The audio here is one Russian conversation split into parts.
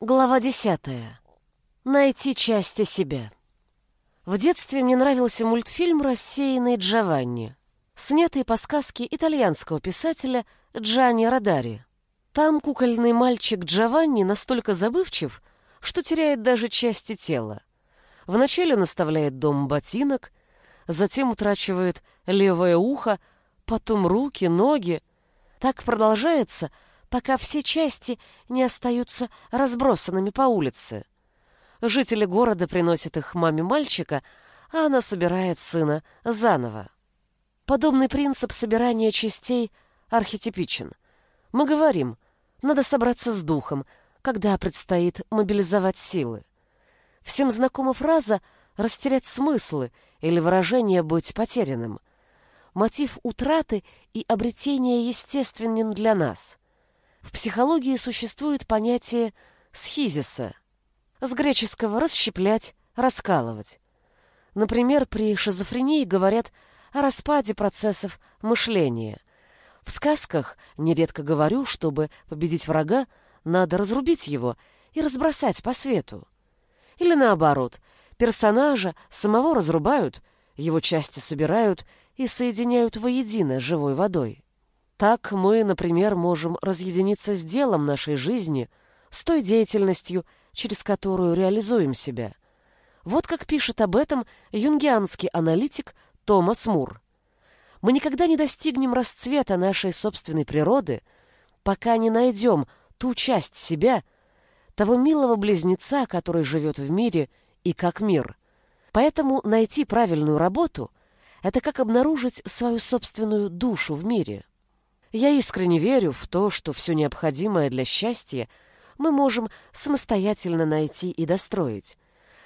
Глава десятая. Найти части себя. В детстве мне нравился мультфильм «Рассеянный Джованни», снятый по сказке итальянского писателя Джани Радари. Там кукольный мальчик Джованни настолько забывчив, что теряет даже части тела. Вначале он оставляет дом ботинок, затем утрачивает левое ухо, потом руки, ноги. Так продолжается — пока все части не остаются разбросанными по улице. Жители города приносят их маме мальчика, а она собирает сына заново. Подобный принцип собирания частей архетипичен. Мы говорим, надо собраться с духом, когда предстоит мобилизовать силы. Всем знакома фраза «растерять смыслы» или выражение «быть потерянным». Мотив утраты и обретения естественен для нас. В психологии существует понятие схизиса. С греческого «расщеплять», «раскалывать». Например, при шизофрении говорят о распаде процессов мышления. В сказках нередко говорю, чтобы победить врага, надо разрубить его и разбросать по свету. Или наоборот, персонажа самого разрубают, его части собирают и соединяют воедино живой водой. Так мы, например, можем разъединиться с делом нашей жизни, с той деятельностью, через которую реализуем себя. Вот как пишет об этом юнгианский аналитик Томас Мур. Мы никогда не достигнем расцвета нашей собственной природы, пока не найдем ту часть себя, того милого близнеца, который живет в мире и как мир. Поэтому найти правильную работу — это как обнаружить свою собственную душу в мире. Я искренне верю в то, что все необходимое для счастья мы можем самостоятельно найти и достроить.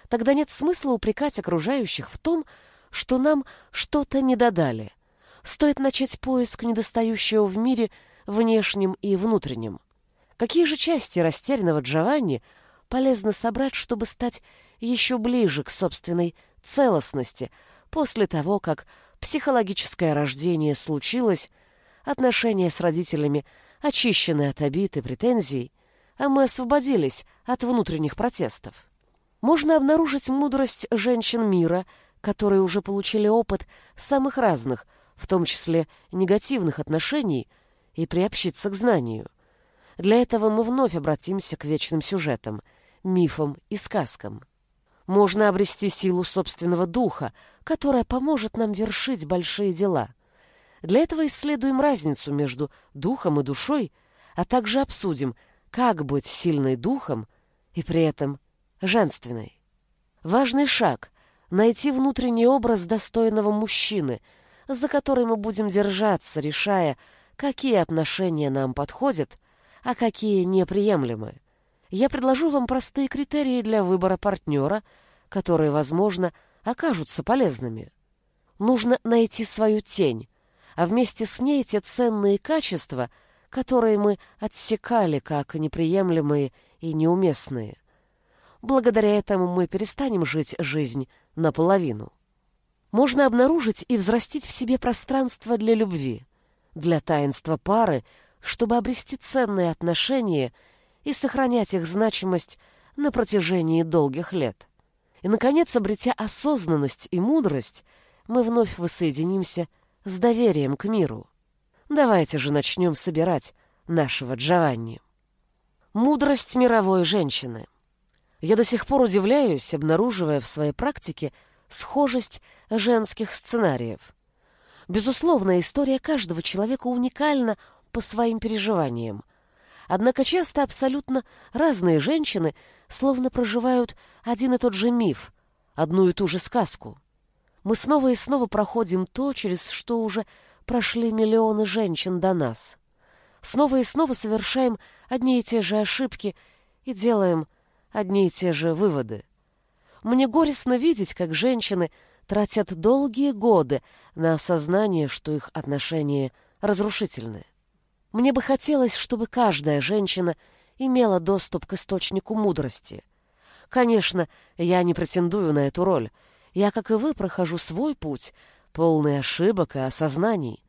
Тогда нет смысла упрекать окружающих в том, что нам что-то не додали. Стоит начать поиск недостающего в мире внешним и внутренним. Какие же части растерянного Джованни полезно собрать, чтобы стать еще ближе к собственной целостности после того, как психологическое рождение случилось, отношения с родителями очищены от обид и претензий, а мы освободились от внутренних протестов. Можно обнаружить мудрость женщин мира, которые уже получили опыт самых разных, в том числе негативных отношений, и приобщиться к знанию. Для этого мы вновь обратимся к вечным сюжетам, мифам и сказкам. Можно обрести силу собственного духа, которая поможет нам вершить большие дела – для этого исследуем разницу между духом и душой, а также обсудим, как быть сильной духом и при этом женственной. Важный шаг — найти внутренний образ достойного мужчины, за который мы будем держаться, решая, какие отношения нам подходят, а какие неприемлемы. Я предложу вам простые критерии для выбора партнера, которые, возможно, окажутся полезными. Нужно найти свою тень, а вместе с ней те ценные качества, которые мы отсекали как неприемлемые и неуместные. Благодаря этому мы перестанем жить жизнь наполовину. Можно обнаружить и взрастить в себе пространство для любви, для таинства пары, чтобы обрести ценные отношения и сохранять их значимость на протяжении долгих лет. И, наконец, обретя осознанность и мудрость, мы вновь воссоединимся с доверием к миру. Давайте же начнем собирать нашего Джованни. Мудрость мировой женщины. Я до сих пор удивляюсь, обнаруживая в своей практике схожесть женских сценариев. Безусловно, история каждого человека уникальна по своим переживаниям. Однако часто абсолютно разные женщины словно проживают один и тот же миф, одну и ту же сказку мы снова и снова проходим то, через что уже прошли миллионы женщин до нас. Снова и снова совершаем одни и те же ошибки и делаем одни и те же выводы. Мне горестно видеть, как женщины тратят долгие годы на осознание, что их отношения разрушительны. Мне бы хотелось, чтобы каждая женщина имела доступ к источнику мудрости. Конечно, я не претендую на эту роль — я, как и вы, прохожу свой путь, полный ошибок и осознаний.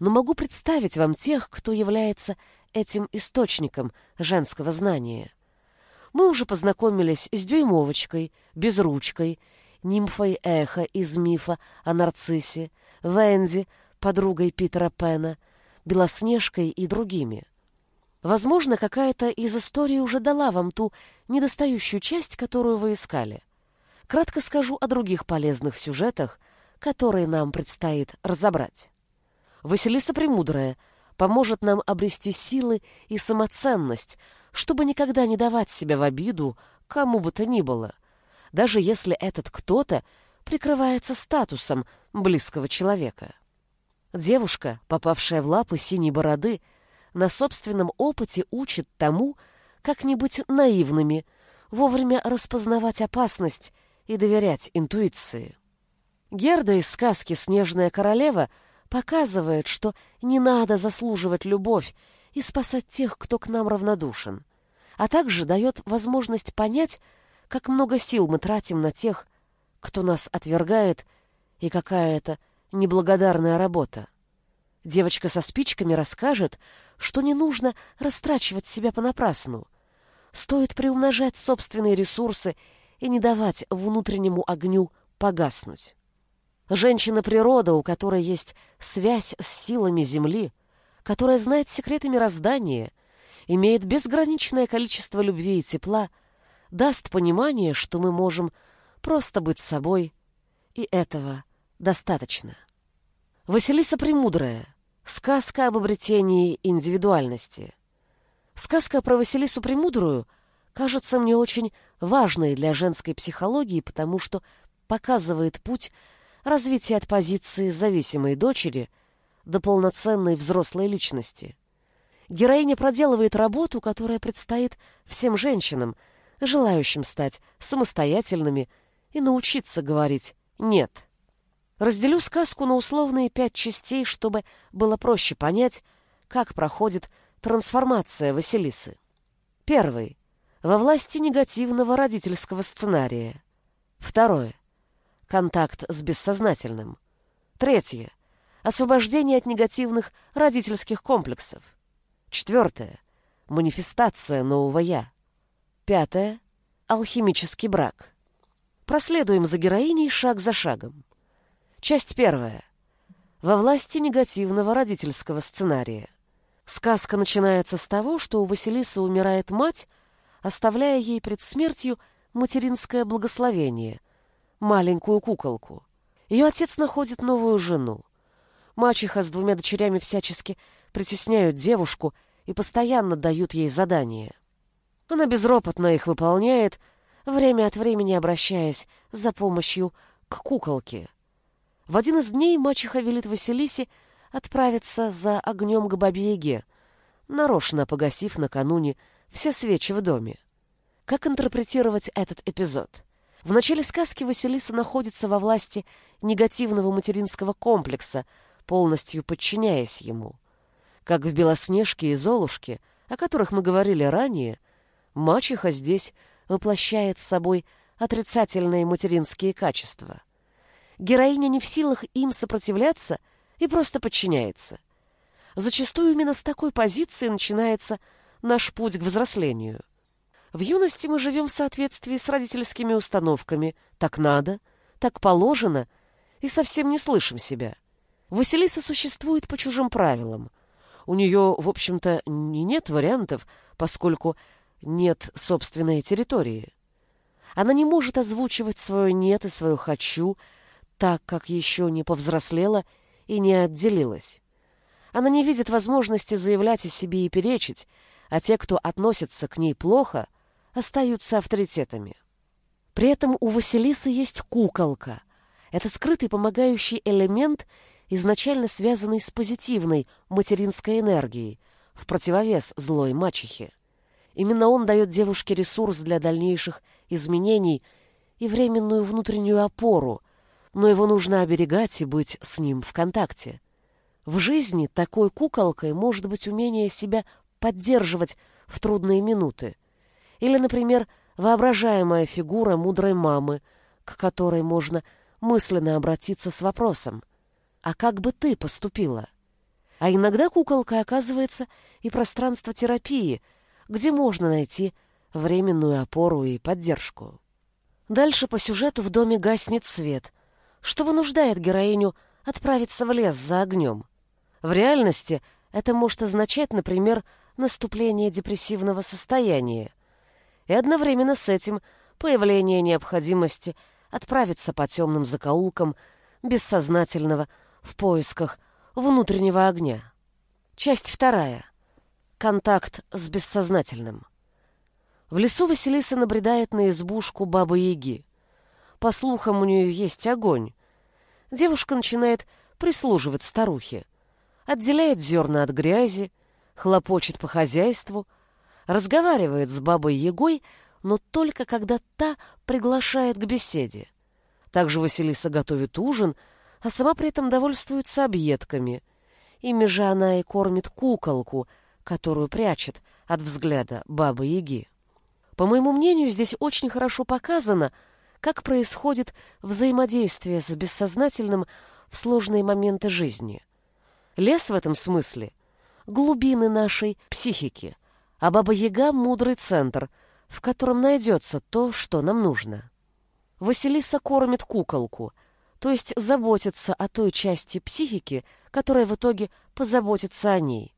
Но могу представить вам тех, кто является этим источником женского знания. Мы уже познакомились с Дюймовочкой, Безручкой, нимфой Эхо из мифа о нарциссе, Венди, подругой Питера Пена, Белоснежкой и другими. Возможно, какая-то из историй уже дала вам ту недостающую часть, которую вы искали. Кратко скажу о других полезных сюжетах, которые нам предстоит разобрать. Василиса Премудрая поможет нам обрести силы и самоценность, чтобы никогда не давать себя в обиду кому бы то ни было, даже если этот кто-то прикрывается статусом близкого человека. Девушка, попавшая в лапы синей бороды, на собственном опыте учит тому, как не быть наивными, вовремя распознавать опасность и доверять интуиции. Герда из сказки «Снежная королева» показывает, что не надо заслуживать любовь и спасать тех, кто к нам равнодушен, а также дает возможность понять, как много сил мы тратим на тех, кто нас отвергает, и какая это неблагодарная работа. Девочка со спичками расскажет, что не нужно растрачивать себя понапрасну. Стоит приумножать собственные ресурсы и не давать внутреннему огню погаснуть. Женщина-природа, у которой есть связь с силами Земли, которая знает секреты мироздания, имеет безграничное количество любви и тепла, даст понимание, что мы можем просто быть собой, и этого достаточно. Василиса Премудрая. Сказка об обретении индивидуальности. Сказка про Василису Премудрую кажется мне очень важной для женской психологии, потому что показывает путь развития от позиции зависимой дочери до полноценной взрослой личности. Героиня проделывает работу, которая предстоит всем женщинам, желающим стать самостоятельными и научиться говорить «нет». Разделю сказку на условные пять частей, чтобы было проще понять, как проходит трансформация Василисы. Первый. Во власти негативного родительского сценария. Второе. Контакт с бессознательным. Третье. Освобождение от негативных родительских комплексов. Четвертое. Манифестация нового «я». Пятое. Алхимический брак. Проследуем за героиней шаг за шагом. Часть первая. Во власти негативного родительского сценария. Сказка начинается с того, что у Василисы умирает мать, оставляя ей пред смертью материнское благословение, маленькую куколку. Ее отец находит новую жену. Мачеха с двумя дочерями всячески притесняют девушку и постоянно дают ей задания. Она безропотно их выполняет, время от времени обращаясь за помощью к куколке. В один из дней мачеха велит Василисе отправиться за огнем к бабе-яге, нарочно погасив накануне все свечи в доме. Как интерпретировать этот эпизод? В начале сказки Василиса находится во власти негативного материнского комплекса, полностью подчиняясь ему. Как в «Белоснежке» и «Золушке», о которых мы говорили ранее, мачеха здесь воплощает с собой отрицательные материнские качества — героиня не в силах им сопротивляться и просто подчиняется. Зачастую именно с такой позиции начинается наш путь к взрослению. В юности мы живем в соответствии с родительскими установками «так надо», «так положено» и совсем не слышим себя. Василиса существует по чужим правилам. У нее, в общем-то, и нет вариантов, поскольку нет собственной территории. Она не может озвучивать свое «нет» и свое «хочу», так как еще не повзрослела и не отделилась. Она не видит возможности заявлять о себе и перечить, а те, кто относится к ней плохо, остаются авторитетами. При этом у Василисы есть куколка. Это скрытый помогающий элемент, изначально связанный с позитивной материнской энергией, в противовес злой мачехе. Именно он дает девушке ресурс для дальнейших изменений и временную внутреннюю опору, но его нужно оберегать и быть с ним в контакте. В жизни такой куколкой может быть умение себя поддерживать в трудные минуты. Или, например, воображаемая фигура мудрой мамы, к которой можно мысленно обратиться с вопросом «А как бы ты поступила?» А иногда куколка оказывается и пространство терапии, где можно найти временную опору и поддержку. Дальше по сюжету в доме гаснет свет, что вынуждает героиню отправиться в лес за огнем. В реальности это может означать, например, наступление депрессивного состояния, и одновременно с этим появление необходимости отправиться по темным закоулкам бессознательного в поисках внутреннего огня. Часть вторая. Контакт с бессознательным. В лесу Василиса набредает на избушку Бабы-Яги. По слухам, у нее есть огонь. Девушка начинает прислуживать старухе. Отделяет зерна от грязи, хлопочет по хозяйству, разговаривает с Бабой-Ягой, но только когда та приглашает к беседе. Также Василиса готовит ужин, а сама при этом довольствуется объедками. Ими же она и кормит куколку, которую прячет от взгляда Бабы-Яги. По моему мнению, здесь очень хорошо показано, как происходит взаимодействие с бессознательным в сложные моменты жизни. Лес в этом смысле — глубины нашей психики, а Баба-Яга — мудрый центр, в котором найдется то, что нам нужно. Василиса кормит куколку, то есть заботится о той части психики, которая в итоге позаботится о ней.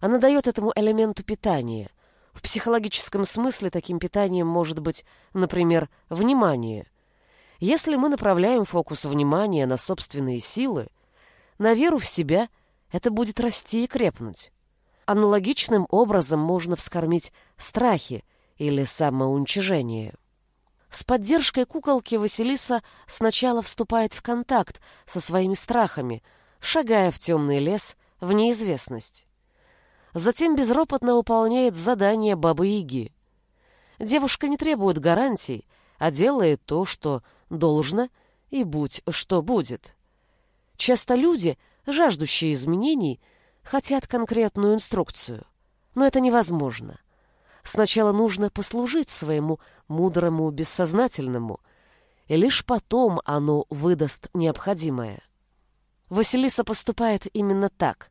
Она дает этому элементу питания, в психологическом смысле таким питанием может быть, например, внимание. Если мы направляем фокус внимания на собственные силы, на веру в себя, это будет расти и крепнуть. Аналогичным образом можно вскормить страхи или самоуничижение. С поддержкой куколки Василиса сначала вступает в контакт со своими страхами, шагая в темный лес, в неизвестность затем безропотно выполняет задание Бабы-Яги. Девушка не требует гарантий, а делает то, что должно, и будь что будет. Часто люди, жаждущие изменений, хотят конкретную инструкцию. Но это невозможно. Сначала нужно послужить своему мудрому бессознательному, и лишь потом оно выдаст необходимое. Василиса поступает именно так.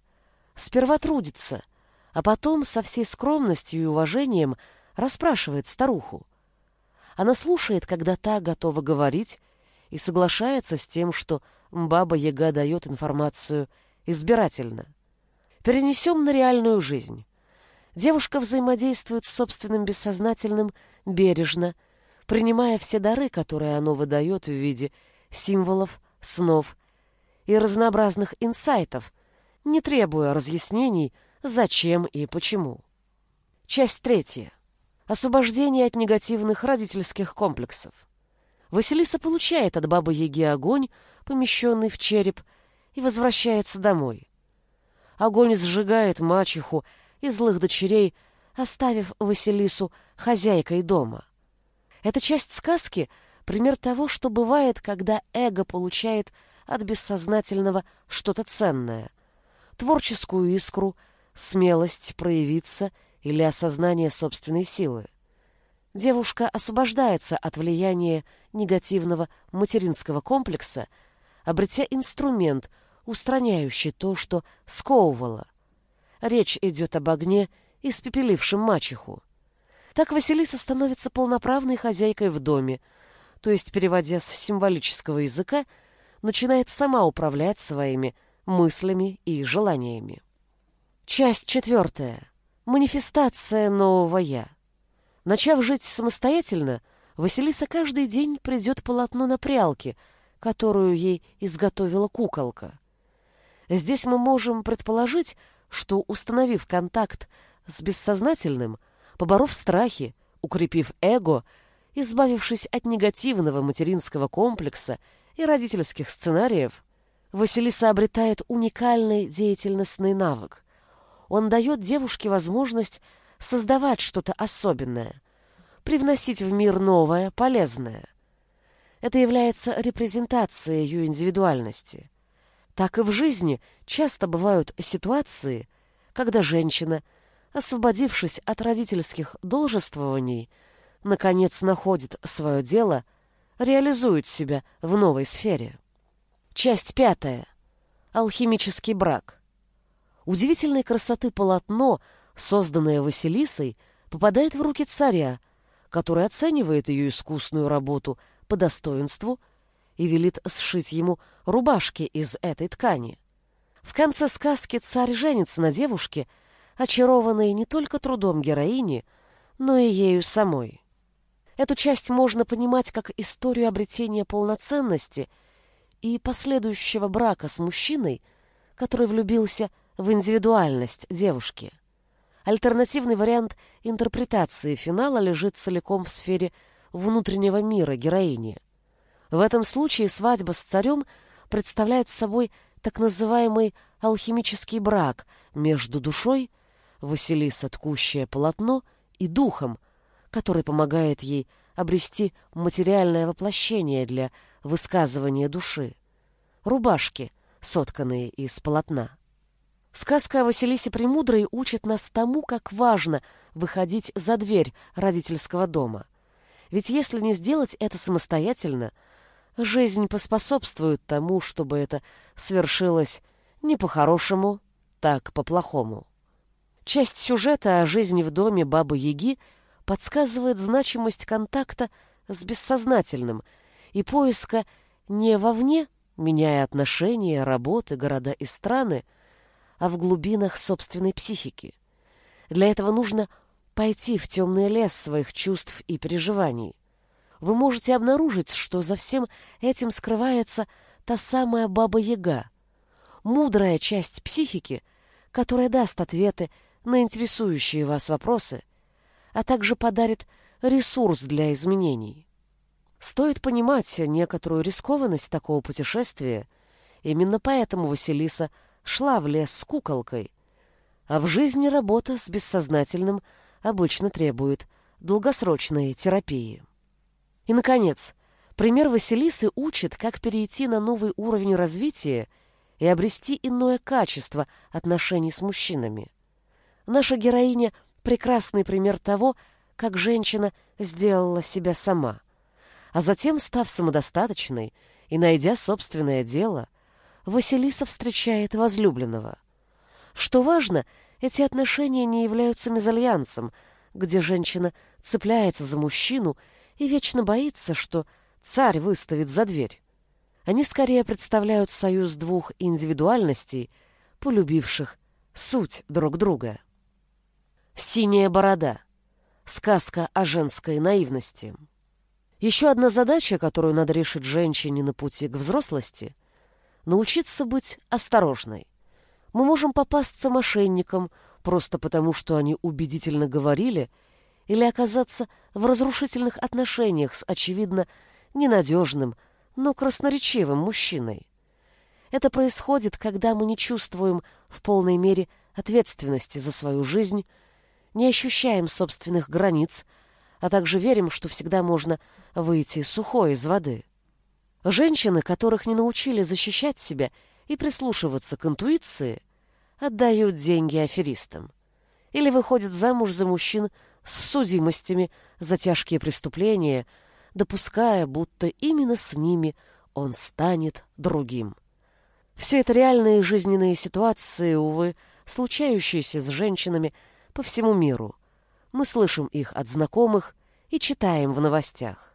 Сперва трудится — а потом со всей скромностью и уважением расспрашивает старуху. Она слушает, когда та готова говорить, и соглашается с тем, что Баба-Яга дает информацию избирательно. Перенесем на реальную жизнь. Девушка взаимодействует с собственным бессознательным бережно, принимая все дары, которые оно выдает в виде символов, снов и разнообразных инсайтов, не требуя разъяснений, зачем и почему. Часть третья. Освобождение от негативных родительских комплексов. Василиса получает от бабы-яги огонь, помещенный в череп, и возвращается домой. Огонь сжигает мачеху и злых дочерей, оставив Василису хозяйкой дома. Эта часть сказки — пример того, что бывает, когда эго получает от бессознательного что-то ценное, творческую искру — смелость проявиться или осознание собственной силы. Девушка освобождается от влияния негативного материнского комплекса, обретя инструмент, устраняющий то, что сковывало. Речь идет об огне, испепелившем мачеху. Так Василиса становится полноправной хозяйкой в доме, то есть, переводя с символического языка, начинает сама управлять своими мыслями и желаниями. Часть четвертая. Манифестация нового «я». Начав жить самостоятельно, Василиса каждый день придет полотно на прялке, которую ей изготовила куколка. Здесь мы можем предположить, что, установив контакт с бессознательным, поборов страхи, укрепив эго, избавившись от негативного материнского комплекса и родительских сценариев, Василиса обретает уникальный деятельностный навык он дает девушке возможность создавать что-то особенное, привносить в мир новое, полезное. Это является репрезентацией ее индивидуальности. Так и в жизни часто бывают ситуации, когда женщина, освободившись от родительских должествований, наконец находит свое дело, реализует себя в новой сфере. Часть пятая. Алхимический брак. Удивительной красоты полотно, созданное Василисой, попадает в руки царя, который оценивает ее искусную работу по достоинству и велит сшить ему рубашки из этой ткани. В конце сказки царь женится на девушке, очарованной не только трудом героини, но и ею самой. Эту часть можно понимать как историю обретения полноценности и последующего брака с мужчиной, который влюбился в индивидуальность девушки. Альтернативный вариант интерпретации финала лежит целиком в сфере внутреннего мира героини. В этом случае свадьба с царем представляет собой так называемый алхимический брак между душой, Василиса ткущее полотно, и духом, который помогает ей обрести материальное воплощение для высказывания души. Рубашки, сотканные из полотна. Сказка о Василисе Премудрой учит нас тому, как важно выходить за дверь родительского дома. Ведь если не сделать это самостоятельно, жизнь поспособствует тому, чтобы это свершилось не по-хорошему, так по-плохому. Часть сюжета о жизни в доме Бабы-Яги подсказывает значимость контакта с бессознательным и поиска не вовне, меняя отношения, работы, города и страны, а в глубинах собственной психики. Для этого нужно пойти в темный лес своих чувств и переживаний. Вы можете обнаружить, что за всем этим скрывается та самая Баба-Яга, мудрая часть психики, которая даст ответы на интересующие вас вопросы, а также подарит ресурс для изменений. Стоит понимать некоторую рискованность такого путешествия, именно поэтому Василиса – шла в лес с куколкой. А в жизни работа с бессознательным обычно требует долгосрочной терапии. И, наконец, пример Василисы учит, как перейти на новый уровень развития и обрести иное качество отношений с мужчинами. Наша героиня — прекрасный пример того, как женщина сделала себя сама. А затем, став самодостаточной и найдя собственное дело, Василиса встречает возлюбленного. Что важно, эти отношения не являются мезальянсом, где женщина цепляется за мужчину и вечно боится, что царь выставит за дверь. Они скорее представляют союз двух индивидуальностей, полюбивших суть друг друга. Синяя борода. Сказка о женской наивности. Еще одна задача, которую надо решить женщине на пути к взрослости — научиться быть осторожной. Мы можем попасться мошенникам просто потому, что они убедительно говорили, или оказаться в разрушительных отношениях с, очевидно, ненадежным, но красноречивым мужчиной. Это происходит, когда мы не чувствуем в полной мере ответственности за свою жизнь, не ощущаем собственных границ, а также верим, что всегда можно выйти сухой из воды. Женщины, которых не научили защищать себя и прислушиваться к интуиции, отдают деньги аферистам. Или выходят замуж за мужчин с судимостями за тяжкие преступления, допуская, будто именно с ними он станет другим. Все это реальные жизненные ситуации, увы, случающиеся с женщинами по всему миру. Мы слышим их от знакомых и читаем в новостях.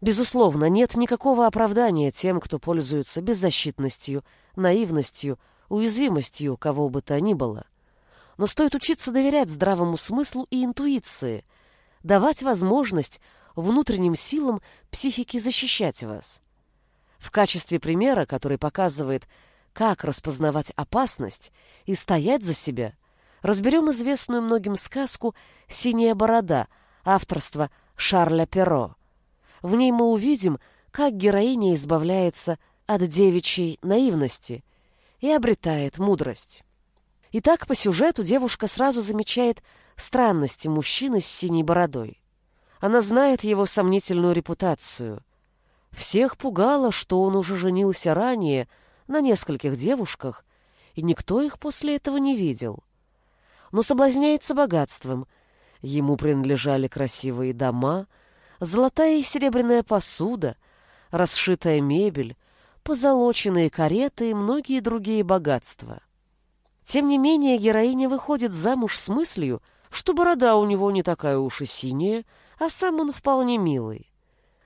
Безусловно, нет никакого оправдания тем, кто пользуется беззащитностью, наивностью, уязвимостью кого бы то ни было. Но стоит учиться доверять здравому смыслу и интуиции, давать возможность внутренним силам психики защищать вас. В качестве примера, который показывает, как распознавать опасность и стоять за себя, разберем известную многим сказку «Синяя борода» авторства Шарля Перро. В ней мы увидим, как героиня избавляется от девичьей наивности и обретает мудрость. Итак, по сюжету девушка сразу замечает странности мужчины с синей бородой. Она знает его сомнительную репутацию. Всех пугало, что он уже женился ранее на нескольких девушках, и никто их после этого не видел. Но соблазняется богатством. Ему принадлежали красивые дома — золотая и серебряная посуда, расшитая мебель, позолоченные кареты и многие другие богатства. Тем не менее, героиня выходит замуж с мыслью, что борода у него не такая уж и синяя, а сам он вполне милый.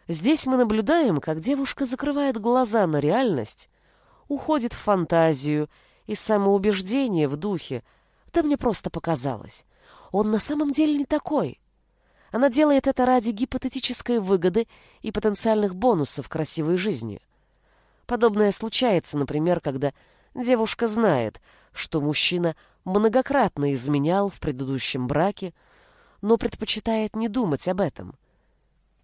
Здесь мы наблюдаем, как девушка закрывает глаза на реальность, уходит в фантазию и самоубеждение в духе. Да мне просто показалось. Он на самом деле не такой. Она делает это ради гипотетической выгоды и потенциальных бонусов красивой жизни. Подобное случается, например, когда девушка знает, что мужчина многократно изменял в предыдущем браке, но предпочитает не думать об этом.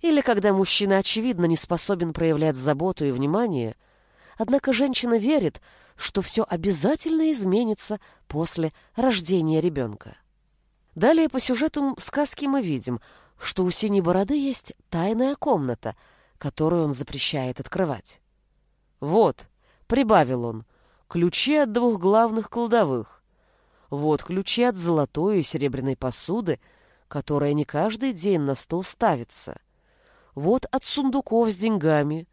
Или когда мужчина очевидно не способен проявлять заботу и внимание, однако женщина верит, что все обязательно изменится после рождения ребенка. Далее по сюжету сказки мы видим, что у Синей Бороды есть тайная комната, которую он запрещает открывать. «Вот», — прибавил он, — «ключи от двух главных кладовых. Вот ключи от золотой и серебряной посуды, которая не каждый день на стол ставится. Вот от сундуков с деньгами,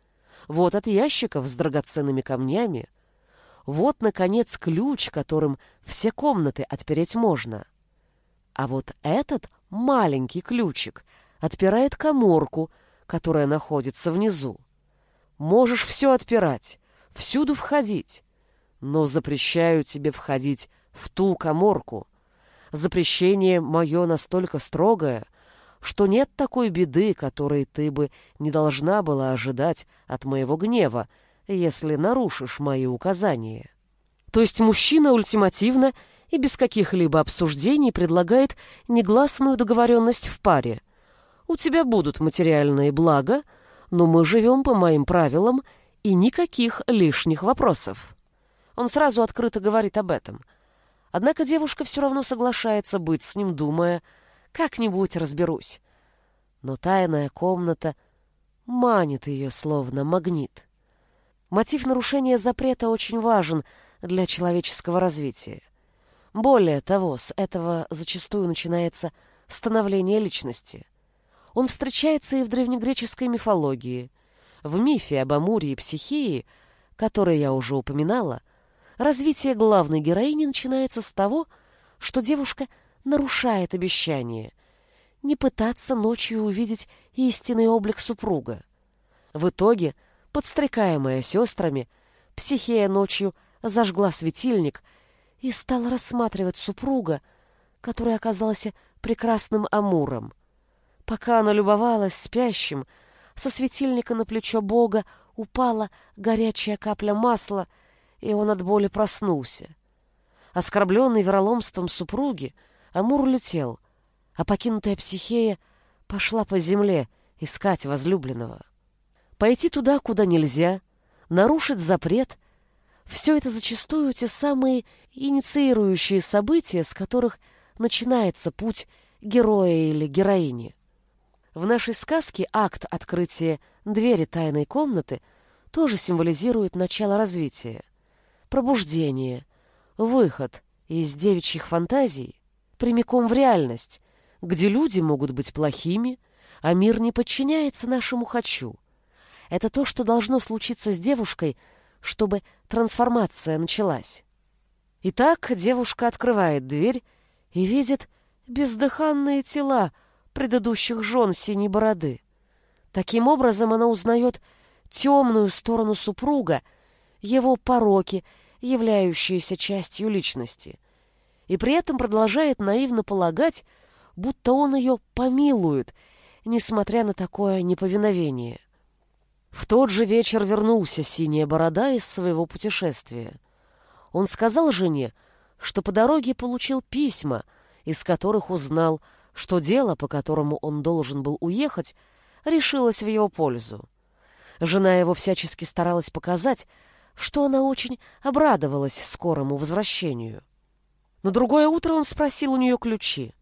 вот от ящиков с драгоценными камнями. Вот, наконец, ключ, которым все комнаты отпереть можно. А вот этот маленький ключик отпирает коморку, которая находится внизу. Можешь все отпирать, всюду входить, но запрещаю тебе входить в ту коморку. Запрещение мое настолько строгое, что нет такой беды, которой ты бы не должна была ожидать от моего гнева, если нарушишь мои указания. То есть мужчина ультимативно и без каких-либо обсуждений предлагает негласную договоренность в паре. У тебя будут материальные блага, но мы живем по моим правилам и никаких лишних вопросов. Он сразу открыто говорит об этом. Однако девушка все равно соглашается быть с ним, думая, как-нибудь разберусь. Но тайная комната манит ее словно магнит. Мотив нарушения запрета очень важен для человеческого развития. Более того, с этого зачастую начинается становление личности. Он встречается и в древнегреческой мифологии. В мифе об Амуре и Психии, который я уже упоминала, развитие главной героини начинается с того, что девушка нарушает обещание не пытаться ночью увидеть истинный облик супруга. В итоге, подстрекаемая сестрами, Психея ночью зажгла светильник — и стал рассматривать супруга, который оказался прекрасным амуром. Пока она любовалась спящим, со светильника на плечо Бога упала горячая капля масла, и он от боли проснулся. Оскорбленный вероломством супруги, Амур летел, а покинутая психея пошла по земле искать возлюбленного. Пойти туда, куда нельзя, нарушить запрет — все это зачастую те самые инициирующие события, с которых начинается путь героя или героини. В нашей сказке акт открытия двери тайной комнаты тоже символизирует начало развития, пробуждение, выход из девичьих фантазий прямиком в реальность, где люди могут быть плохими, а мир не подчиняется нашему «хочу». Это то, что должно случиться с девушкой, чтобы трансформация началась. Итак, девушка открывает дверь и видит бездыханные тела предыдущих жен синей бороды. Таким образом, она узнает темную сторону супруга, его пороки, являющиеся частью личности, и при этом продолжает наивно полагать, будто он ее помилует, несмотря на такое неповиновение. В тот же вечер вернулся Синяя Борода из своего путешествия. Он сказал жене, что по дороге получил письма, из которых узнал, что дело, по которому он должен был уехать, решилось в его пользу. Жена его всячески старалась показать, что она очень обрадовалась скорому возвращению. На другое утро он спросил у нее ключи.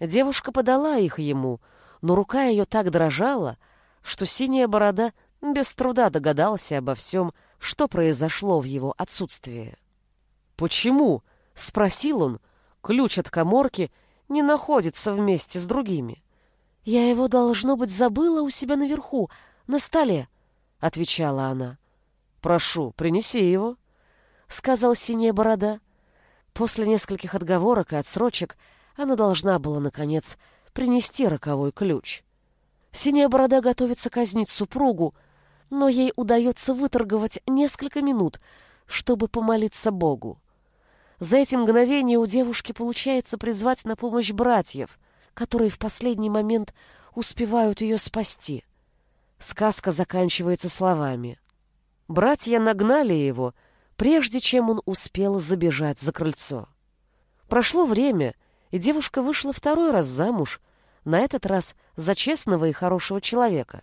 Девушка подала их ему, но рука ее так дрожала, что синяя борода без труда догадался обо всем, что произошло в его отсутствие. «Почему?» — спросил он. «Ключ от коморки не находится вместе с другими». «Я его, должно быть, забыла у себя наверху, на столе», — отвечала она. «Прошу, принеси его», — сказал синяя борода. После нескольких отговорок и отсрочек она должна была, наконец, принести роковой ключ. Синяя борода готовится казнить супругу, но ей удается выторговать несколько минут, чтобы помолиться Богу. За эти мгновения у девушки получается призвать на помощь братьев, которые в последний момент успевают ее спасти. Сказка заканчивается словами. Братья нагнали его, прежде чем он успел забежать за крыльцо. Прошло время, и девушка вышла второй раз замуж, на этот раз за честного и хорошего человека.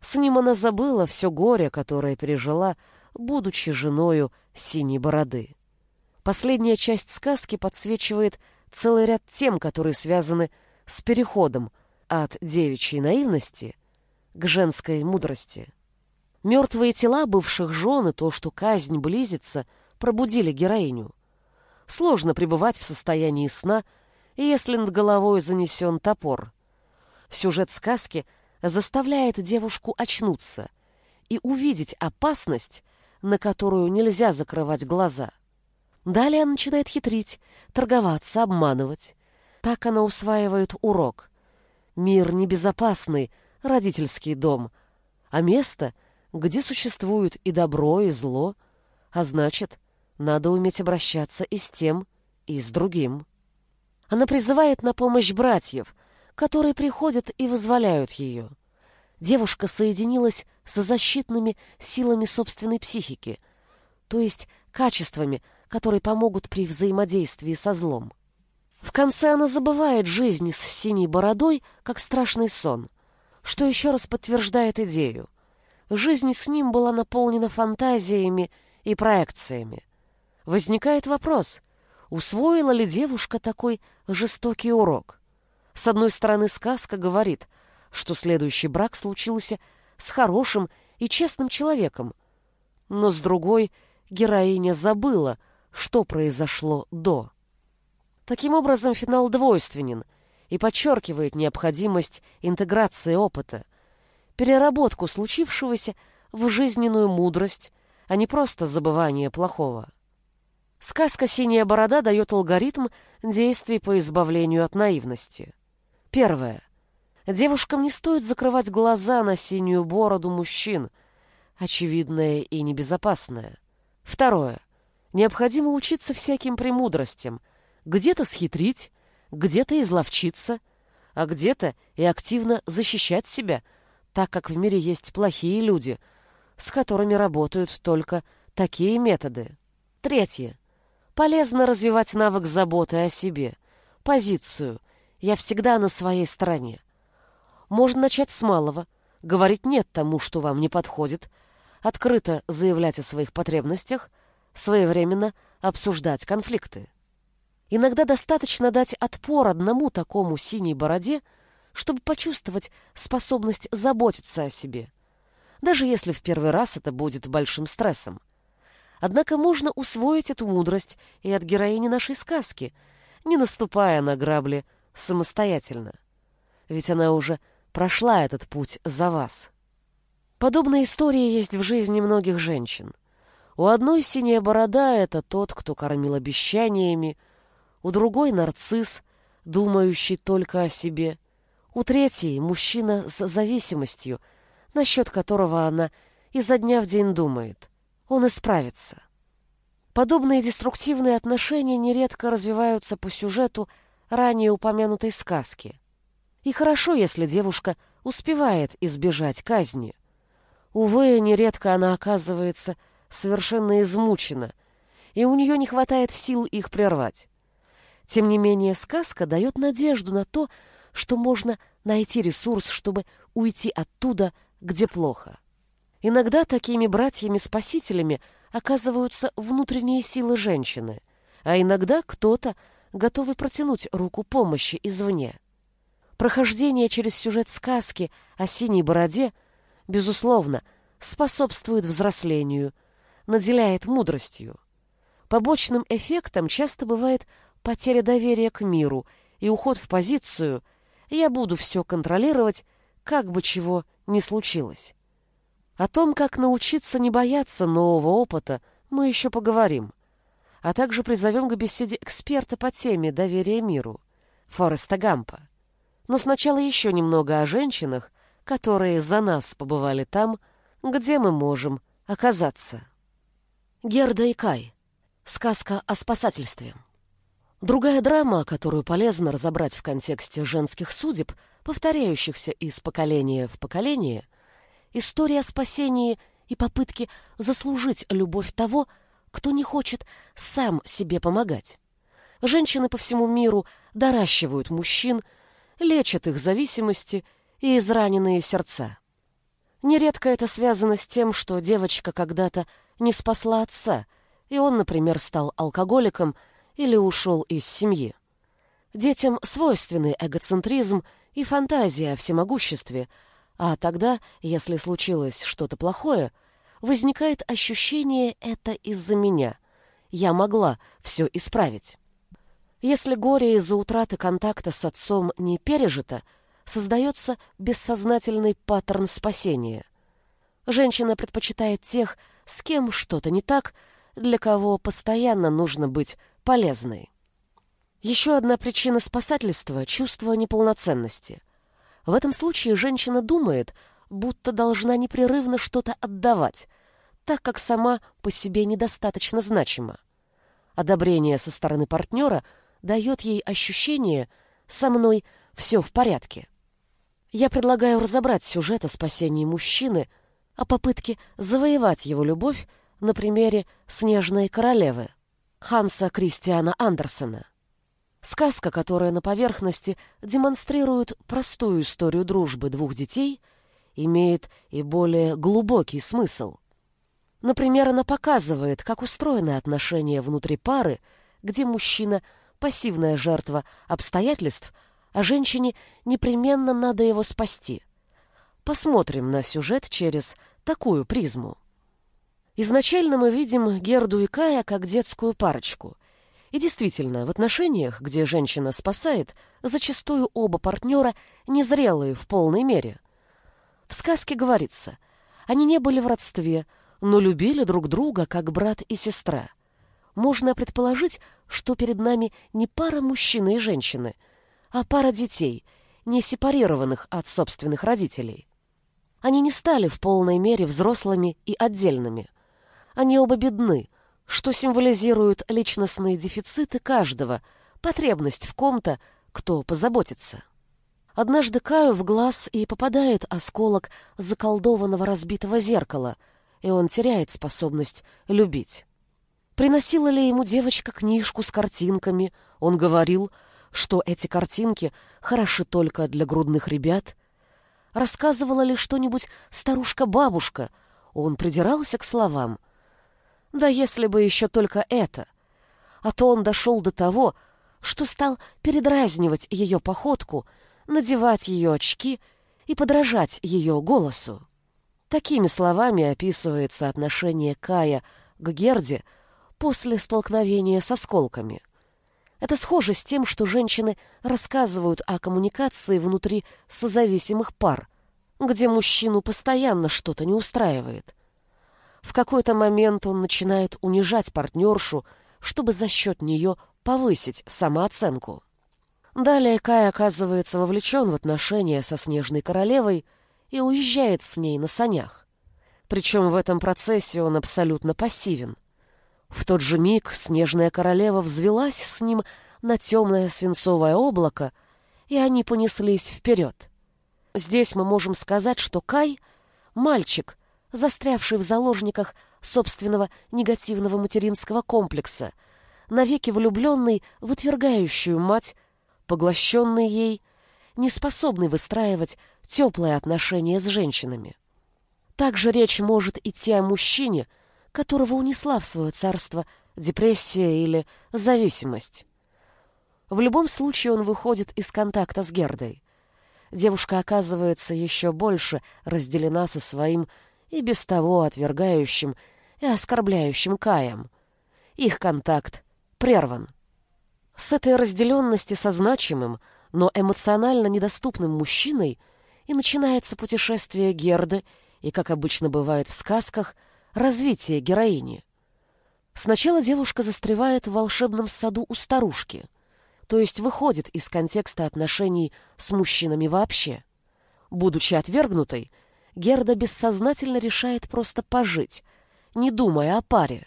С ним она забыла все горе, которое пережила, будучи женою синей бороды. Последняя часть сказки подсвечивает целый ряд тем, которые связаны с переходом от девичьей наивности к женской мудрости. Мертвые тела бывших жен и то, что казнь близится, пробудили героиню. Сложно пребывать в состоянии сна, если над головой занесен топор. Сюжет сказки заставляет девушку очнуться и увидеть опасность, на которую нельзя закрывать глаза. Далее она начинает хитрить, торговаться, обманывать. Так она усваивает урок. Мир небезопасный, родительский дом, а место, где существуют и добро, и зло, а значит, надо уметь обращаться и с тем, и с другим. Она призывает на помощь братьев — которые приходят и вызволяют ее. Девушка соединилась со защитными силами собственной психики, то есть качествами, которые помогут при взаимодействии со злом. В конце она забывает жизнь с синей бородой, как страшный сон, что еще раз подтверждает идею. Жизнь с ним была наполнена фантазиями и проекциями. Возникает вопрос, усвоила ли девушка такой жестокий урок? С одной стороны, сказка говорит, что следующий брак случился с хорошим и честным человеком, но с другой героиня забыла, что произошло до. Таким образом, финал двойственен и подчеркивает необходимость интеграции опыта, переработку случившегося в жизненную мудрость, а не просто забывание плохого. Сказка «Синяя борода» дает алгоритм действий по избавлению от наивности. Первое. Девушкам не стоит закрывать глаза на синюю бороду мужчин, очевидное и небезопасное. Второе. Необходимо учиться всяким премудростям, где-то схитрить, где-то изловчиться, а где-то и активно защищать себя, так как в мире есть плохие люди, с которыми работают только такие методы. Третье. Полезно развивать навык заботы о себе, позицию, я всегда на своей стороне. Можно начать с малого, говорить «нет» тому, что вам не подходит, открыто заявлять о своих потребностях, своевременно обсуждать конфликты. Иногда достаточно дать отпор одному такому синей бороде, чтобы почувствовать способность заботиться о себе, даже если в первый раз это будет большим стрессом. Однако можно усвоить эту мудрость и от героини нашей сказки, не наступая на грабли самостоятельно. Ведь она уже прошла этот путь за вас. Подобные истории есть в жизни многих женщин. У одной синяя борода — это тот, кто кормил обещаниями, у другой — нарцисс, думающий только о себе, у третьей — мужчина с зависимостью, насчет которого она изо дня в день думает. Он исправится. Подобные деструктивные отношения нередко развиваются по сюжету ранее упомянутой сказки. И хорошо, если девушка успевает избежать казни. Увы, нередко она оказывается совершенно измучена, и у нее не хватает сил их прервать. Тем не менее, сказка дает надежду на то, что можно найти ресурс, чтобы уйти оттуда, где плохо. Иногда такими братьями-спасителями оказываются внутренние силы женщины, а иногда кто-то готовы протянуть руку помощи извне. Прохождение через сюжет сказки о синей бороде, безусловно, способствует взрослению, наделяет мудростью. Побочным эффектом часто бывает потеря доверия к миру и уход в позицию «я буду все контролировать, как бы чего ни случилось». О том, как научиться не бояться нового опыта, мы еще поговорим а также призовем к беседе эксперта по теме доверия миру. Фореста Гампа. Но сначала еще немного о женщинах, которые за нас побывали там, где мы можем оказаться. Герда и Кай. Сказка о спасательстве. Другая драма, которую полезно разобрать в контексте женских судеб, повторяющихся из поколения в поколение, история о спасении и попытке заслужить любовь того, кто не хочет сам себе помогать. Женщины по всему миру доращивают мужчин, лечат их зависимости и израненные сердца. Нередко это связано с тем, что девочка когда-то не спасла отца, и он, например, стал алкоголиком или ушел из семьи. Детям свойственны эгоцентризм и фантазия о всемогуществе, а тогда, если случилось что-то плохое, возникает ощущение «это из-за меня», «я могла все исправить». Если горе из-за утраты контакта с отцом не пережито, создается бессознательный паттерн спасения. Женщина предпочитает тех, с кем что-то не так, для кого постоянно нужно быть полезной. Еще одна причина спасательства — чувство неполноценности. В этом случае женщина думает, будто должна непрерывно что-то отдавать, так как сама по себе недостаточно значима. Одобрение со стороны партнера дает ей ощущение «со мной все в порядке». Я предлагаю разобрать сюжет о спасении мужчины, о попытке завоевать его любовь на примере «Снежной королевы» Ханса Кристиана Андерсена. Сказка, которая на поверхности демонстрирует простую историю дружбы двух детей, имеет и более глубокий смысл. Например, она показывает, как устроены отношения внутри пары, где мужчина – пассивная жертва обстоятельств – а женщине непременно надо его спасти. Посмотрим на сюжет через такую призму. Изначально мы видим Герду и Кая как детскую парочку. И действительно, в отношениях, где женщина спасает, зачастую оба партнера незрелые в полной мере. В сказке говорится, они не были в родстве, но любили друг друга как брат и сестра. Можно предположить, что перед нами не пара мужчины и женщины – а пара детей, не сепарированных от собственных родителей. Они не стали в полной мере взрослыми и отдельными. Они оба бедны, что символизирует личностные дефициты каждого, потребность в ком-то, кто позаботится. Однажды Каю в глаз и попадает осколок заколдованного разбитого зеркала, и он теряет способность любить. Приносила ли ему девочка книжку с картинками, он говорил, что эти картинки хороши только для грудных ребят? Рассказывала ли что-нибудь старушка-бабушка? Он придирался к словам. Да если бы еще только это. А то он дошел до того, что стал передразнивать ее походку, надевать ее очки и подражать ее голосу. Такими словами описывается отношение Кая к Герде после столкновения с осколками. Это схоже с тем, что женщины рассказывают о коммуникации внутри созависимых пар, где мужчину постоянно что-то не устраивает. В какой-то момент он начинает унижать партнершу, чтобы за счет нее повысить самооценку. Далее Кай оказывается вовлечен в отношения со Снежной Королевой и уезжает с ней на санях. Причем в этом процессе он абсолютно пассивен. В тот же миг снежная королева взвелась с ним на темное свинцовое облако, и они понеслись вперед. Здесь мы можем сказать, что Кай — мальчик, застрявший в заложниках собственного негативного материнского комплекса, навеки влюбленный в отвергающую мать, поглощенный ей, неспособный выстраивать теплые отношения с женщинами. Также речь может идти о мужчине — которого унесла в свое царство депрессия или зависимость. В любом случае он выходит из контакта с Гердой. Девушка оказывается еще больше разделена со своим и без того отвергающим и оскорбляющим Каем. Их контакт прерван. С этой разделенности со значимым, но эмоционально недоступным мужчиной и начинается путешествие Герды, и, как обычно бывает в сказках, развитие героини. Сначала девушка застревает в волшебном саду у старушки. то есть выходит из контекста отношений с мужчинами вообще. Будучи отвергнутой, Герда бессознательно решает просто пожить, не думая о паре.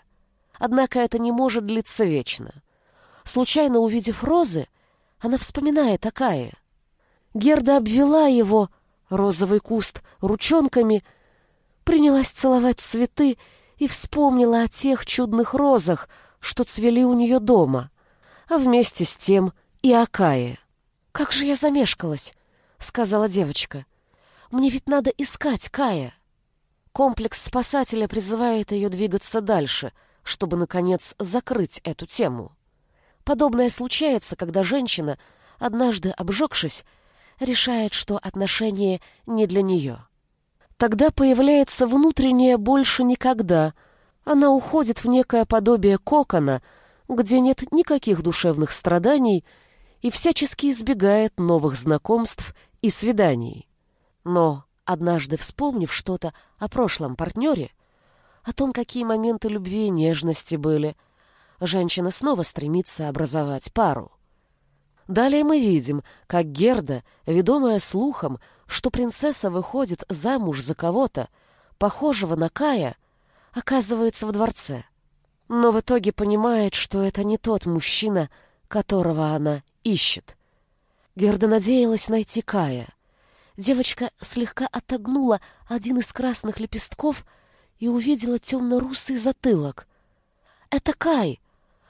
Однако это не может длиться вечно. Случайно увидев розы, она вспоминает о Кае. Герда обвела его, розовый куст, ручонками, принялась целовать цветы и вспомнила о тех чудных розах, что цвели у нее дома, а вместе с тем и о Кае. «Как же я замешкалась!» — сказала девочка. «Мне ведь надо искать Кая!» Комплекс спасателя призывает ее двигаться дальше, чтобы, наконец, закрыть эту тему. Подобное случается, когда женщина, однажды обжегшись, решает, что отношения не для нее. Тогда появляется внутреннее «больше никогда». Она уходит в некое подобие кокона, где нет никаких душевных страданий и всячески избегает новых знакомств и свиданий. Но, однажды вспомнив что-то о прошлом партнере, о том, какие моменты любви и нежности были, женщина снова стремится образовать пару. Далее мы видим, как Герда, ведомая слухом, что принцесса выходит замуж за кого-то, похожего на Кая, оказывается в дворце. Но в итоге понимает, что это не тот мужчина, которого она ищет. Герда надеялась найти Кая. Девочка слегка отогнула один из красных лепестков и увидела темно-русый затылок. «Это Кай!»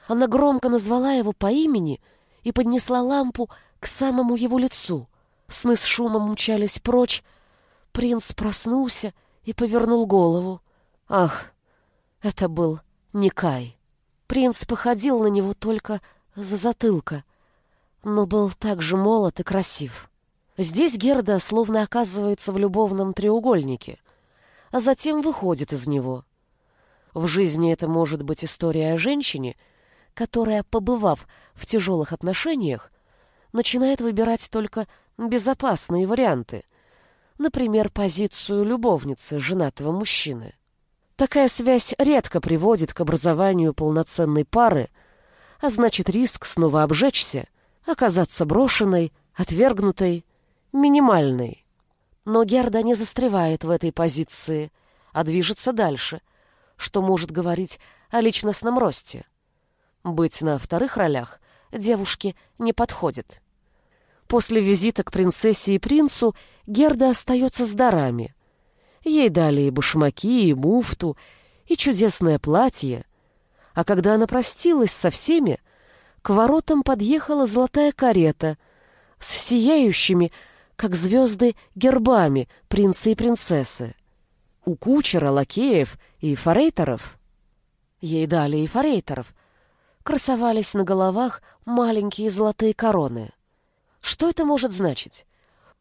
Она громко назвала его по имени и поднесла лампу к самому его лицу. Сны с шумом мчались прочь. Принц проснулся и повернул голову. Ах, это был не Кай. Принц походил на него только за затылка, но был также молод и красив. Здесь Герда словно оказывается в любовном треугольнике, а затем выходит из него. В жизни это может быть история о женщине, которая, побывав в тяжелых отношениях, начинает выбирать только безопасные варианты, например, позицию любовницы женатого мужчины. Такая связь редко приводит к образованию полноценной пары, а значит риск снова обжечься, оказаться брошенной, отвергнутой, минимальный. Но Герда не застревает в этой позиции, а движется дальше, что может говорить о личностном росте. Быть на вторых ролях девушке не подходит. После визита к принцессе и принцу Герда остается с дарами. Ей дали и башмаки, и муфту, и чудесное платье. А когда она простилась со всеми, к воротам подъехала золотая карета с сияющими, как звезды, гербами принца и принцессы. У кучера, лакеев и форейтеров, ей дали и форейтеров, красовались на головах маленькие золотые короны. Что это может значить?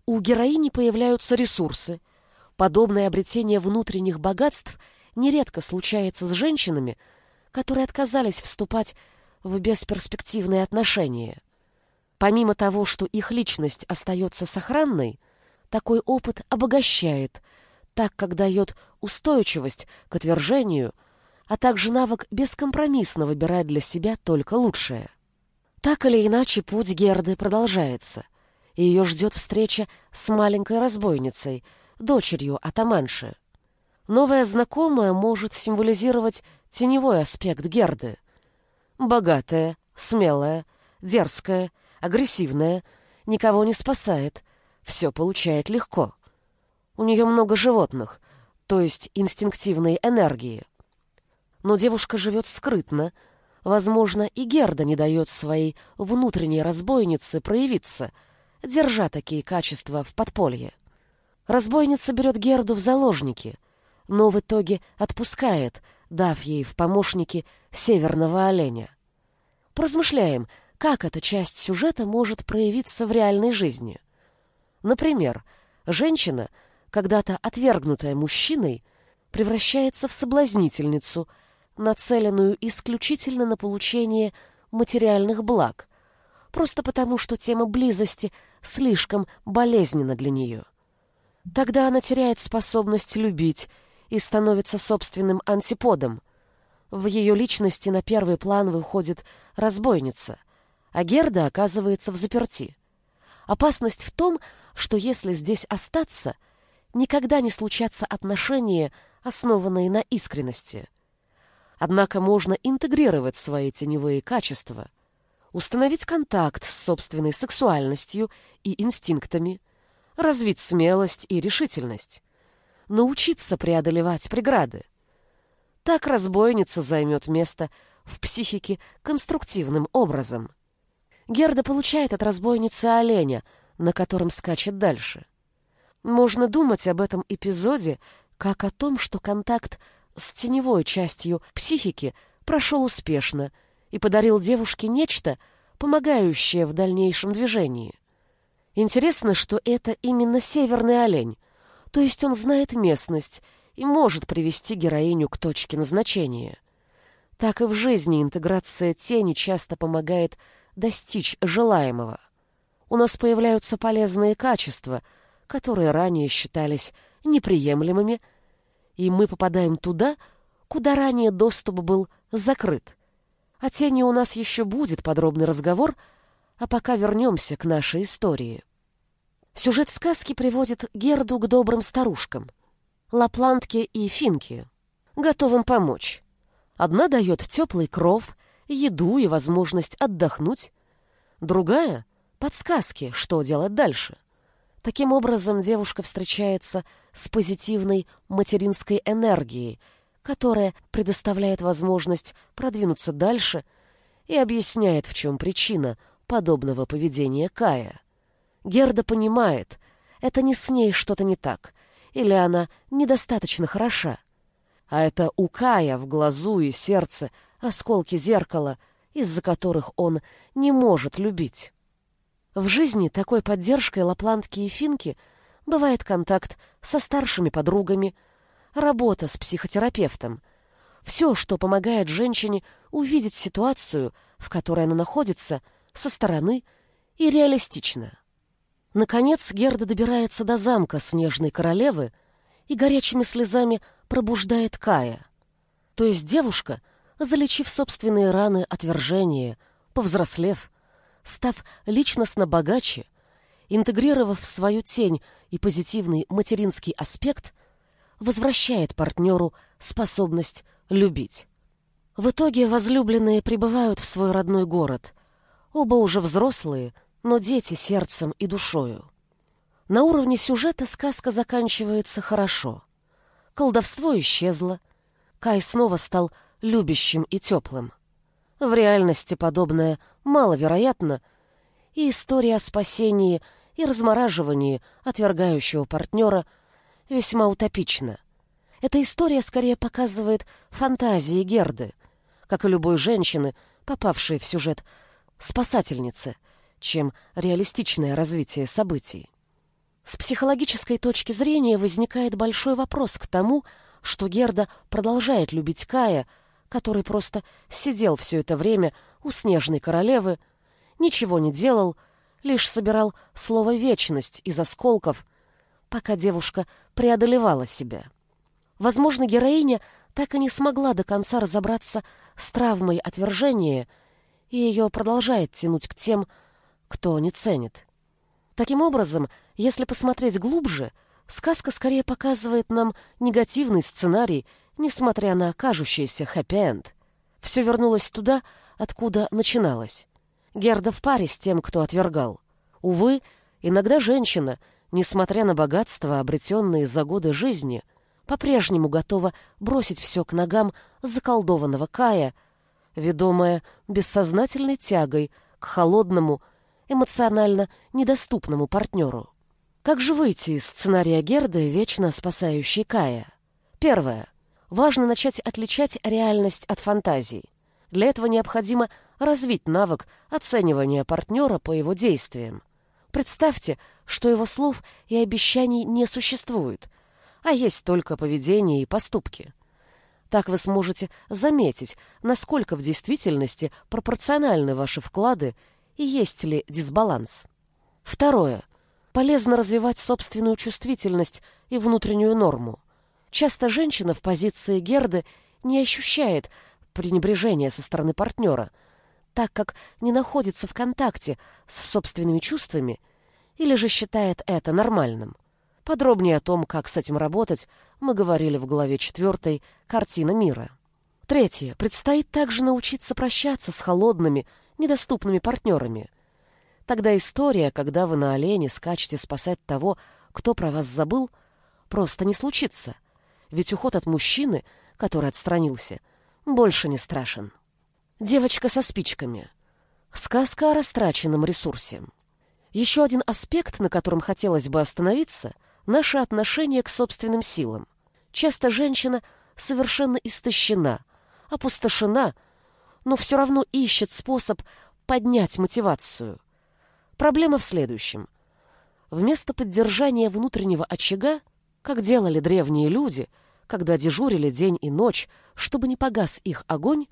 У героини появляются ресурсы. Подобное обретение внутренних богатств нередко случается с женщинами, которые отказались вступать в бесперспективные отношения. Помимо того, что их личность остается сохранной, такой опыт обогащает, так как дает устойчивость к отвержению, а также навык бескомпромиссно выбирать для себя только лучшее. Так или иначе, путь Герды продолжается, и ее ждет встреча с маленькой разбойницей, дочерью атаманши. Новая знакомая может символизировать теневой аспект Герды. Богатая, смелая, дерзкая, агрессивная, никого не спасает, все получает легко. У нее много животных, то есть инстинктивной энергии. Но девушка живет скрытно, Возможно, и Герда не дает своей внутренней разбойнице проявиться, держа такие качества в подполье. Разбойница берет Герду в заложники, но в итоге отпускает, дав ей в помощники северного оленя. Поразмышляем, как эта часть сюжета может проявиться в реальной жизни. Например, женщина, когда-то отвергнутая мужчиной, превращается в соблазнительницу – нацеленную исключительно на получение материальных благ, просто потому что тема близости слишком болезненна для нее. Тогда она теряет способность любить и становится собственным антиподом. В ее личности на первый план выходит разбойница, а Герда оказывается в заперти. Опасность в том, что если здесь остаться, никогда не случатся отношения, основанные на искренности. Однако можно интегрировать свои теневые качества, установить контакт с собственной сексуальностью и инстинктами, развить смелость и решительность, научиться преодолевать преграды. Так разбойница займет место в психике конструктивным образом. Герда получает от разбойницы оленя, на котором скачет дальше. Можно думать об этом эпизоде как о том, что контакт с теневой частью психики прошел успешно и подарил девушке нечто, помогающее в дальнейшем движении. Интересно, что это именно северный олень, то есть он знает местность и может привести героиню к точке назначения. Так и в жизни интеграция тени часто помогает достичь желаемого. У нас появляются полезные качества, которые ранее считались неприемлемыми, и мы попадаем туда, куда ранее доступ был закрыт. О тени у нас еще будет подробный разговор, а пока вернемся к нашей истории. Сюжет сказки приводит Герду к добрым старушкам, Лаплантке и Финке, готовым помочь. Одна дает теплый кров, еду и возможность отдохнуть, другая — подсказки, что делать дальше. Таким образом, девушка встречается с позитивной материнской энергией, которая предоставляет возможность продвинуться дальше и объясняет, в чем причина подобного поведения Кая. Герда понимает, это не с ней что-то не так, или она недостаточно хороша. А это у Кая в глазу и сердце осколки зеркала, из-за которых он не может любить. В жизни такой поддержкой лаплантки и финки бывает контакт со старшими подругами, работа с психотерапевтом, все, что помогает женщине увидеть ситуацию, в которой она находится, со стороны и реалистично. Наконец Герда добирается до замка Снежной Королевы и горячими слезами пробуждает Кая. То есть девушка, залечив собственные раны отвержения, повзрослев, став личностно богаче, интегрировав в свою тень и позитивный материнский аспект, возвращает партнеру способность любить. В итоге возлюбленные прибывают в свой родной город. Оба уже взрослые – но дети сердцем и душою. На уровне сюжета сказка заканчивается хорошо. Колдовство исчезло. Кай снова стал любящим и теплым. В реальности подобное маловероятно, и история о спасении и размораживании отвергающего партнера весьма утопична. Эта история скорее показывает фантазии Герды, как и любой женщины, попавшей в сюжет спасательницы — чем реалистичное развитие событий. С психологической точки зрения возникает большой вопрос к тому, что Герда продолжает любить Кая, который просто сидел все это время у снежной королевы, ничего не делал, лишь собирал слово «вечность» из осколков, пока девушка преодолевала себя. Возможно, героиня так и не смогла до конца разобраться с травмой отвержения, и ее продолжает тянуть к тем, кто не ценит. Таким образом, если посмотреть глубже, сказка скорее показывает нам негативный сценарий, несмотря на кажущийся хэппи-энд. Все вернулось туда, откуда начиналось. Герда в паре с тем, кто отвергал. Увы, иногда женщина, несмотря на богатство, обретенные за годы жизни, по-прежнему готова бросить все к ногам заколдованного Кая, ведомая бессознательной тягой к холодному, эмоционально недоступному партнеру. Как же выйти из сценария Герды, вечно спасающей Кая? Первое. Важно начать отличать реальность от фантазий. Для этого необходимо развить навык оценивания партнера по его действиям. Представьте, что его слов и обещаний не существует, а есть только поведение и поступки. Так вы сможете заметить, насколько в действительности пропорциональны ваши вклады и есть ли дисбаланс. Второе. Полезно развивать собственную чувствительность и внутреннюю норму. Часто женщина в позиции Герды не ощущает пренебрежения со стороны партнера, так как не находится в контакте с собственными чувствами или же считает это нормальным. Подробнее о том, как с этим работать, мы говорили в главе 4 «Картина мира». Третье. Предстоит также научиться прощаться с холодными, недоступными партнерами. Тогда история, когда вы на олене скачете спасать того, кто про вас забыл, просто не случится. Ведь уход от мужчины, который отстранился, больше не страшен. Девочка со спичками. Сказка о растраченном ресурсе. Еще один аспект, на котором хотелось бы остановиться – наше отношение к собственным силам. Часто женщина совершенно истощена, опустошена, но все равно ищет способ поднять мотивацию. Проблема в следующем. Вместо поддержания внутреннего очага, как делали древние люди, когда дежурили день и ночь, чтобы не погас их огонь,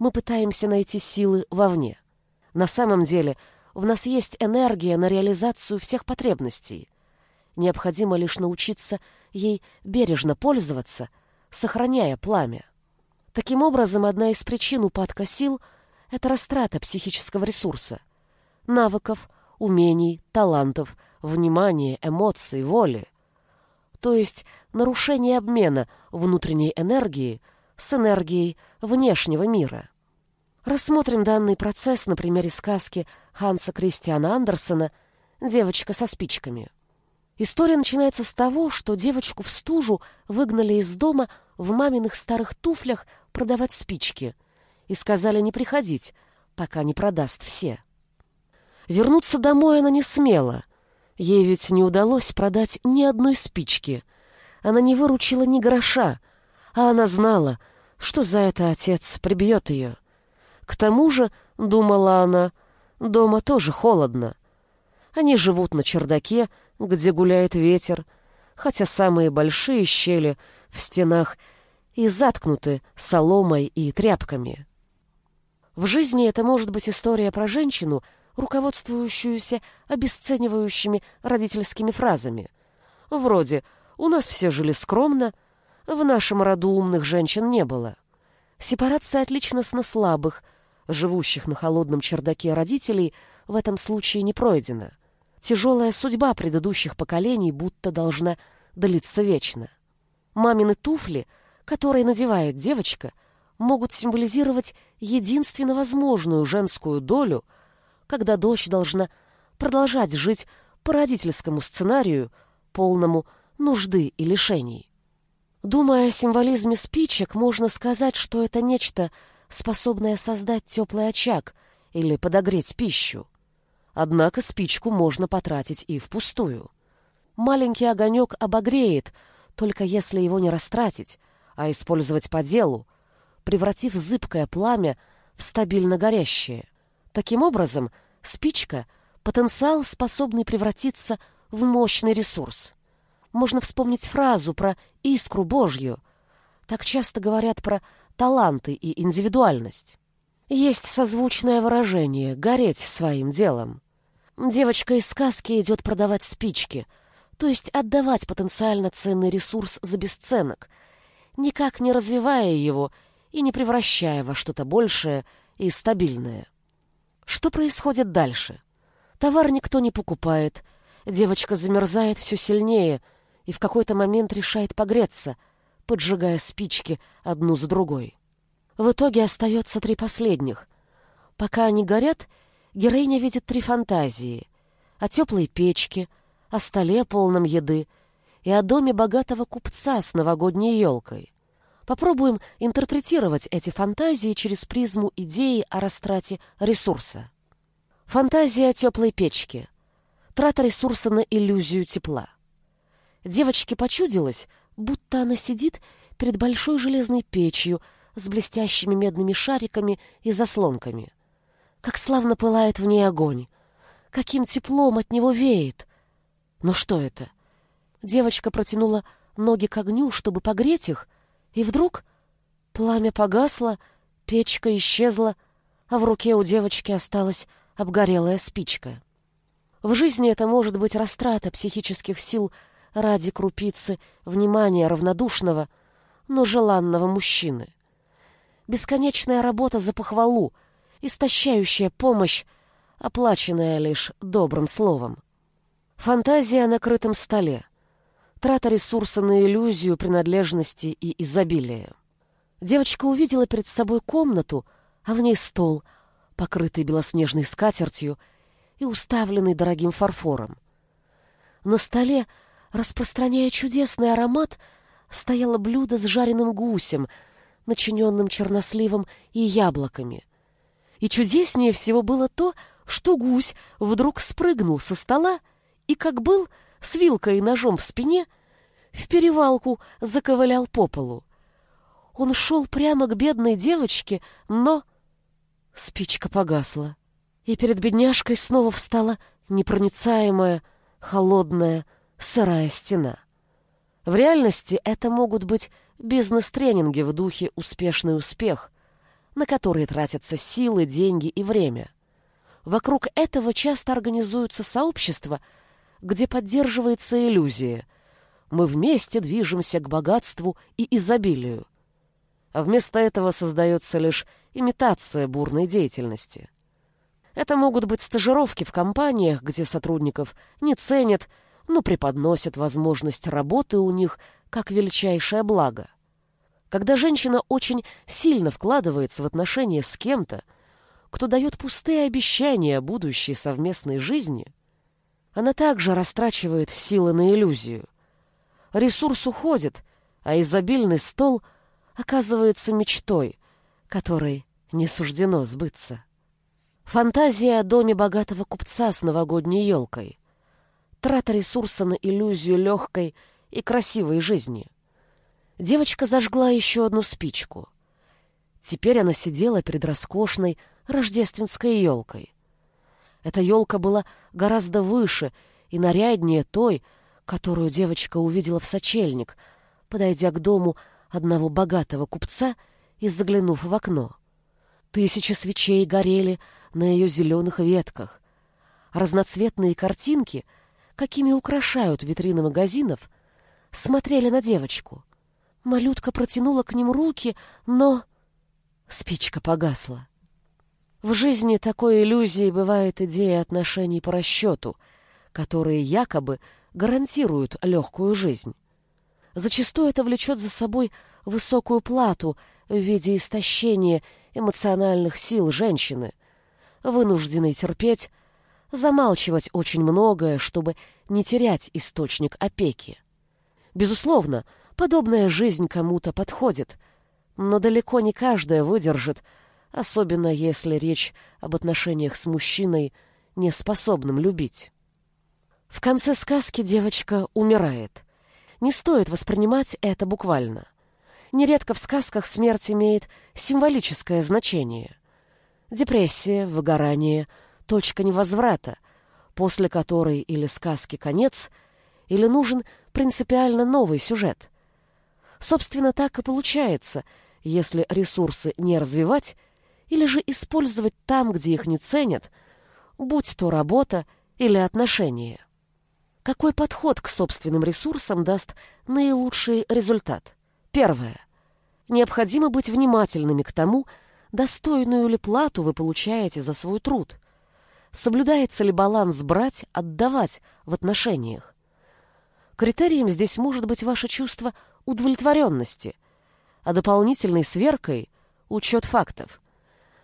мы пытаемся найти силы вовне. На самом деле в нас есть энергия на реализацию всех потребностей. Необходимо лишь научиться ей бережно пользоваться, сохраняя пламя. Таким образом, одна из причин упадка сил – это растрата психического ресурса, навыков, умений, талантов, внимания, эмоций, воли. То есть нарушение обмена внутренней энергии с энергией внешнего мира. Рассмотрим данный процесс на примере сказки Ханса Кристиана Андерсена «Девочка со спичками». История начинается с того, что девочку в стужу выгнали из дома в маминых старых туфлях продавать спички и сказали не приходить, пока не продаст все. Вернуться домой она не смела. Ей ведь не удалось продать ни одной спички. Она не выручила ни гроша, а она знала, что за это отец прибьет ее. К тому же, думала она, дома тоже холодно. Они живут на чердаке, где гуляет ветер, хотя самые большие щели в стенах и заткнуты соломой и тряпками. В жизни это может быть история про женщину, руководствующуюся обесценивающими родительскими фразами. Вроде «у нас все жили скромно», «в нашем роду умных женщин не было». Сепарация отличностно слабых, живущих на холодном чердаке родителей, в этом случае не пройдена. Тяжелая судьба предыдущих поколений будто должна длиться вечно. Мамины туфли — которые надевает девочка, могут символизировать единственно возможную женскую долю, когда дочь должна продолжать жить по родительскому сценарию, полному нужды и лишений. Думая о символизме спичек, можно сказать, что это нечто, способное создать теплый очаг или подогреть пищу. Однако спичку можно потратить и впустую. Маленький огонек обогреет, только если его не растратить, а использовать по делу, превратив зыбкое пламя в стабильно горящее. Таким образом, спичка — потенциал, способный превратиться в мощный ресурс. Можно вспомнить фразу про искру Божью. Так часто говорят про таланты и индивидуальность. Есть созвучное выражение «гореть своим делом». Девочка из сказки идет продавать спички, то есть отдавать потенциально ценный ресурс за бесценок — никак не развивая его и не превращая во что-то большее и стабильное. Что происходит дальше? Товар никто не покупает, девочка замерзает все сильнее и в какой-то момент решает погреться, поджигая спички одну за другой. В итоге остается три последних. Пока они горят, героиня видит три фантазии — о теплой печке, о столе полном еды и о доме богатого купца с новогодней елкой. Попробуем интерпретировать эти фантазии через призму идеи о растрате ресурса. Фантазия теплой печки. Трата ресурса на иллюзию тепла. Девочке почудилось, будто она сидит перед большой железной печью с блестящими медными шариками и заслонками. Как славно пылает в ней огонь, каким теплом от него веет. Но что это? Девочка протянула ноги к огню, чтобы погреть их, и вдруг пламя погасло, печка исчезла, а в руке у девочки осталась обгорелая спичка. В жизни это может быть растрата психических сил ради крупицы внимания равнодушного, но желанного мужчины. Бесконечная работа за похвалу истощающая помощь, оплаченная лишь добрым словом. Фантазия на крытом столе, трата ресурса на иллюзию принадлежности и изобилия. Девочка увидела перед собой комнату, а в ней стол, покрытый белоснежной скатертью и уставленный дорогим фарфором. На столе, распространяя чудесный аромат, стояло блюдо с жареным гусем, начиненным черносливом и яблоками. И чудеснее всего было то, что гусь вдруг спрыгнул со стола и, как был, с вилкой и ножом в спине, в перевалку заковылял по полу. Он шел прямо к бедной девочке, но... Спичка погасла, и перед бедняжкой снова встала непроницаемая, холодная, сырая стена. В реальности это могут быть бизнес-тренинги в духе «успешный успех», на которые тратятся силы, деньги и время. Вокруг этого часто организуются сообщества, где поддерживается иллюзия. Мы вместе движемся к богатству и изобилию а вместо этого создается лишь имитация бурной деятельности. Это могут быть стажировки в компаниях, где сотрудников не ценят, но преподносят возможность работы у них как величайшее благо. Когда женщина очень сильно вкладывается в отношения с кем-то, кто дает пустые обещания будущей совместной жизни, она также растрачивает силы на иллюзию. Ресурс уходит, а изобильный стол – оказывается мечтой, которой не суждено сбыться. Фантазия о доме богатого купца с новогодней елкой. Трата ресурса на иллюзию легкой и красивой жизни. Девочка зажгла еще одну спичку. Теперь она сидела перед роскошной рождественской елкой. Эта елка была гораздо выше и наряднее той, которую девочка увидела в сочельник, подойдя к дому одного богатого купца и заглянув в окно. Тысячи свечей горели на ее зеленых ветках. Разноцветные картинки, какими украшают витрины магазинов, смотрели на девочку. Малютка протянула к ним руки, но... Спичка погасла. В жизни такой иллюзией бывает идея отношений по расчету, которые якобы гарантируют легкую жизнь. Зачастую это влечет за собой высокую плату в виде истощения эмоциональных сил женщины, вынужденной терпеть, замалчивать очень многое, чтобы не терять источник опеки. Безусловно, подобная жизнь кому-то подходит, но далеко не каждая выдержит, особенно если речь об отношениях с мужчиной, не способным любить. В конце сказки девочка умирает. Не стоит воспринимать это буквально. Нередко в сказках смерть имеет символическое значение. Депрессия, выгорание, точка невозврата, после которой или сказки конец, или нужен принципиально новый сюжет. Собственно, так и получается, если ресурсы не развивать или же использовать там, где их не ценят, будь то работа или отношения. Какой подход к собственным ресурсам даст наилучший результат? Первое. Необходимо быть внимательными к тому, достойную ли плату вы получаете за свой труд. Соблюдается ли баланс брать-отдавать в отношениях? Критерием здесь может быть ваше чувство удовлетворенности, а дополнительной сверкой – учет фактов.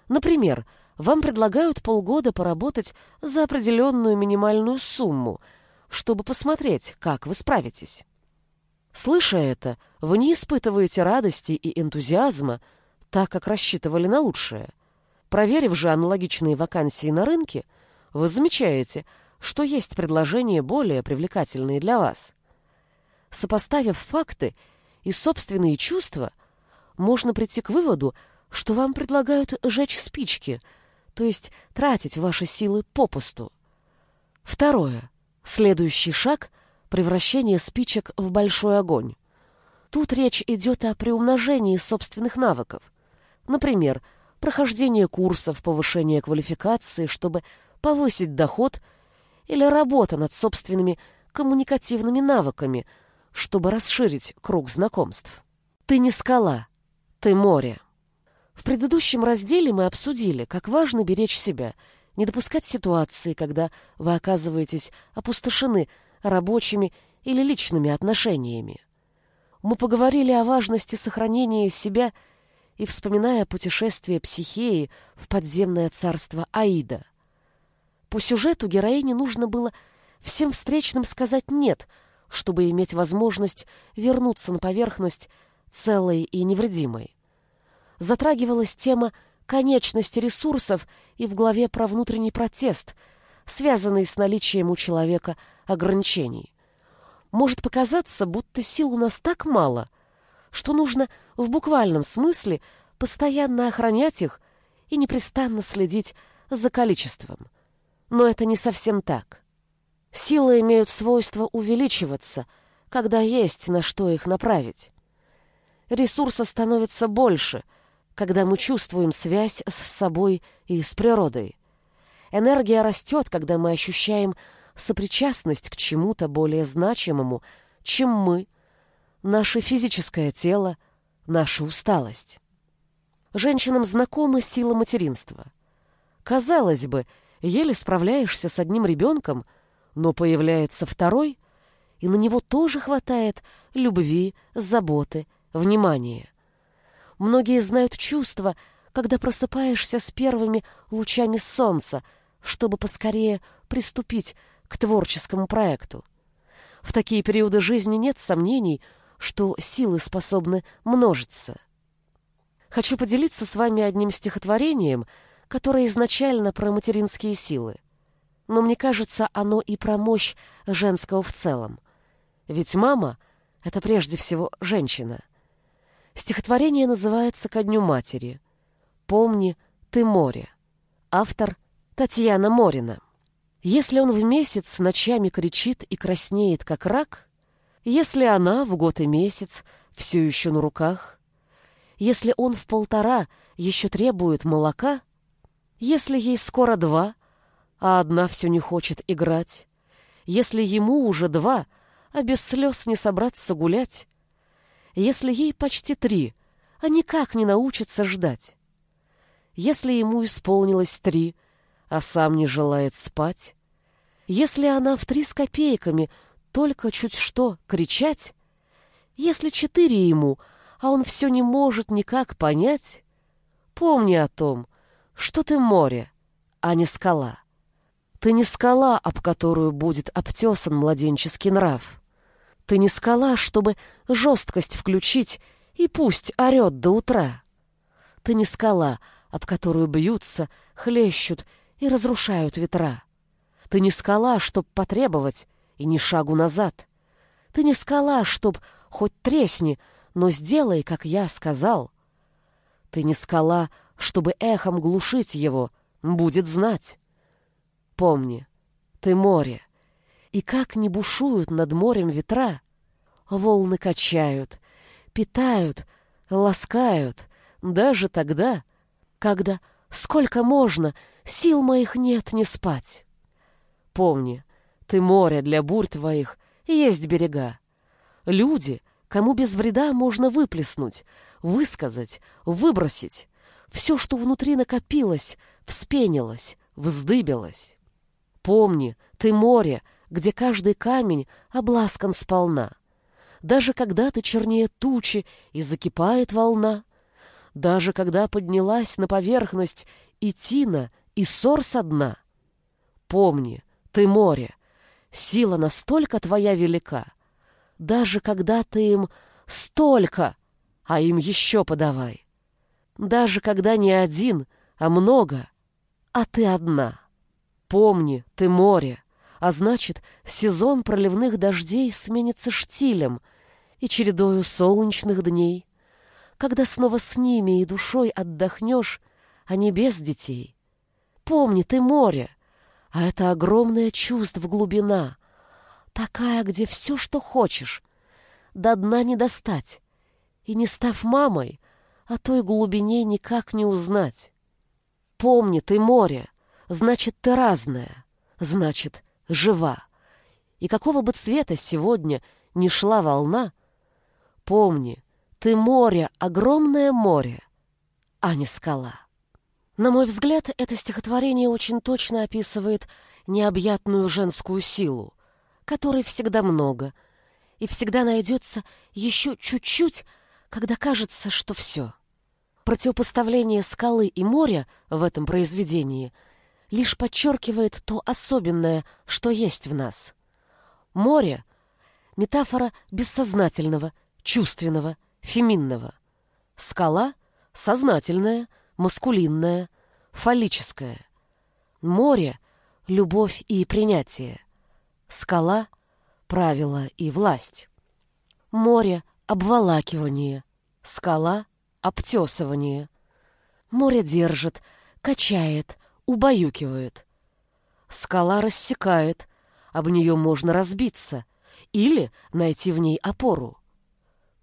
Например, вам предлагают полгода поработать за определенную минимальную сумму – чтобы посмотреть, как вы справитесь. Слыша это, вы не испытываете радости и энтузиазма, так как рассчитывали на лучшее. Проверив же аналогичные вакансии на рынке, вы замечаете, что есть предложения более привлекательные для вас. Сопоставив факты и собственные чувства, можно прийти к выводу, что вам предлагают жечь спички, то есть тратить ваши силы попусту. Второе. Следующий шаг — превращение спичек в большой огонь. Тут речь идет о приумножении собственных навыков. Например, прохождение курсов, повышение квалификации, чтобы повысить доход, или работа над собственными коммуникативными навыками, чтобы расширить круг знакомств. Ты не скала, ты море. В предыдущем разделе мы обсудили, как важно беречь себя, не допускать ситуации, когда вы оказываетесь опустошены рабочими или личными отношениями. Мы поговорили о важности сохранения себя и вспоминая путешествие психеи в подземное царство Аида. По сюжету героине нужно было всем встречным сказать «нет», чтобы иметь возможность вернуться на поверхность целой и невредимой. Затрагивалась тема конечности ресурсов и в главе про внутренний протест, связанный с наличием у человека ограничений. Может показаться, будто сил у нас так мало, что нужно в буквальном смысле постоянно охранять их и непрестанно следить за количеством. Но это не совсем так. Силы имеют свойство увеличиваться, когда есть на что их направить. Ресурса становится больше, когда мы чувствуем связь с собой и с природой. Энергия растет, когда мы ощущаем сопричастность к чему-то более значимому, чем мы, наше физическое тело, наша усталость. Женщинам знакома сила материнства. Казалось бы, еле справляешься с одним ребенком – но появляется второй, и на него тоже хватает любви, заботы, внимания. Многие знают чувство, когда просыпаешься с первыми лучами солнца, чтобы поскорее приступить к творческому проекту. В такие периоды жизни нет сомнений, что силы способны множиться. Хочу поделиться с вами одним стихотворением, которое изначально про материнские силы но мне кажется, оно и про мощь женского в целом. Ведь мама — это прежде всего женщина. Стихотворение называется «Ко дню матери». «Помни, ты море». Автор Татьяна Морина. Если он в месяц ночами кричит и краснеет, как рак, если она в год и месяц все еще на руках, если он в полтора еще требует молока, если ей скоро два, а одна все не хочет играть. Если ему уже два, а без слез не собраться гулять. Если ей почти три, а никак не научится ждать. Если ему исполнилось три, а сам не желает спать. Если она в три с копейками только чуть что кричать. Если четыре ему, а он все не может никак понять. Помни о том, что ты море, а не скала. Ты не скала, об которую будет обтесан младенческий нрав. Ты не скала, чтобы жесткость включить, и пусть орет до утра. Ты не скала, об которую бьются, хлещут и разрушают ветра. Ты не скала, чтоб потребовать, и ни шагу назад. Ты не скала, чтоб хоть тресни, но сделай, как я сказал. Ты не скала, чтобы эхом глушить его, будет знать. Помни, ты море, и как не бушуют над морем ветра, волны качают, питают, ласкают, даже тогда, когда сколько можно, сил моих нет не спать. Помни, ты море для бурь твоих, есть берега. Люди, кому без вреда можно выплеснуть, высказать, выбросить. Все, что внутри накопилось, вспенилось, вздыбилось. Помни, ты море, где каждый камень обласкан сполна. Даже когда ты чернее тучи и закипает волна, даже когда поднялась на поверхность и тина, и ссор со дна. Помни, ты море, сила настолько твоя велика, даже когда ты им столько, а им еще подавай. Даже когда не один, а много, а ты одна. Помни, ты море, а значит, сезон проливных дождей сменится штилем и чередою солнечных дней, когда снова с ними и душой отдохнешь, а не без детей. Помни, ты море, а это огромное чувство глубина, такая, где все, что хочешь, до дна не достать, и не став мамой, о той глубине никак не узнать. Помни, ты море, значит, ты разная, значит, жива. И какого бы цвета сегодня ни шла волна, помни, ты море, огромное море, а не скала. На мой взгляд, это стихотворение очень точно описывает необъятную женскую силу, которой всегда много, и всегда найдется еще чуть-чуть, когда кажется, что все. Противопоставление скалы и моря в этом произведении лишь подчеркивает то особенное, что есть в нас. Море — метафора бессознательного, чувственного, феминного. Скала — сознательная, маскулинная, фаллическая. Море — любовь и принятие. Скала — правила и власть. Море — обволакивание. Скала — обтесывание. Море держит, качает, убаюкивает. Скала рассекает, об нее можно разбиться или найти в ней опору.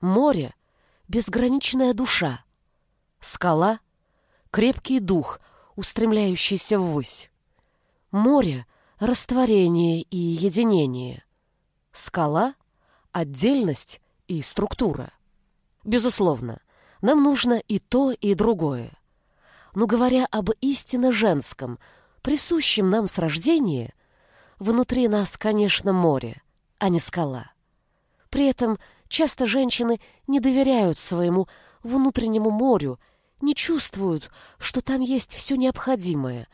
Море — безграничная душа. Скала — крепкий дух, устремляющийся ввысь. Море — растворение и единение. Скала — отдельность и структура. Безусловно, нам нужно и то, и другое. Но говоря об истинно женском, присущем нам с рождения, внутри нас, конечно, море, а не скала. При этом Часто женщины не доверяют своему внутреннему морю, не чувствуют, что там есть все необходимое,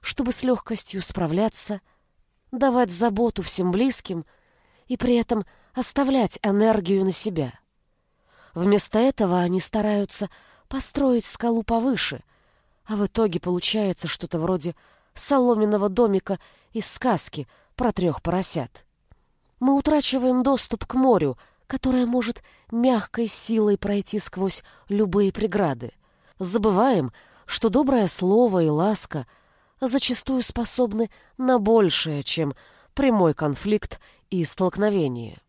чтобы с легкостью справляться, давать заботу всем близким и при этом оставлять энергию на себя. Вместо этого они стараются построить скалу повыше, а в итоге получается что-то вроде соломенного домика из сказки про трех поросят. Мы утрачиваем доступ к морю, которая может мягкой силой пройти сквозь любые преграды. Забываем, что доброе слово и ласка зачастую способны на большее, чем прямой конфликт и столкновение.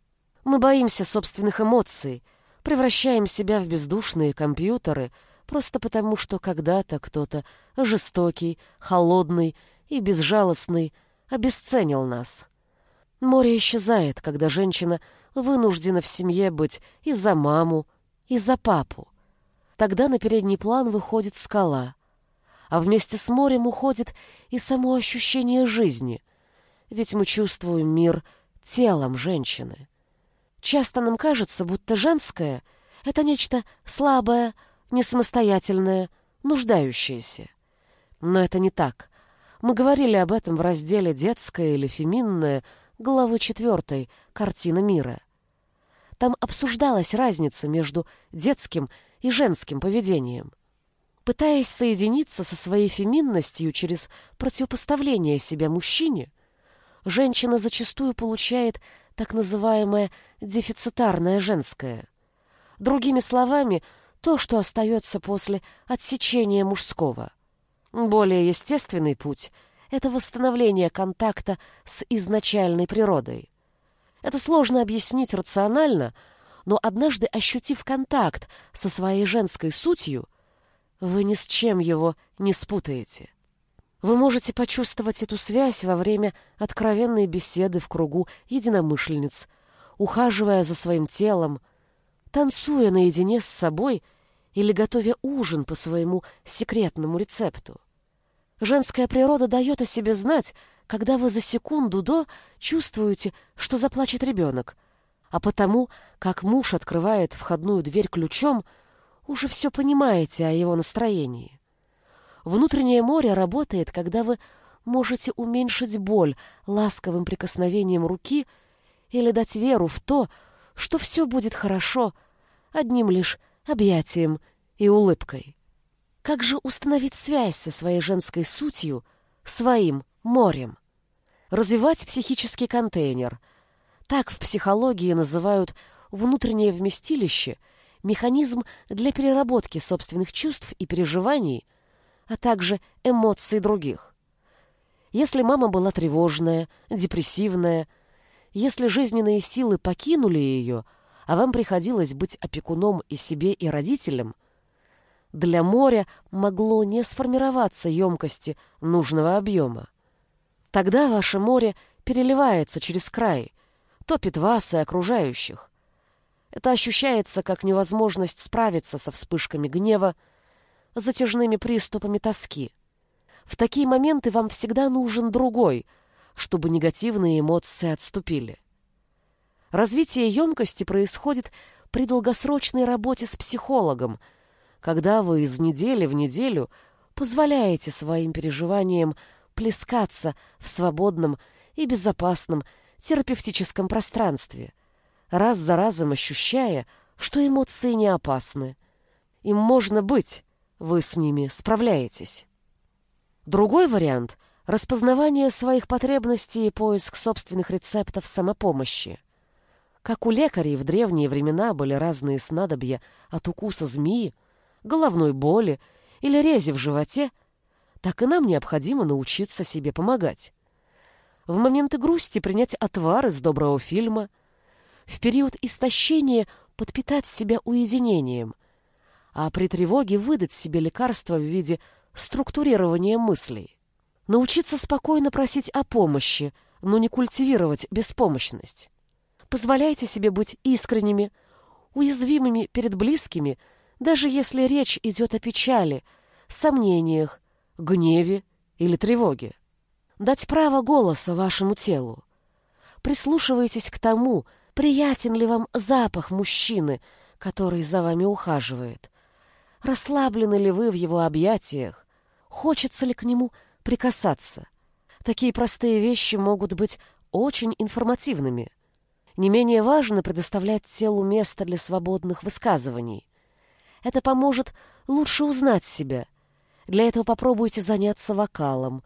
Мы боимся собственных эмоций, превращаем себя в бездушные компьютеры просто потому, что когда-то кто-то жестокий, холодный и безжалостный обесценил нас. Море исчезает, когда женщина вынуждена в семье быть и за маму, и за папу. Тогда на передний план выходит скала, а вместе с морем уходит и само ощущение жизни, ведь мы чувствуем мир телом женщины. Часто нам кажется, будто женское — это нечто слабое, несамостоятельное, нуждающееся. Но это не так. Мы говорили об этом в разделе «Детское или феминное», главы 4 «Картина мира». Там обсуждалась разница между детским и женским поведением. Пытаясь соединиться со своей феминностью через противопоставление себя мужчине, женщина зачастую получает так называемое дефицитарное женское. Другими словами, то, что остается после отсечения мужского. Более естественный путь — это восстановление контакта с изначальной природой. Это сложно объяснить рационально, но однажды ощутив контакт со своей женской сутью, вы ни с чем его не спутаете. Вы можете почувствовать эту связь во время откровенной беседы в кругу единомышленниц, ухаживая за своим телом, танцуя наедине с собой или готовя ужин по своему секретному рецепту. Женская природа дает о себе знать, когда вы за секунду до чувствуете, что заплачет ребенок, а потому, как муж открывает входную дверь ключом, уже все понимаете о его настроении. Внутреннее море работает, когда вы можете уменьшить боль ласковым прикосновением руки или дать веру в то, что все будет хорошо одним лишь объятием и улыбкой. Как же установить связь со своей женской сутью, своим морем? Развивать психический контейнер. Так в психологии называют внутреннее вместилище, механизм для переработки собственных чувств и переживаний, а также эмоций других. Если мама была тревожная, депрессивная, если жизненные силы покинули ее, а вам приходилось быть опекуном и себе, и родителем, для моря могло не сформироваться емкости нужного объема. Тогда ваше море переливается через край, топит вас и окружающих. Это ощущается как невозможность справиться со вспышками гнева, затяжными приступами тоски. В такие моменты вам всегда нужен другой, чтобы негативные эмоции отступили. Развитие емкости происходит при долгосрочной работе с психологом, когда вы из недели в неделю позволяете своим переживаниям плескаться в свободном и безопасном терапевтическом пространстве, раз за разом ощущая, что эмоции не опасны. Им можно быть, вы с ними справляетесь. Другой вариант — распознавание своих потребностей и поиск собственных рецептов самопомощи. Как у лекарей в древние времена были разные снадобья от укуса змеи, головной боли или рези в животе, так и нам необходимо научиться себе помогать. В моменты грусти принять отвар из доброго фильма, в период истощения подпитать себя уединением, а при тревоге выдать себе лекарство в виде структурирования мыслей. Научиться спокойно просить о помощи, но не культивировать беспомощность. Позволяйте себе быть искренними, уязвимыми перед близкими, даже если речь идет о печали, сомнениях, гневе или тревоге. Дать право голоса вашему телу. Прислушивайтесь к тому, приятен ли вам запах мужчины, который за вами ухаживает. Расслаблены ли вы в его объятиях? Хочется ли к нему прикасаться? Такие простые вещи могут быть очень информативными. Не менее важно предоставлять телу место для свободных высказываний. Это поможет лучше узнать себя. Для этого попробуйте заняться вокалом.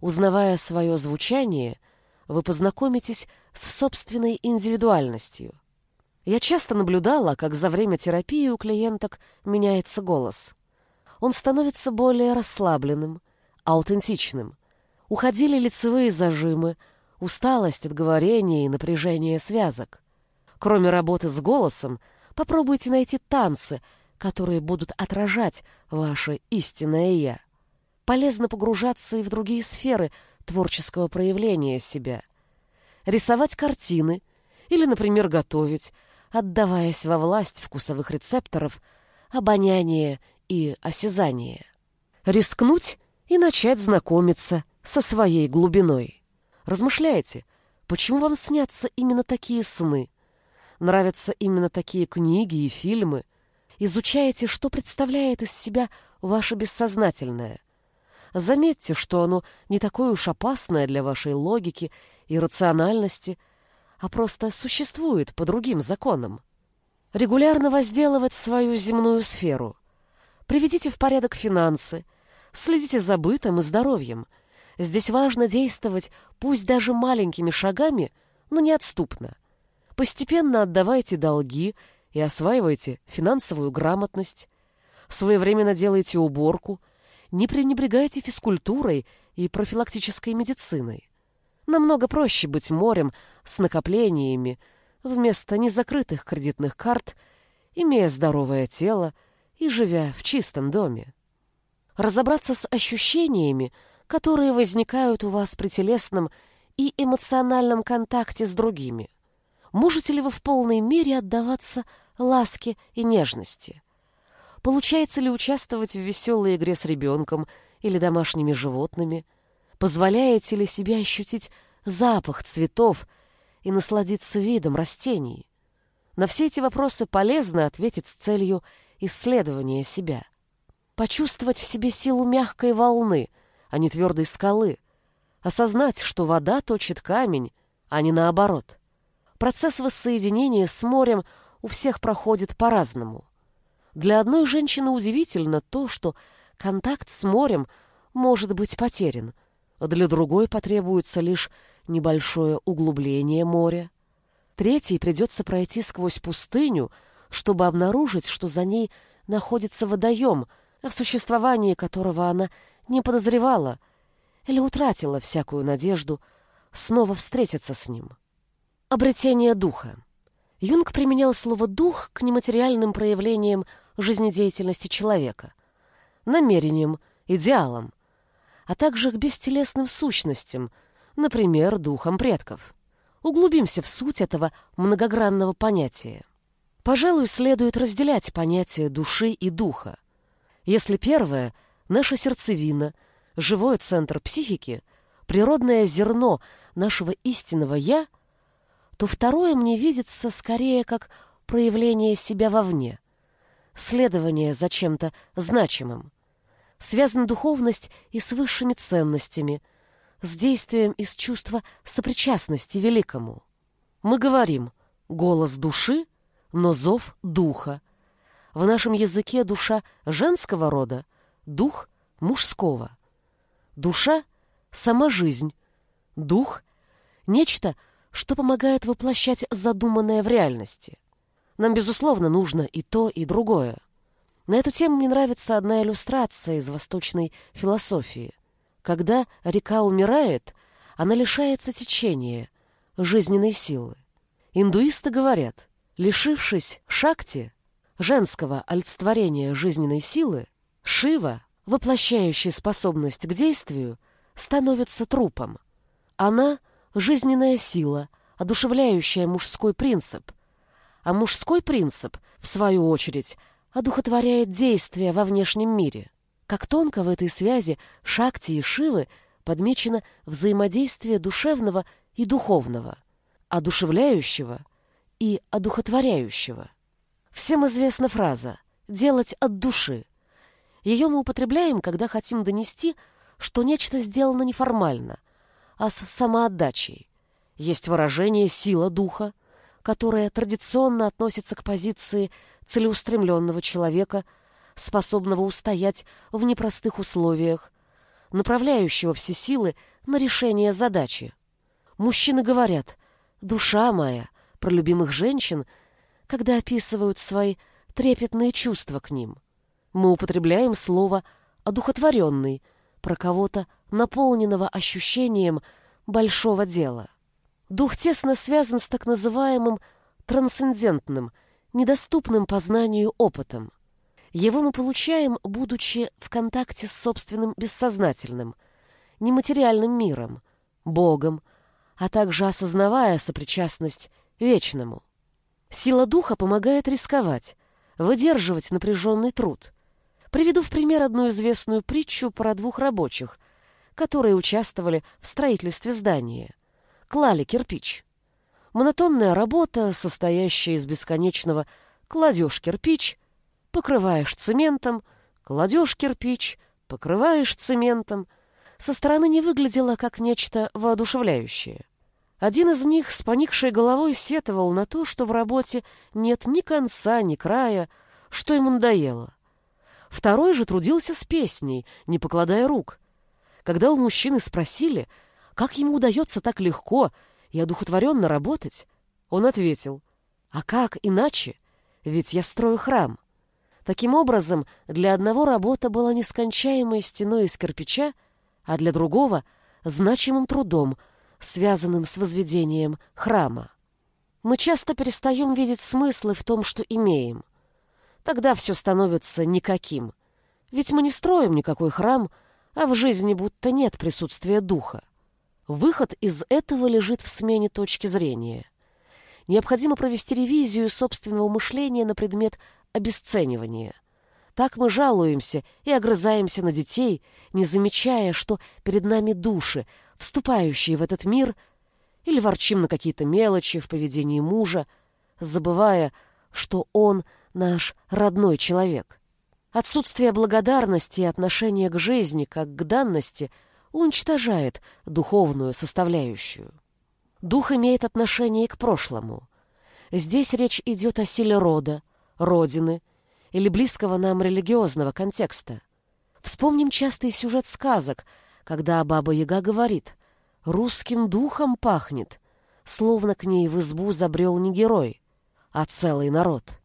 Узнавая свое звучание, вы познакомитесь с собственной индивидуальностью. Я часто наблюдала, как за время терапии у клиенток меняется голос. Он становится более расслабленным, аутентичным. Уходили лицевые зажимы, усталость от говорения и напряжение связок. Кроме работы с голосом, попробуйте найти танцы, которые будут отражать ваше истинное «я». Полезно погружаться и в другие сферы творческого проявления себя. Рисовать картины или, например, готовить, отдаваясь во власть вкусовых рецепторов, обоняния и осязания. Рискнуть и начать знакомиться со своей глубиной. Размышляйте, почему вам снятся именно такие сны? Нравятся именно такие книги и фильмы? Изучаете, что представляет из себя ваше бессознательное. Заметьте, что оно не такое уж опасное для вашей логики и рациональности – а просто существует по другим законам. Регулярно возделывать свою земную сферу. Приведите в порядок финансы, следите за бытом и здоровьем. Здесь важно действовать, пусть даже маленькими шагами, но неотступно. Постепенно отдавайте долги и осваивайте финансовую грамотность. Своевременно делайте уборку, не пренебрегайте физкультурой и профилактической медициной. Намного проще быть морем с накоплениями вместо незакрытых кредитных карт, имея здоровое тело и живя в чистом доме. Разобраться с ощущениями, которые возникают у вас при телесном и эмоциональном контакте с другими. Можете ли вы в полной мере отдаваться ласке и нежности? Получается ли участвовать в веселой игре с ребенком или домашними животными? Позволяете ли себе ощутить запах цветов и насладиться видом растений? На все эти вопросы полезно ответить с целью исследования себя. Почувствовать в себе силу мягкой волны, а не твердой скалы. Осознать, что вода точит камень, а не наоборот. Процесс воссоединения с морем у всех проходит по-разному. Для одной женщины удивительно то, что контакт с морем может быть потерян, а для другой потребуется лишь небольшое углубление моря. Третьей придется пройти сквозь пустыню, чтобы обнаружить, что за ней находится водоем, о существовании которого она не подозревала или утратила всякую надежду снова встретиться с ним. Обретение духа. Юнг применял слово «дух» к нематериальным проявлениям жизнедеятельности человека, намерениям, идеалам, а также к бестелесным сущностям, например, духам предков. Углубимся в суть этого многогранного понятия. Пожалуй, следует разделять понятия души и духа. Если первое — наша сердцевина, живой центр психики, природное зерно нашего истинного «я», то второе мне видится скорее как проявление себя вовне, следование за чем-то значимым. Связана духовность и с высшими ценностями, с действием из чувства сопричастности великому. Мы говорим «голос души», но зов духа. В нашем языке душа женского рода, дух мужского. Душа — сама жизнь, дух — нечто, что помогает воплощать задуманное в реальности. Нам, безусловно, нужно и то, и другое. На эту тему мне нравится одна иллюстрация из восточной философии. Когда река умирает, она лишается течения, жизненной силы. Индуисты говорят, лишившись шакти, женского олицетворения жизненной силы, Шива, воплощающий способность к действию, становится трупом. Она — жизненная сила, одушевляющая мужской принцип, а мужской принцип, в свою очередь, одухотворяет действия во внешнем мире. Как тонко в этой связи Шакти и Шивы подмечено взаимодействие душевного и духовного, одушевляющего и одухотворяющего. Всем известна фраза «делать от души». Ее мы употребляем, когда хотим донести, что нечто сделано неформально, а с самоотдачей. Есть выражение «сила духа», которое традиционно относится к позиции целеустремленного человека, способного устоять в непростых условиях, направляющего все силы на решение задачи. Мужчины говорят «душа моя» про любимых женщин, когда описывают свои трепетные чувства к ним. Мы употребляем слово «одухотворенный» про кого-то, наполненного ощущением большого дела. Дух тесно связан с так называемым трансцендентным – недоступным познанию опытом. Его мы получаем, будучи в контакте с собственным бессознательным, нематериальным миром, Богом, а также осознавая сопричастность вечному. Сила духа помогает рисковать, выдерживать напряженный труд. Приведу в пример одну известную притчу про двух рабочих, которые участвовали в строительстве здания. Клали кирпич. Монотонная работа, состоящая из бесконечного «кладешь кирпич», «покрываешь цементом», «кладешь кирпич», «покрываешь цементом», со стороны не выглядела как нечто воодушевляющее. Один из них с поникшей головой сетовал на то, что в работе нет ни конца, ни края, что ему надоело. Второй же трудился с песней, не покладая рук. Когда у мужчины спросили, как ему удается так легко и одухотворенно работать, он ответил, а как иначе? Ведь я строю храм. Таким образом, для одного работа была нескончаемой стеной из кирпича, а для другого — значимым трудом, связанным с возведением храма. Мы часто перестаем видеть смыслы в том, что имеем. Тогда все становится никаким. Ведь мы не строим никакой храм, а в жизни будто нет присутствия духа. Выход из этого лежит в смене точки зрения. Необходимо провести ревизию собственного мышления на предмет обесценивания. Так мы жалуемся и огрызаемся на детей, не замечая, что перед нами души, вступающие в этот мир, или ворчим на какие-то мелочи в поведении мужа, забывая, что он наш родной человек. Отсутствие благодарности и отношения к жизни как к данности – уничтожает духовную составляющую. Дух имеет отношение к прошлому. Здесь речь идет о силе рода, родины или близкого нам религиозного контекста. Вспомним частый сюжет сказок, когда Баба-Яга говорит «русским духом пахнет», словно к ней в избу забрел не герой, а целый народ.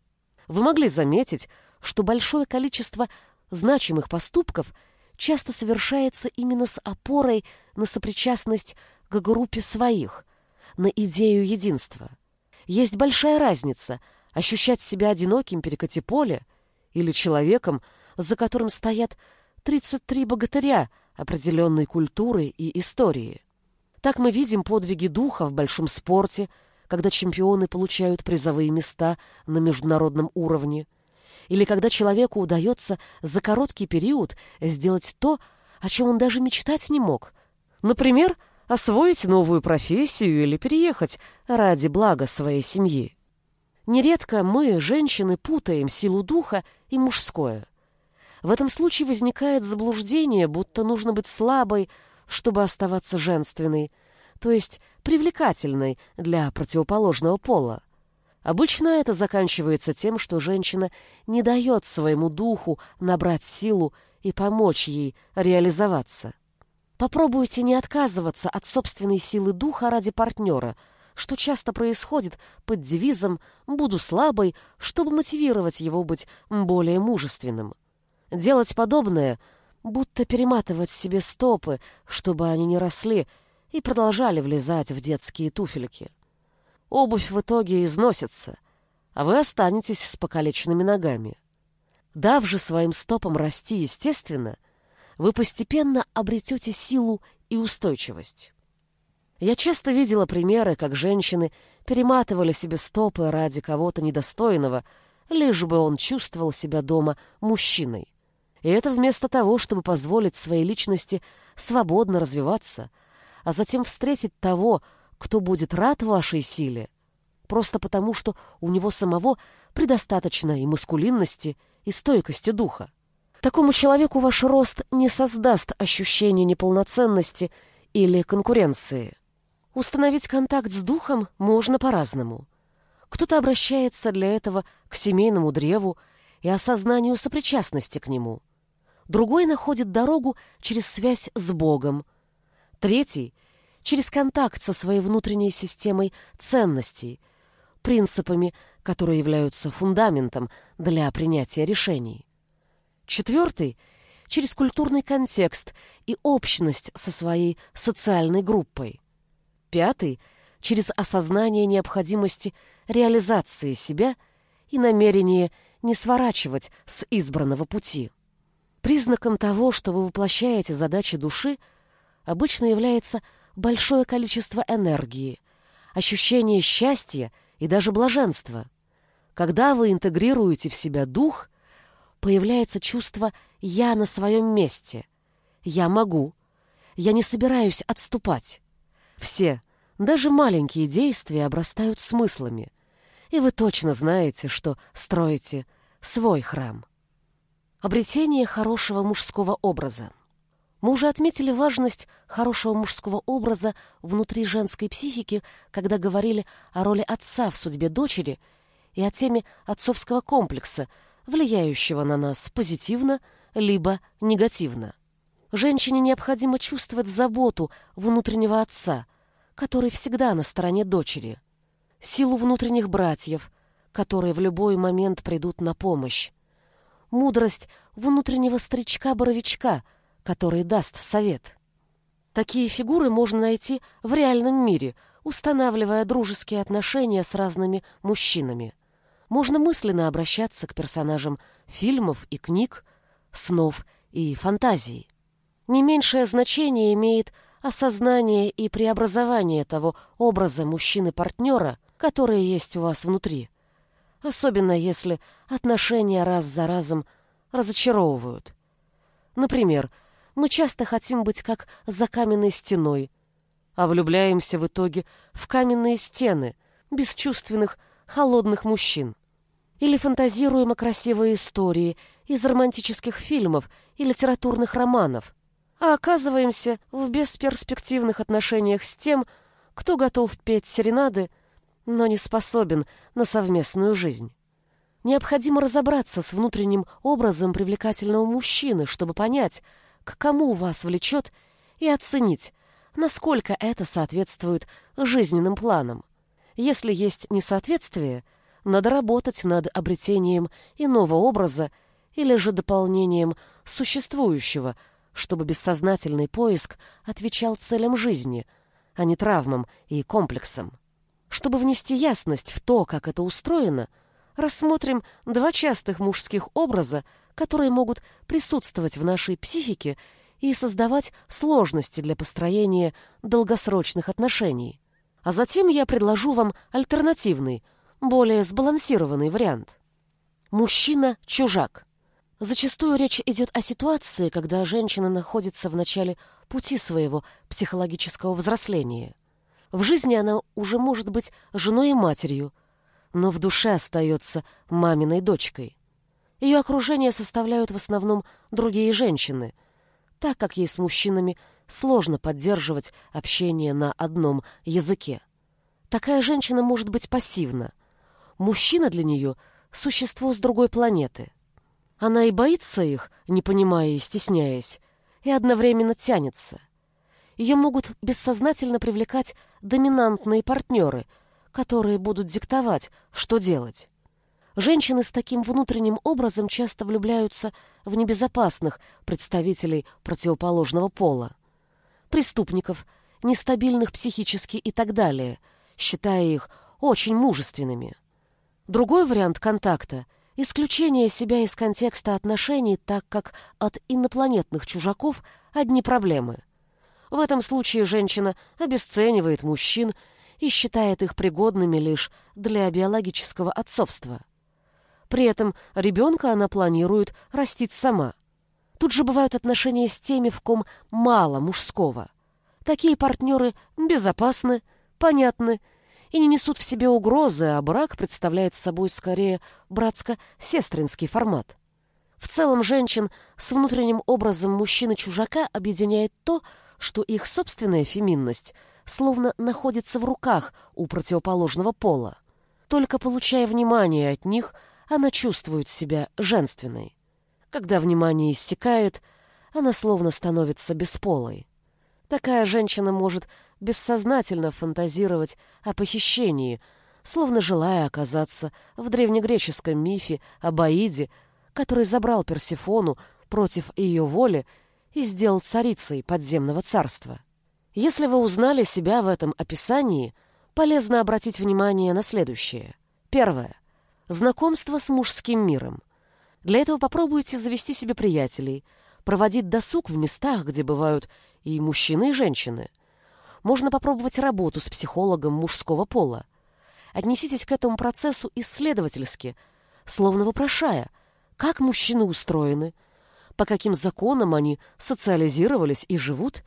Вы могли заметить, что большое количество значимых поступков – часто совершается именно с опорой на сопричастность к группе своих, на идею единства. Есть большая разница ощущать себя одиноким перекати поле или человеком, за которым стоят 33 богатыря определенной культуры и истории. Так мы видим подвиги духа в большом спорте, когда чемпионы получают призовые места на международном уровне, или когда человеку удается за короткий период сделать то, о чем он даже мечтать не мог. Например, освоить новую профессию или переехать ради блага своей семьи. Нередко мы, женщины, путаем силу духа и мужское. В этом случае возникает заблуждение, будто нужно быть слабой, чтобы оставаться женственной, то есть привлекательной для противоположного пола. Обычно это заканчивается тем, что женщина не дает своему духу набрать силу и помочь ей реализоваться. Попробуйте не отказываться от собственной силы духа ради партнера, что часто происходит под девизом «буду слабой», чтобы мотивировать его быть более мужественным. Делать подобное, будто перематывать себе стопы, чтобы они не росли и продолжали влезать в детские туфельки. Обувь в итоге износится, а вы останетесь с покалеченными ногами. Дав же своим стопам расти естественно, вы постепенно обретете силу и устойчивость. Я часто видела примеры, как женщины перематывали себе стопы ради кого-то недостойного, лишь бы он чувствовал себя дома мужчиной. И это вместо того, чтобы позволить своей личности свободно развиваться, а затем встретить того, кто будет рад вашей силе, просто потому, что у него самого предостаточно и маскулинности, и стойкости духа. Такому человеку ваш рост не создаст ощущения неполноценности или конкуренции. Установить контакт с духом можно по-разному. Кто-то обращается для этого к семейному древу и осознанию сопричастности к нему другой находит дорогу через связь с Богом, третий — через контакт со своей внутренней системой ценностей, принципами, которые являются фундаментом для принятия решений. Четвертый — через культурный контекст и общность со своей социальной группой. Пятый — через осознание необходимости реализации себя и намерение не сворачивать с избранного пути. Признаком того, что вы воплощаете задачи души, обычно является большое количество энергии, ощущение счастья и даже блаженства. Когда вы интегрируете в себя дух, появляется чувство «я на своем месте», «я могу», «я не собираюсь отступать». Все, даже маленькие действия обрастают смыслами, и вы точно знаете, что строите свой храм. Обретение хорошего мужского образа. Мы уже отметили важность хорошего мужского образа внутри женской психики, когда говорили о роли отца в судьбе дочери и о теме отцовского комплекса, влияющего на нас позитивно либо негативно. Женщине необходимо чувствовать заботу внутреннего отца, который всегда на стороне дочери, силу внутренних братьев, которые в любой момент придут на помощь, мудрость внутреннего старичка-боровичка, который даст совет. Такие фигуры можно найти в реальном мире, устанавливая дружеские отношения с разными мужчинами. Можно мысленно обращаться к персонажам фильмов и книг, снов и фантазий. Не меньшее значение имеет осознание и преобразование того образа мужчины-партнера, который есть у вас внутри – особенно если отношения раз за разом разочаровывают. Например, мы часто хотим быть как за каменной стеной, а влюбляемся в итоге в каменные стены, бесчувственных, холодных мужчин. Или фантазируем о красивой истории из романтических фильмов и литературных романов, а оказываемся в бесперспективных отношениях с тем, кто готов петь серенады но не способен на совместную жизнь. Необходимо разобраться с внутренним образом привлекательного мужчины, чтобы понять, к кому вас влечет, и оценить, насколько это соответствует жизненным планам. Если есть несоответствие, надо работать над обретением иного образа или же дополнением существующего, чтобы бессознательный поиск отвечал целям жизни, а не травмам и комплексам. Чтобы внести ясность в то, как это устроено, рассмотрим два частых мужских образа, которые могут присутствовать в нашей психике и создавать сложности для построения долгосрочных отношений. А затем я предложу вам альтернативный, более сбалансированный вариант. Мужчина-чужак. Зачастую речь идет о ситуации, когда женщина находится в начале пути своего психологического взросления. В жизни она уже может быть женой и матерью, но в душе остается маминой дочкой. Ее окружение составляют в основном другие женщины, так как ей с мужчинами сложно поддерживать общение на одном языке. Такая женщина может быть пассивна. Мужчина для нее – существо с другой планеты – она и боится их, не понимая и стесняясь, и одновременно тянется. Ее могут бессознательно привлекать доминантные партнеры, которые будут диктовать, что делать. Женщины с таким внутренним образом часто влюбляются в небезопасных представителей противоположного пола. Преступников, нестабильных психически и так далее, считая их очень мужественными. Другой вариант контакта – исключение себя из контекста отношений, так как от инопланетных чужаков одни проблемы. В этом случае женщина обесценивает мужчин и считает их пригодными лишь для биологического отцовства. При этом ребенка она планирует растить сама. Тут же бывают отношения с теми, в ком мало мужского. Такие партнеры безопасны, понятны и не несут в себе угрозы, а брак представляет собой скорее братско-сестринский формат. В целом женщин с внутренним образом мужчины-чужака объединяет то, что их собственная феминность словно находится в руках у противоположного пола. Только получая внимание от них, она чувствует себя женственной. Когда внимание иссякает, она словно становится бесполой. Такая женщина может бессознательно фантазировать о похищении, словно желая оказаться в древнегреческом мифе об Аиде, который забрал Персефону против ее воли и сделал царицей подземного царства. Если вы узнали себя в этом описании, полезно обратить внимание на следующее. Первое. Знакомство с мужским миром. Для этого попробуйте завести себе приятелей, проводить досуг в местах, где бывают и мужчины, и женщины. Можно попробовать работу с психологом мужского пола. Отнеситесь к этому процессу исследовательски, словно вопрошая, как мужчины устроены, по каким законам они социализировались и живут,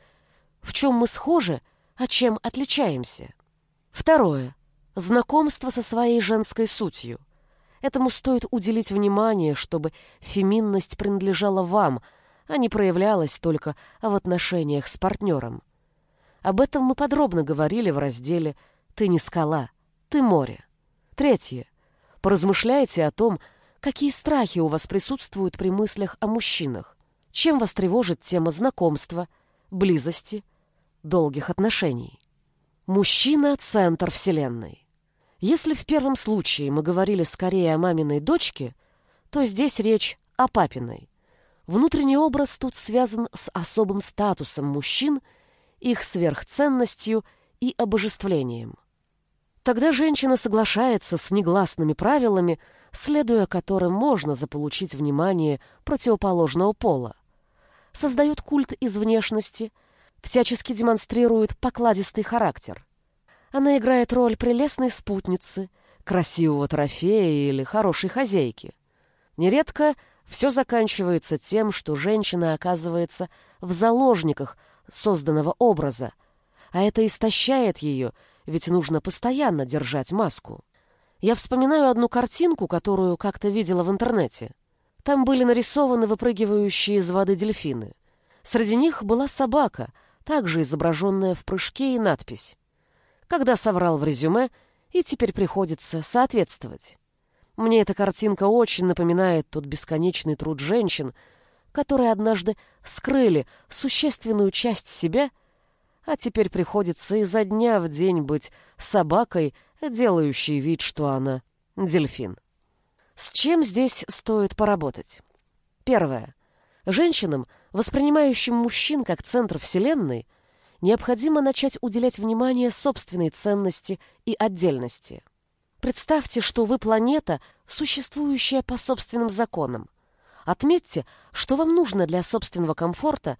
в чем мы схожи, а чем отличаемся. Второе. Знакомство со своей женской сутью. Этому стоит уделить внимание, чтобы феминность принадлежала вам, а не проявлялась только в отношениях с партнером. Об этом мы подробно говорили в разделе «Ты не скала, ты море». Третье. Поразмышляйте о том, какие страхи у вас присутствуют при мыслях о мужчинах. Чем вас тревожит тема знакомства, близости, долгих отношений? Мужчина — центр Вселенной. Если в первом случае мы говорили скорее о маминой дочке, то здесь речь о папиной. Внутренний образ тут связан с особым статусом мужчин — их сверхценностью и обожествлением. Тогда женщина соглашается с негласными правилами, следуя которым можно заполучить внимание противоположного пола. Создает культ из внешности, всячески демонстрирует покладистый характер. Она играет роль прелестной спутницы, красивого трофея или хорошей хозяйки. Нередко все заканчивается тем, что женщина оказывается в заложниках созданного образа, а это истощает ее, ведь нужно постоянно держать маску. Я вспоминаю одну картинку, которую как-то видела в интернете. Там были нарисованы выпрыгивающие из воды дельфины. Среди них была собака, также изображенная в прыжке и надпись. Когда соврал в резюме, и теперь приходится соответствовать. Мне эта картинка очень напоминает тот бесконечный труд женщин, которые однажды скрыли существенную часть себя, а теперь приходится изо дня в день быть собакой, делающей вид, что она дельфин. С чем здесь стоит поработать? Первое. Женщинам, воспринимающим мужчин как центр Вселенной, необходимо начать уделять внимание собственной ценности и отдельности. Представьте, что вы планета, существующая по собственным законам. Отметьте, что вам нужно для собственного комфорта,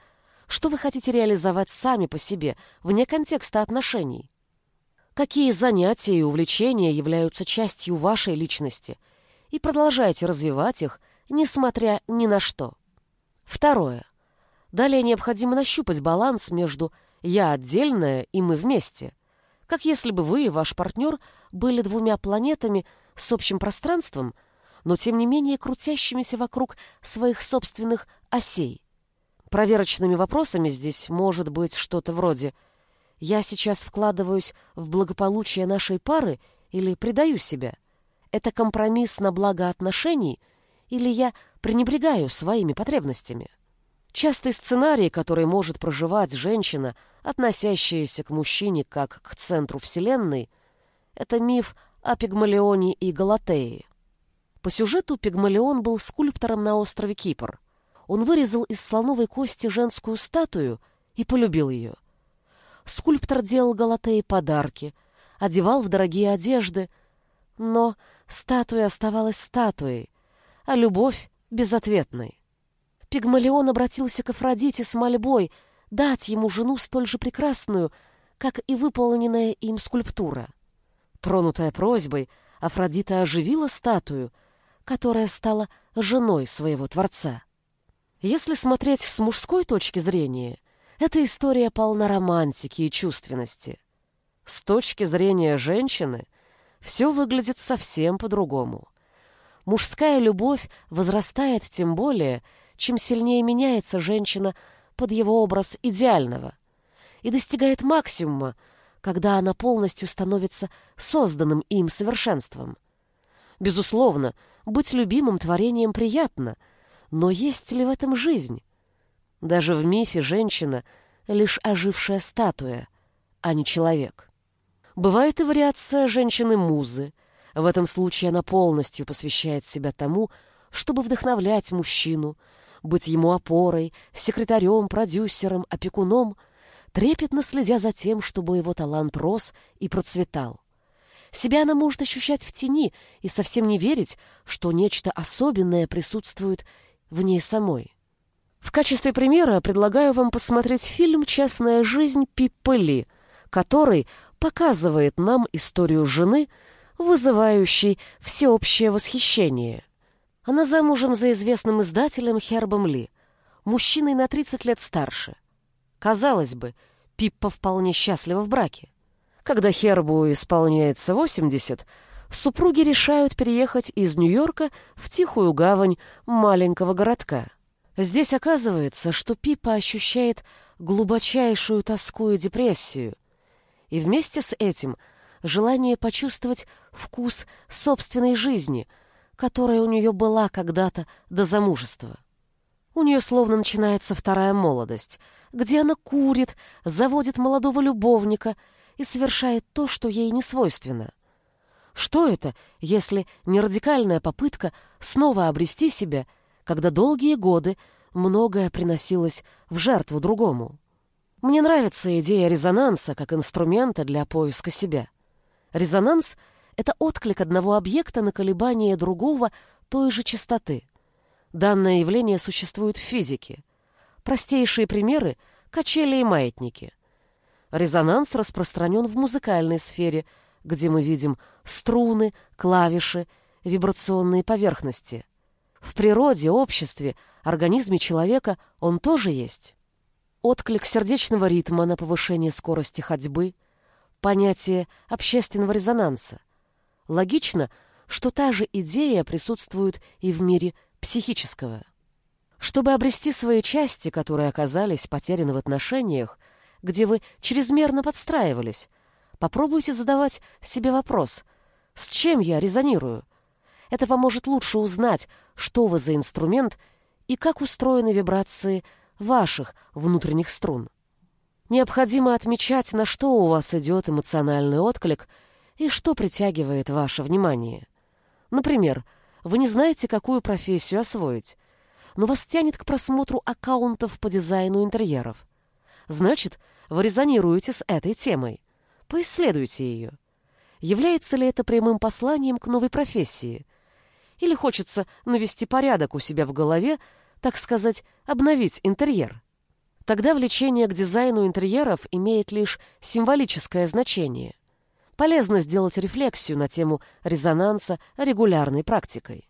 что вы хотите реализовать сами по себе, вне контекста отношений. Какие занятия и увлечения являются частью вашей личности и продолжайте развивать их, несмотря ни на что. Второе. Далее необходимо нащупать баланс между «я отдельная» и «мы вместе», как если бы вы и ваш партнер были двумя планетами с общим пространством, но тем не менее крутящимися вокруг своих собственных осей. Проверочными вопросами здесь может быть что-то вроде «Я сейчас вкладываюсь в благополучие нашей пары или предаю себя? Это компромисс на благо отношений или я пренебрегаю своими потребностями?» Частый сценарий, который может проживать женщина, относящаяся к мужчине как к центру Вселенной, это миф о Пигмалионе и Галатее. По сюжету Пигмалион был скульптором на острове Кипр. Он вырезал из слоновой кости женскую статую и полюбил ее. Скульптор делал Галатее подарки, одевал в дорогие одежды, но статуя оставалась статуей, а любовь — безответной. Пигмалион обратился к Афродите с мольбой дать ему жену столь же прекрасную, как и выполненная им скульптура. Тронутая просьбой, Афродита оживила статую, которая стала женой своего Творца. Если смотреть с мужской точки зрения, эта история полна романтики и чувственности. С точки зрения женщины все выглядит совсем по-другому. Мужская любовь возрастает тем более, чем сильнее меняется женщина под его образ идеального и достигает максимума, когда она полностью становится созданным им совершенством. Безусловно, быть любимым творением приятно, но есть ли в этом жизнь? Даже в мифе женщина — лишь ожившая статуя, а не человек. Бывает и вариация женщины-музы. В этом случае она полностью посвящает себя тому, чтобы вдохновлять мужчину, быть ему опорой, секретарем, продюсером, опекуном, трепетно следя за тем, чтобы его талант рос и процветал. Себя она может ощущать в тени и совсем не верить, что нечто особенное присутствует в ней самой. В качестве примера предлагаю вам посмотреть фильм «Частная жизнь Пиппели», который показывает нам историю жены, вызывающей всеобщее восхищение. Она замужем за известным издателем Хербом Ли, мужчиной на 30 лет старше. Казалось бы, Пиппа вполне счастлива в браке. Когда Хербу исполняется 80, супруги решают переехать из Нью-Йорка в тихую гавань маленького городка. Здесь оказывается, что Пиппа ощущает глубочайшую тоску и депрессию, и вместе с этим желание почувствовать вкус собственной жизни – которая у нее была когда-то до замужества. У нее словно начинается вторая молодость, где она курит, заводит молодого любовника и совершает то, что ей не свойственно. Что это, если не радикальная попытка снова обрести себя, когда долгие годы многое приносилось в жертву другому? Мне нравится идея резонанса как инструмента для поиска себя. Резонанс — это отклик одного объекта на колебания другого той же частоты. Данное явление существует в физике. Простейшие примеры — качели и маятники. Резонанс распространен в музыкальной сфере, где мы видим струны, клавиши, вибрационные поверхности. В природе, обществе, организме человека он тоже есть. Отклик сердечного ритма на повышение скорости ходьбы, понятие общественного резонанса — Логично, что та же идея присутствует и в мире психического. Чтобы обрести свои части, которые оказались потеряны в отношениях, где вы чрезмерно подстраивались, попробуйте задавать себе вопрос «С чем я резонирую?» Это поможет лучше узнать, что вы за инструмент и как устроены вибрации ваших внутренних струн. Необходимо отмечать, на что у вас идет эмоциональный отклик – и что притягивает ваше внимание. Например, вы не знаете, какую профессию освоить, но вас тянет к просмотру аккаунтов по дизайну интерьеров. Значит, вы резонируете с этой темой. Поисследуйте ее. Является ли это прямым посланием к новой профессии? Или хочется навести порядок у себя в голове, так сказать, обновить интерьер? Тогда влечение к дизайну интерьеров имеет лишь символическое значение. Полезно сделать рефлексию на тему резонанса регулярной практикой.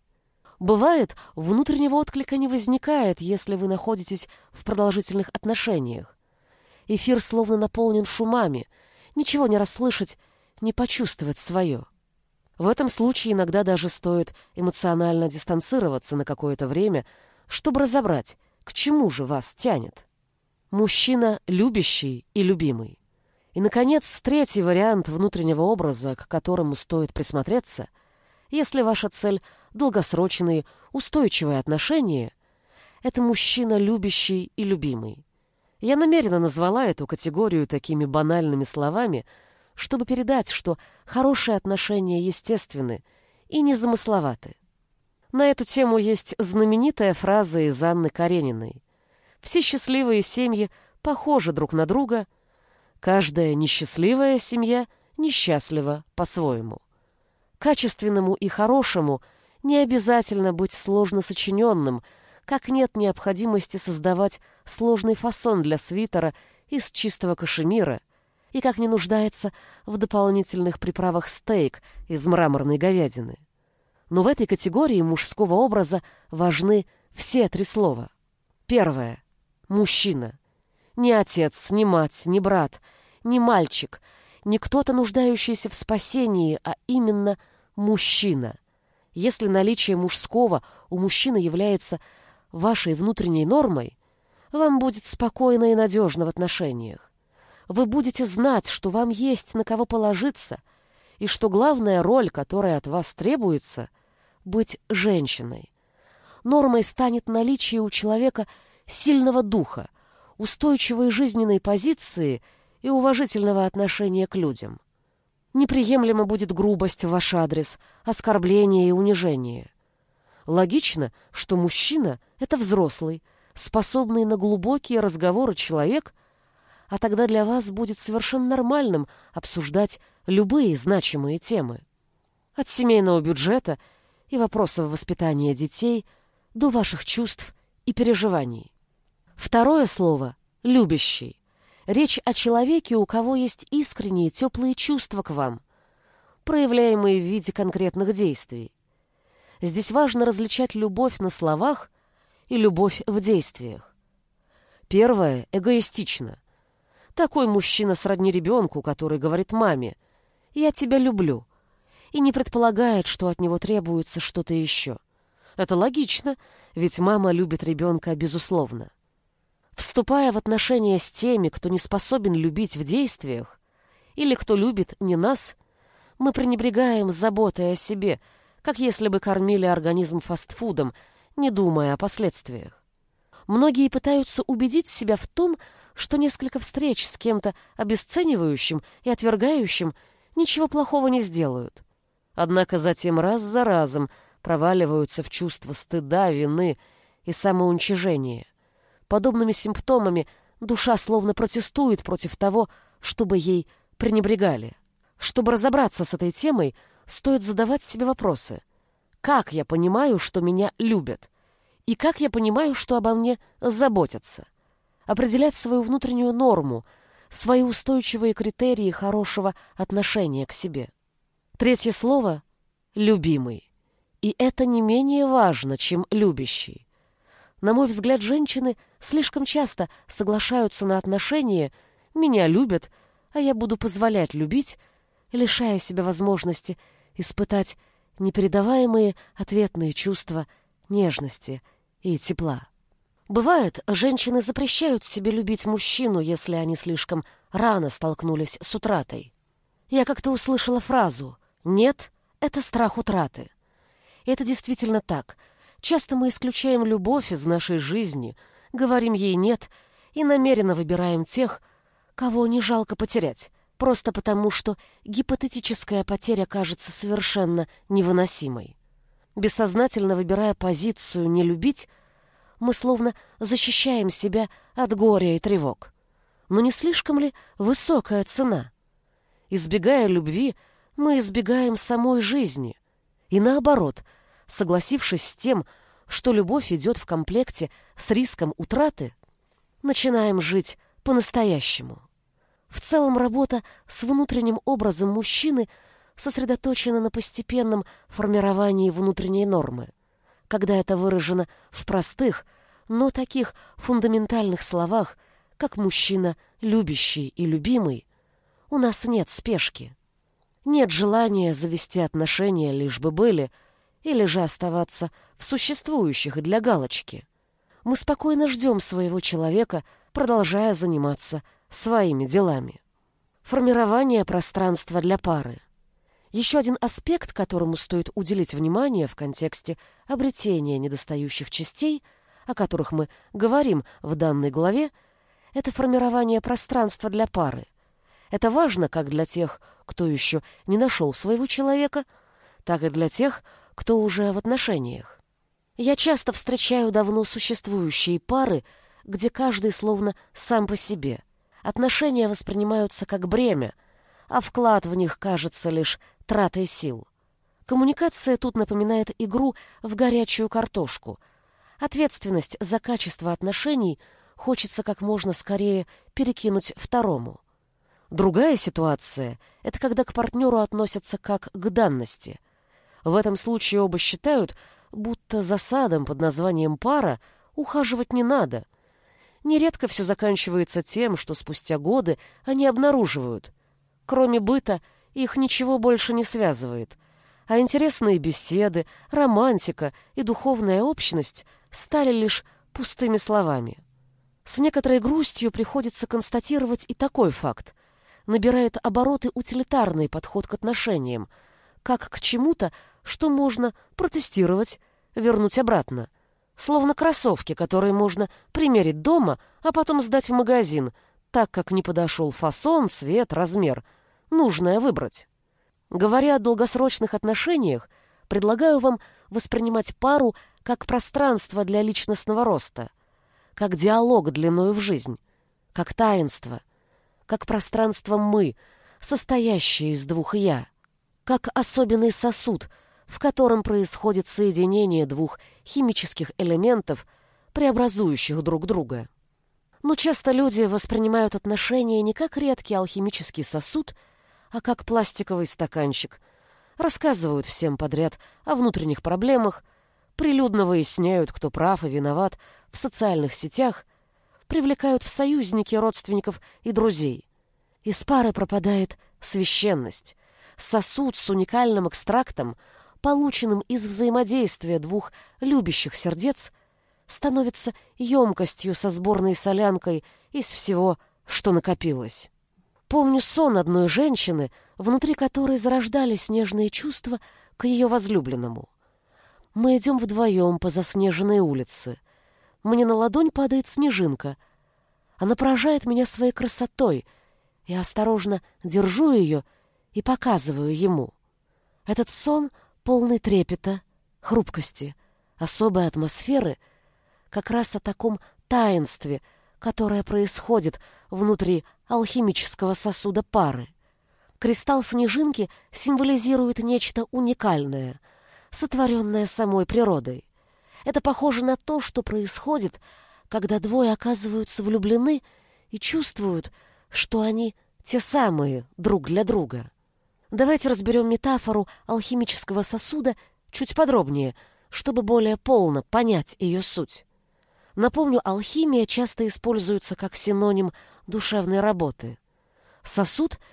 Бывает, внутреннего отклика не возникает, если вы находитесь в продолжительных отношениях. Эфир словно наполнен шумами, ничего не расслышать, не почувствовать свое. В этом случае иногда даже стоит эмоционально дистанцироваться на какое-то время, чтобы разобрать, к чему же вас тянет. Мужчина любящий и любимый. И, наконец, третий вариант внутреннего образа, к которому стоит присмотреться, если ваша цель – долгосрочные, устойчивые отношения, это мужчина любящий и любимый. Я намеренно назвала эту категорию такими банальными словами, чтобы передать, что хорошие отношения естественны и незамысловаты. На эту тему есть знаменитая фраза из Анны Карениной. Все счастливые семьи похожи друг на друга, каждая несчастливая семья несчастлива по-своему. Качественному и хорошему не обязательно быть сложно сочиненным – как нет необходимости создавать сложный фасон для свитера из чистого кашемира, и как не нуждается в дополнительных приправах стейк из мраморной говядины. Но в этой категории мужского образа важны все три слова. Первое. Мужчина. Не отец, не мать, не брат, не мальчик, не кто-то нуждающийся в спасении, а именно мужчина. Если наличие мужского у мужчины является вашей внутренней нормой, вам будет спокойно и надежно в отношениях. Вы будете знать, что вам есть на кого положиться, и что главная роль, которая от вас требуется, быть женщиной. Нормой станет наличие у человека сильного духа, устойчивой жизненной позиции и уважительного отношения к людям. Неприемлема будет грубость в ваш адрес, оскорбление и унижение. Логично, что мужчина — это взрослый, способный на глубокие разговоры человек, а тогда для вас будет совершенно нормальным обсуждать любые значимые темы. От семейного бюджета и вопросов воспитания детей до ваших чувств и переживаний. Второе слово — «любящий». Речь о человеке, у кого есть искренние теплые чувства к вам, проявляемые в виде конкретных действий. Здесь важно различать любовь на словах и любовь в действиях. Первое — эгоистично. Такой мужчина сродни ребенку, который говорит маме «я тебя люблю» и не предполагает, что от него требуется что-то еще. Это логично, ведь мама любит ребенка безусловно. Вступая в отношения с теми, кто не способен любить в действиях, или кто любит не нас, мы пренебрегаем заботой о себе — как если бы кормили организм фастфудом, не думая о последствиях. Многие пытаются убедить себя в том, что несколько встреч с кем-то обесценивающим и отвергающим ничего плохого не сделают. Однако затем раз за разом проваливаются в чувство стыда, вины и самоуничижения. Подобными симптомами душа словно протестует против того, чтобы ей пренебрегали. Чтобы разобраться с этой темой, стоит задавать себе вопросы. Как я понимаю, что меня любят? И как я понимаю, что обо мне заботятся? Определять свою внутреннюю норму, свои устойчивые критерии хорошего отношения к себе. Третье слово — «любимый». И это не менее важно, чем «любящий». На мой взгляд, женщины слишком часто соглашаются на отношения «меня любят», а я буду позволять любить, лишая себя возможности испытать непередаваемые ответные чувства нежности и тепла. Бывает, женщины запрещают себе любить мужчину, если они слишком рано столкнулись с утратой. Я как-то услышала фразу «нет, это страх утраты». И это действительно так. Часто мы исключаем любовь из нашей жизни, говорим ей «нет» и намеренно выбираем тех, кого не жалко потерять просто потому, что гипотетическая потеря кажется совершенно невыносимой. Бессознательно выбирая позицию «не любить», мы словно защищаем себя от горя и тревог. Но не слишком ли высокая цена? Избегая любви, мы избегаем самой жизни. И наоборот, согласившись с тем, что любовь идет в комплекте с риском утраты, начинаем жить по-настоящему. В целом работа с внутренним образом мужчины сосредоточена на постепенном формировании внутренней нормы, когда это выражено в простых, но таких фундаментальных словах, как мужчина любящий и любимый, у нас нет спешки. Нет желания завести отношения, лишь бы были, или же оставаться в существующих для галочки. Мы спокойно ждем своего человека, продолжая заниматься своими делами. Формирование пространства для пары. Еще один аспект, которому стоит уделить внимание в контексте обретения недостающих частей, о которых мы говорим в данной главе, это формирование пространства для пары. Это важно как для тех, кто еще не нашел своего человека, так и для тех, кто уже в отношениях. Я часто встречаю давно существующие пары, где каждый словно сам по себе. Отношения воспринимаются как бремя, а вклад в них кажется лишь тратой сил. Коммуникация тут напоминает игру в горячую картошку. Ответственность за качество отношений хочется как можно скорее перекинуть второму. Другая ситуация — это когда к партнеру относятся как к данности. В этом случае оба считают, будто за садом под названием «пара» ухаживать не надо. Нередко все заканчивается тем, что спустя годы они обнаруживают. Кроме быта, их ничего больше не связывает. А интересные беседы, романтика и духовная общность стали лишь пустыми словами. С некоторой грустью приходится констатировать и такой факт набирает обороты утилитарный подход к отношениям, как к чему-то, что можно протестировать, вернуть обратно. Словно кроссовки, которые можно примерить дома, а потом сдать в магазин, так как не подошел фасон, цвет, размер. Нужное выбрать. Говоря о долгосрочных отношениях, предлагаю вам воспринимать пару как пространство для личностного роста, как диалог длиною в жизнь, как таинство — как пространство «мы», состоящее из двух «я», как особенный сосуд, в котором происходит соединение двух химических элементов, преобразующих друг друга. Но часто люди воспринимают отношения не как редкий алхимический сосуд, а как пластиковый стаканчик, рассказывают всем подряд о внутренних проблемах, прилюдно выясняют, кто прав и виноват в социальных сетях – привлекают в союзники родственников и друзей. Из пары пропадает священность. Сосуд с уникальным экстрактом, полученным из взаимодействия двух любящих сердец, становится емкостью со сборной солянкой из всего, что накопилось. Помню сон одной женщины, внутри которой зарождались нежные чувства к ее возлюбленному. Мы идем вдвоем по заснеженной улице. Мне на ладонь падает снежинка. Она поражает меня своей красотой. Я осторожно держу ее и показываю ему. Этот сон полный трепета, хрупкости, особой атмосферы, как раз о таком таинстве, которое происходит внутри алхимического сосуда пары. Кристалл снежинки символизирует нечто уникальное, сотворенное самой природой. Это похоже на то, что происходит, когда двое оказываются влюблены и чувствуют, что они те самые друг для друга. Давайте разберем метафору алхимического сосуда чуть подробнее, чтобы более полно понять ее суть. Напомню, алхимия часто используется как синоним душевной работы. Сосуд —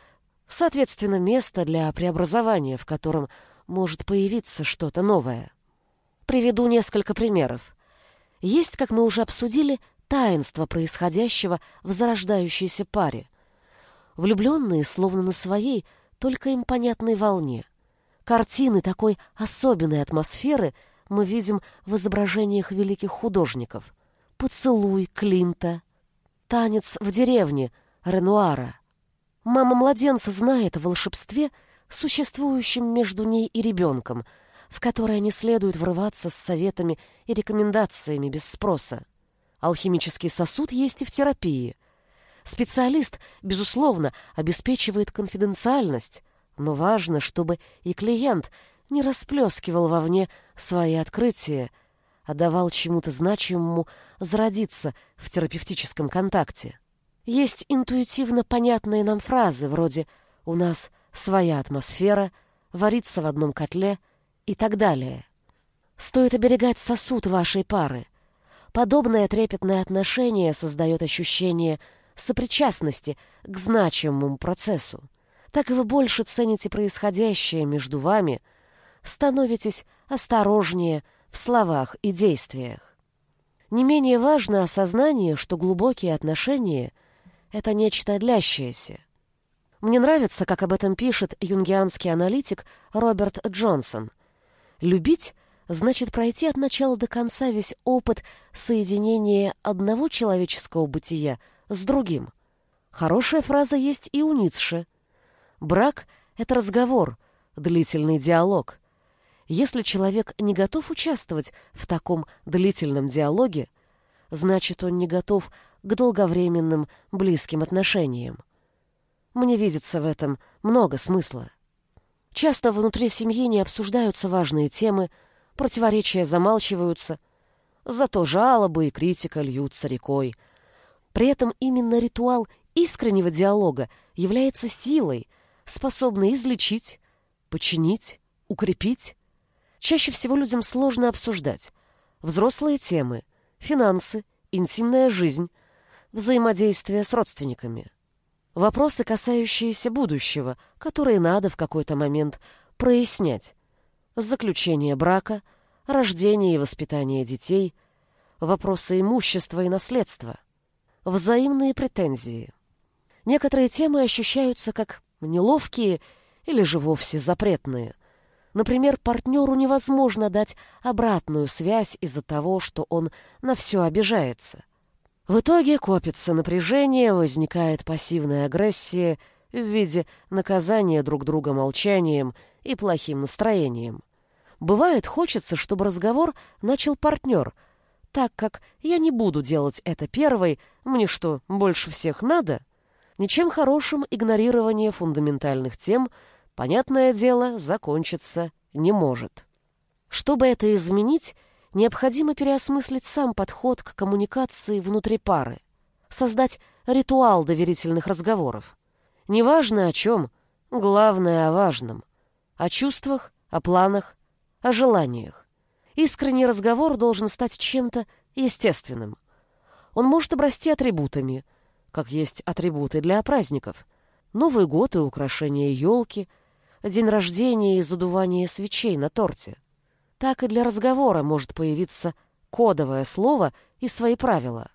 соответственно место для преобразования, в котором может появиться что-то новое. Приведу несколько примеров. Есть, как мы уже обсудили, таинство происходящего в зарождающейся паре. Влюбленные словно на своей, только им понятной волне. Картины такой особенной атмосферы мы видим в изображениях великих художников. «Поцелуй» Клинта, «Танец в деревне» Ренуара. Мама младенца знает о волшебстве, существующем между ней и ребенком — в которое не следует врываться с советами и рекомендациями без спроса. Алхимический сосуд есть и в терапии. Специалист, безусловно, обеспечивает конфиденциальность, но важно, чтобы и клиент не расплескивал вовне свои открытия, а давал чему-то значимому зародиться в терапевтическом контакте. Есть интуитивно понятные нам фразы вроде «у нас своя атмосфера», «вариться в одном котле» и так далее. Стоит оберегать сосуд вашей пары. Подобное трепетное отношение создает ощущение сопричастности к значимому процессу. Так вы больше цените происходящее между вами, становитесь осторожнее в словах и действиях. Не менее важно осознание, что глубокие отношения — это нечто длящееся. Мне нравится, как об этом пишет юнгианский аналитик Роберт Джонсон. Любить значит пройти от начала до конца весь опыт соединения одного человеческого бытия с другим. Хорошая фраза есть и у Ницше. Брак — это разговор, длительный диалог. Если человек не готов участвовать в таком длительном диалоге, значит, он не готов к долговременным близким отношениям. Мне видится в этом много смысла. Часто внутри семьи не обсуждаются важные темы, противоречия замалчиваются, зато жалобы и критика льются рекой. При этом именно ритуал искреннего диалога является силой, способной излечить, починить, укрепить. Чаще всего людям сложно обсуждать взрослые темы, финансы, интимная жизнь, взаимодействие с родственниками. Вопросы, касающиеся будущего, которые надо в какой-то момент прояснять. Заключение брака, рождение и воспитание детей, вопросы имущества и наследства, взаимные претензии. Некоторые темы ощущаются как неловкие или же вовсе запретные. Например, партнеру невозможно дать обратную связь из-за того, что он на все обижается. В итоге копится напряжение, возникает пассивная агрессия в виде наказания друг друга молчанием и плохим настроением. Бывает, хочется, чтобы разговор начал партнер, так как я не буду делать это первой, мне что, больше всех надо? Ничем хорошим игнорирование фундаментальных тем – понятное дело, закончиться не может. Чтобы это изменить, необходимо переосмыслить сам подход к коммуникации внутри пары, создать ритуал доверительных разговоров. Неважно о чем, главное о важном. О чувствах, о планах, о желаниях. Искренний разговор должен стать чем-то естественным. Он может обрасти атрибутами, как есть атрибуты для праздников. Новый год и украшение елки – день рождения и задувание свечей на торте. Так и для разговора может появиться кодовое слово и свои правила.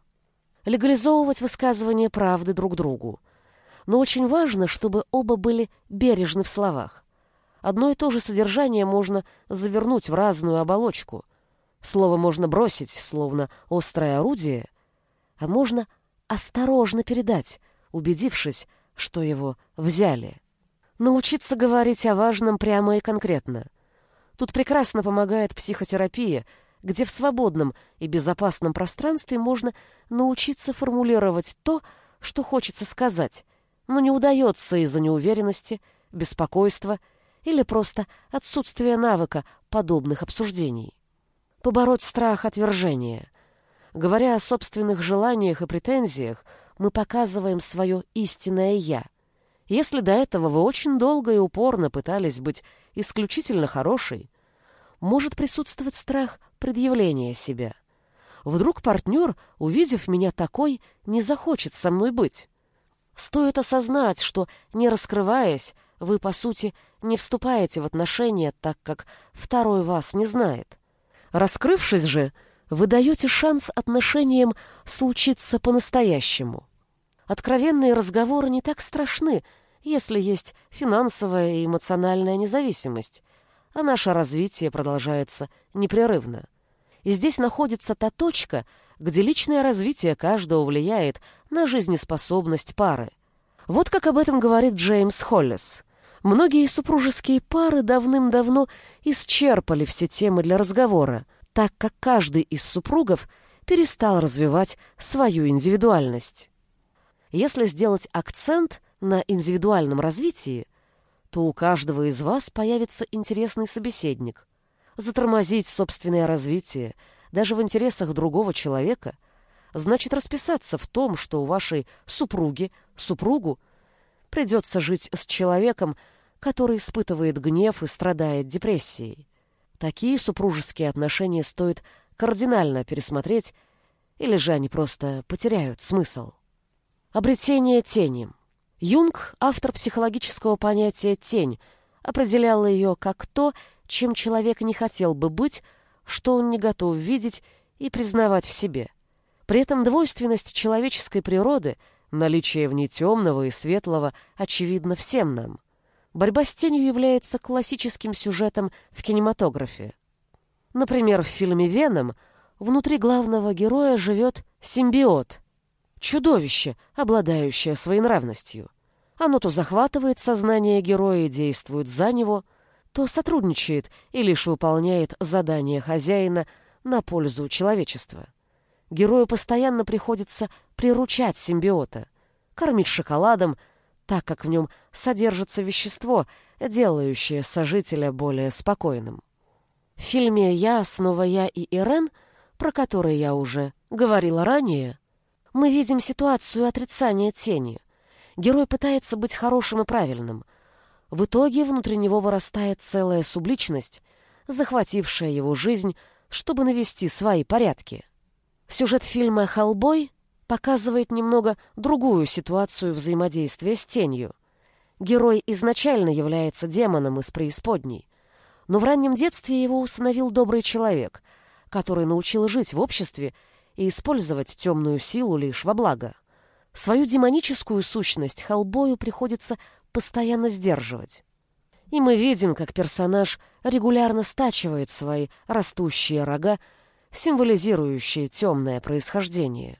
Легализовывать высказывание правды друг другу. Но очень важно, чтобы оба были бережны в словах. Одно и то же содержание можно завернуть в разную оболочку. Слово можно бросить, словно острое орудие, а можно осторожно передать, убедившись, что его взяли. Научиться говорить о важном прямо и конкретно. Тут прекрасно помогает психотерапия, где в свободном и безопасном пространстве можно научиться формулировать то, что хочется сказать, но не удается из-за неуверенности, беспокойства или просто отсутствия навыка подобных обсуждений. Побороть страх отвержения. Говоря о собственных желаниях и претензиях, мы показываем свое истинное «я», если до этого вы очень долго и упорно пытались быть исключительно хорошей, может присутствовать страх предъявления себя. Вдруг партнер, увидев меня такой, не захочет со мной быть. Стоит осознать, что, не раскрываясь, вы, по сути, не вступаете в отношения, так как второй вас не знает. Раскрывшись же, вы даете шанс отношениям случиться по-настоящему. Откровенные разговоры не так страшны, если есть финансовая и эмоциональная независимость, а наше развитие продолжается непрерывно. И здесь находится та точка, где личное развитие каждого влияет на жизнеспособность пары. Вот как об этом говорит Джеймс Холлес. Многие супружеские пары давным-давно исчерпали все темы для разговора, так как каждый из супругов перестал развивать свою индивидуальность. Если сделать акцент на индивидуальном развитии, то у каждого из вас появится интересный собеседник. Затормозить собственное развитие даже в интересах другого человека значит расписаться в том, что у вашей супруги, супругу, придется жить с человеком, который испытывает гнев и страдает депрессией. Такие супружеские отношения стоит кардинально пересмотреть, или же они просто потеряют смысл. Обретение тени. Юнг, автор психологического понятия «тень», определял ее как то, чем человек не хотел бы быть, что он не готов видеть и признавать в себе. При этом двойственность человеческой природы, наличие в ней темного и светлого, очевидно всем нам. Борьба с тенью является классическим сюжетом в кинематографе. Например, в фильме «Веном» внутри главного героя живет симбиот, чудовище, обладающее своенравностью. Оно то захватывает сознание героя и действует за него, то сотрудничает и лишь выполняет задания хозяина на пользу человечества. Герою постоянно приходится приручать симбиота, кормить шоколадом, так как в нем содержится вещество, делающее сожителя более спокойным. В фильме «Я, снова я и Ирен», про который я уже говорила ранее, мы видим ситуацию отрицания тени. Герой пытается быть хорошим и правильным. В итоге внутри него вырастает целая субличность, захватившая его жизнь, чтобы навести свои порядки. Сюжет фильма «Хеллбой» показывает немного другую ситуацию взаимодействия с тенью. Герой изначально является демоном из преисподней, но в раннем детстве его усыновил добрый человек, который научил жить в обществе и использовать темную силу лишь во благо. Свою демоническую сущность Хеллбою приходится постоянно сдерживать. И мы видим, как персонаж регулярно стачивает свои растущие рога, символизирующие темное происхождение.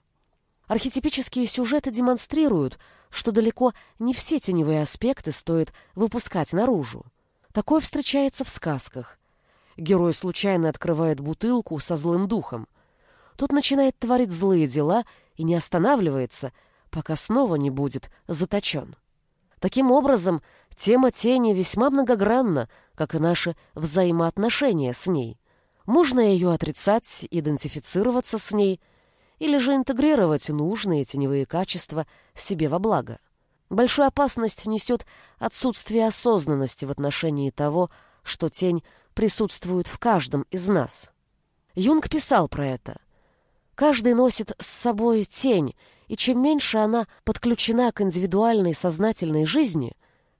Архетипические сюжеты демонстрируют, что далеко не все теневые аспекты стоит выпускать наружу. Такое встречается в сказках. Герой случайно открывает бутылку со злым духом. Тот начинает творить злые дела и не останавливается, пока снова не будет заточен. Таким образом, тема тени весьма многогранна, как и наши взаимоотношения с ней. Можно ее отрицать, идентифицироваться с ней – или же интегрировать нужные теневые качества себе во благо. Большую опасность несет отсутствие осознанности в отношении того, что тень присутствует в каждом из нас. Юнг писал про это. Каждый носит с собой тень, и чем меньше она подключена к индивидуальной сознательной жизни,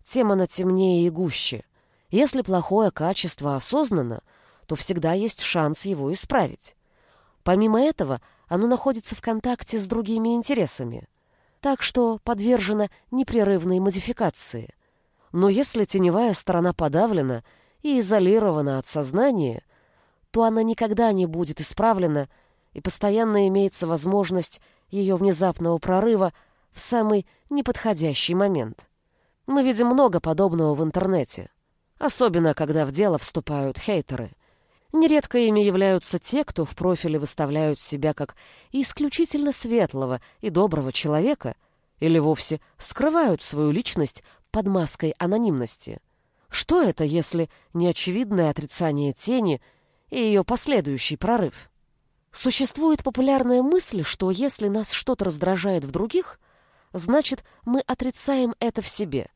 тем она темнее и гуще. Если плохое качество осознанно, то всегда есть шанс его исправить. Помимо этого, оно находится в контакте с другими интересами, так что подвержено непрерывной модификации. Но если теневая сторона подавлена и изолирована от сознания, то она никогда не будет исправлена, и постоянно имеется возможность ее внезапного прорыва в самый неподходящий момент. Мы видим много подобного в интернете, особенно когда в дело вступают хейтеры – Нередко ими являются те, кто в профиле выставляют себя как исключительно светлого и доброго человека или вовсе скрывают свою личность под маской анонимности. Что это, если не очевидное отрицание тени и ее последующий прорыв? Существует популярная мысль, что если нас что-то раздражает в других, значит, мы отрицаем это в себе,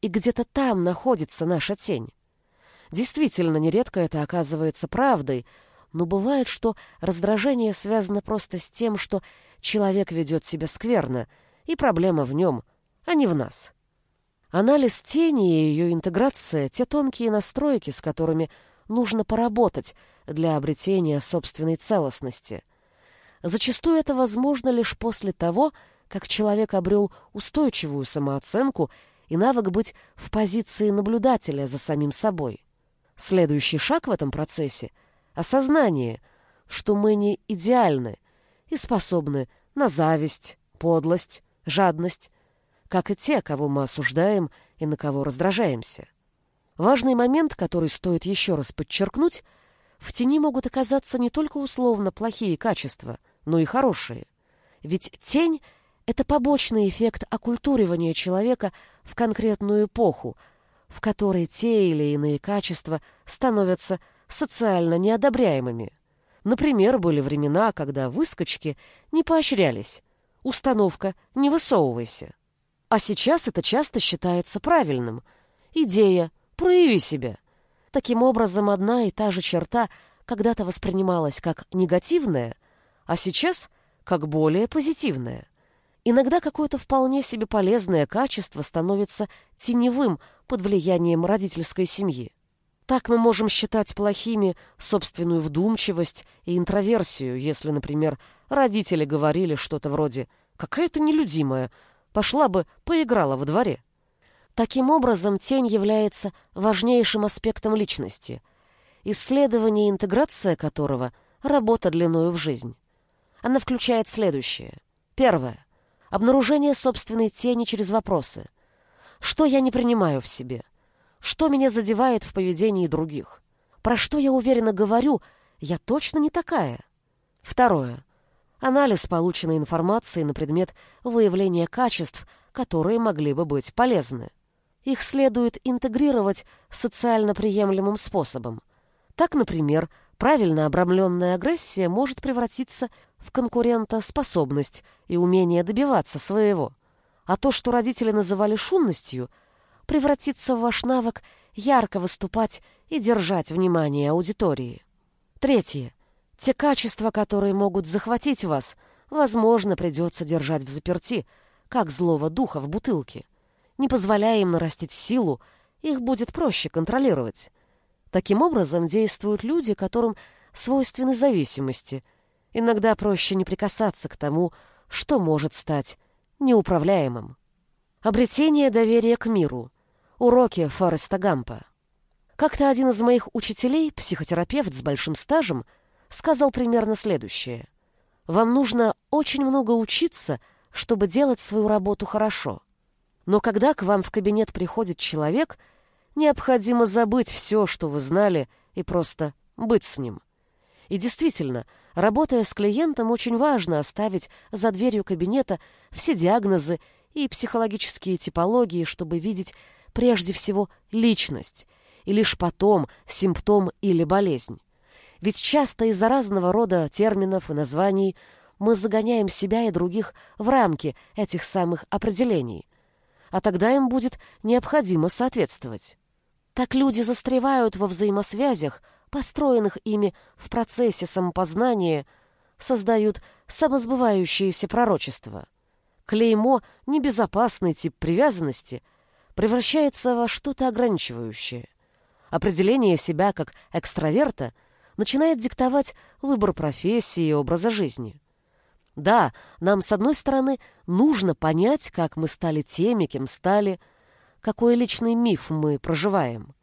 и где-то там находится наша тень. Действительно, нередко это оказывается правдой, но бывает, что раздражение связано просто с тем, что человек ведет себя скверно, и проблема в нем, а не в нас. Анализ тени и ее интеграция — те тонкие настройки, с которыми нужно поработать для обретения собственной целостности. Зачастую это возможно лишь после того, как человек обрел устойчивую самооценку и навык быть в позиции наблюдателя за самим собой. Следующий шаг в этом процессе — осознание, что мы не идеальны и способны на зависть, подлость, жадность, как и те, кого мы осуждаем и на кого раздражаемся. Важный момент, который стоит еще раз подчеркнуть, в тени могут оказаться не только условно плохие качества, но и хорошие. Ведь тень — это побочный эффект оккультуривания человека в конкретную эпоху — в которой те или иные качества становятся социально неодобряемыми. Например, были времена, когда выскочки не поощрялись. Установка «не высовывайся». А сейчас это часто считается правильным. Идея «прояви себя». Таким образом, одна и та же черта когда-то воспринималась как негативная, а сейчас как более позитивная. Иногда какое-то вполне себе полезное качество становится теневым под влиянием родительской семьи. Так мы можем считать плохими собственную вдумчивость и интроверсию, если, например, родители говорили что-то вроде «какая то нелюдимая, пошла бы, поиграла во дворе». Таким образом, тень является важнейшим аспектом личности, исследование и интеграция которого – работа длиною в жизнь. Она включает следующее. Первое. Обнаружение собственной тени через вопросы. Что я не принимаю в себе – что меня задевает в поведении других? Про что я уверенно говорю, я точно не такая? Второе. Анализ полученной информации на предмет выявления качеств, которые могли бы быть полезны. Их следует интегрировать социально приемлемым способом. Так, например, правильно обрамленная агрессия может превратиться в конкурентоспособность и умение добиваться своего. А то, что родители называли шумностью – превратиться в ваш навык ярко выступать и держать внимание аудитории. Третье. Те качества, которые могут захватить вас, возможно, придется держать в заперти, как злого духа в бутылке. Не позволяя им нарастить силу, их будет проще контролировать. Таким образом действуют люди, которым свойственны зависимости. Иногда проще не прикасаться к тому, что может стать неуправляемым. Обретение доверия к миру. Уроки Фореста Гампа. Как-то один из моих учителей, психотерапевт с большим стажем, сказал примерно следующее. Вам нужно очень много учиться, чтобы делать свою работу хорошо. Но когда к вам в кабинет приходит человек, необходимо забыть все, что вы знали, и просто быть с ним. И действительно, работая с клиентом, очень важно оставить за дверью кабинета все диагнозы и психологические типологии, чтобы видеть прежде всего личность, и лишь потом симптом или болезнь. Ведь часто из-за разного рода терминов и названий мы загоняем себя и других в рамки этих самых определений, а тогда им будет необходимо соответствовать. Так люди застревают во взаимосвязях, построенных ими в процессе самопознания, создают самосбывающиеся пророчества. Клеймо – небезопасный тип привязанности – превращается во что-то ограничивающее. Определение себя как экстраверта начинает диктовать выбор профессии и образа жизни. Да, нам, с одной стороны, нужно понять, как мы стали теми, кем стали, какой личный миф мы проживаем.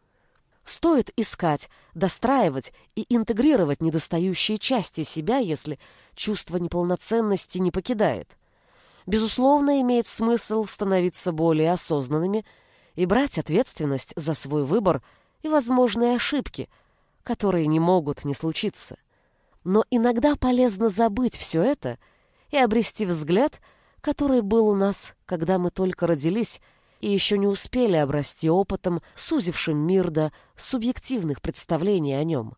Стоит искать, достраивать и интегрировать недостающие части себя, если чувство неполноценности не покидает. Безусловно, имеет смысл становиться более осознанными – и брать ответственность за свой выбор и возможные ошибки, которые не могут не случиться. Но иногда полезно забыть все это и обрести взгляд, который был у нас, когда мы только родились и еще не успели обрасти опытом, сузившим мир до субъективных представлений о нем.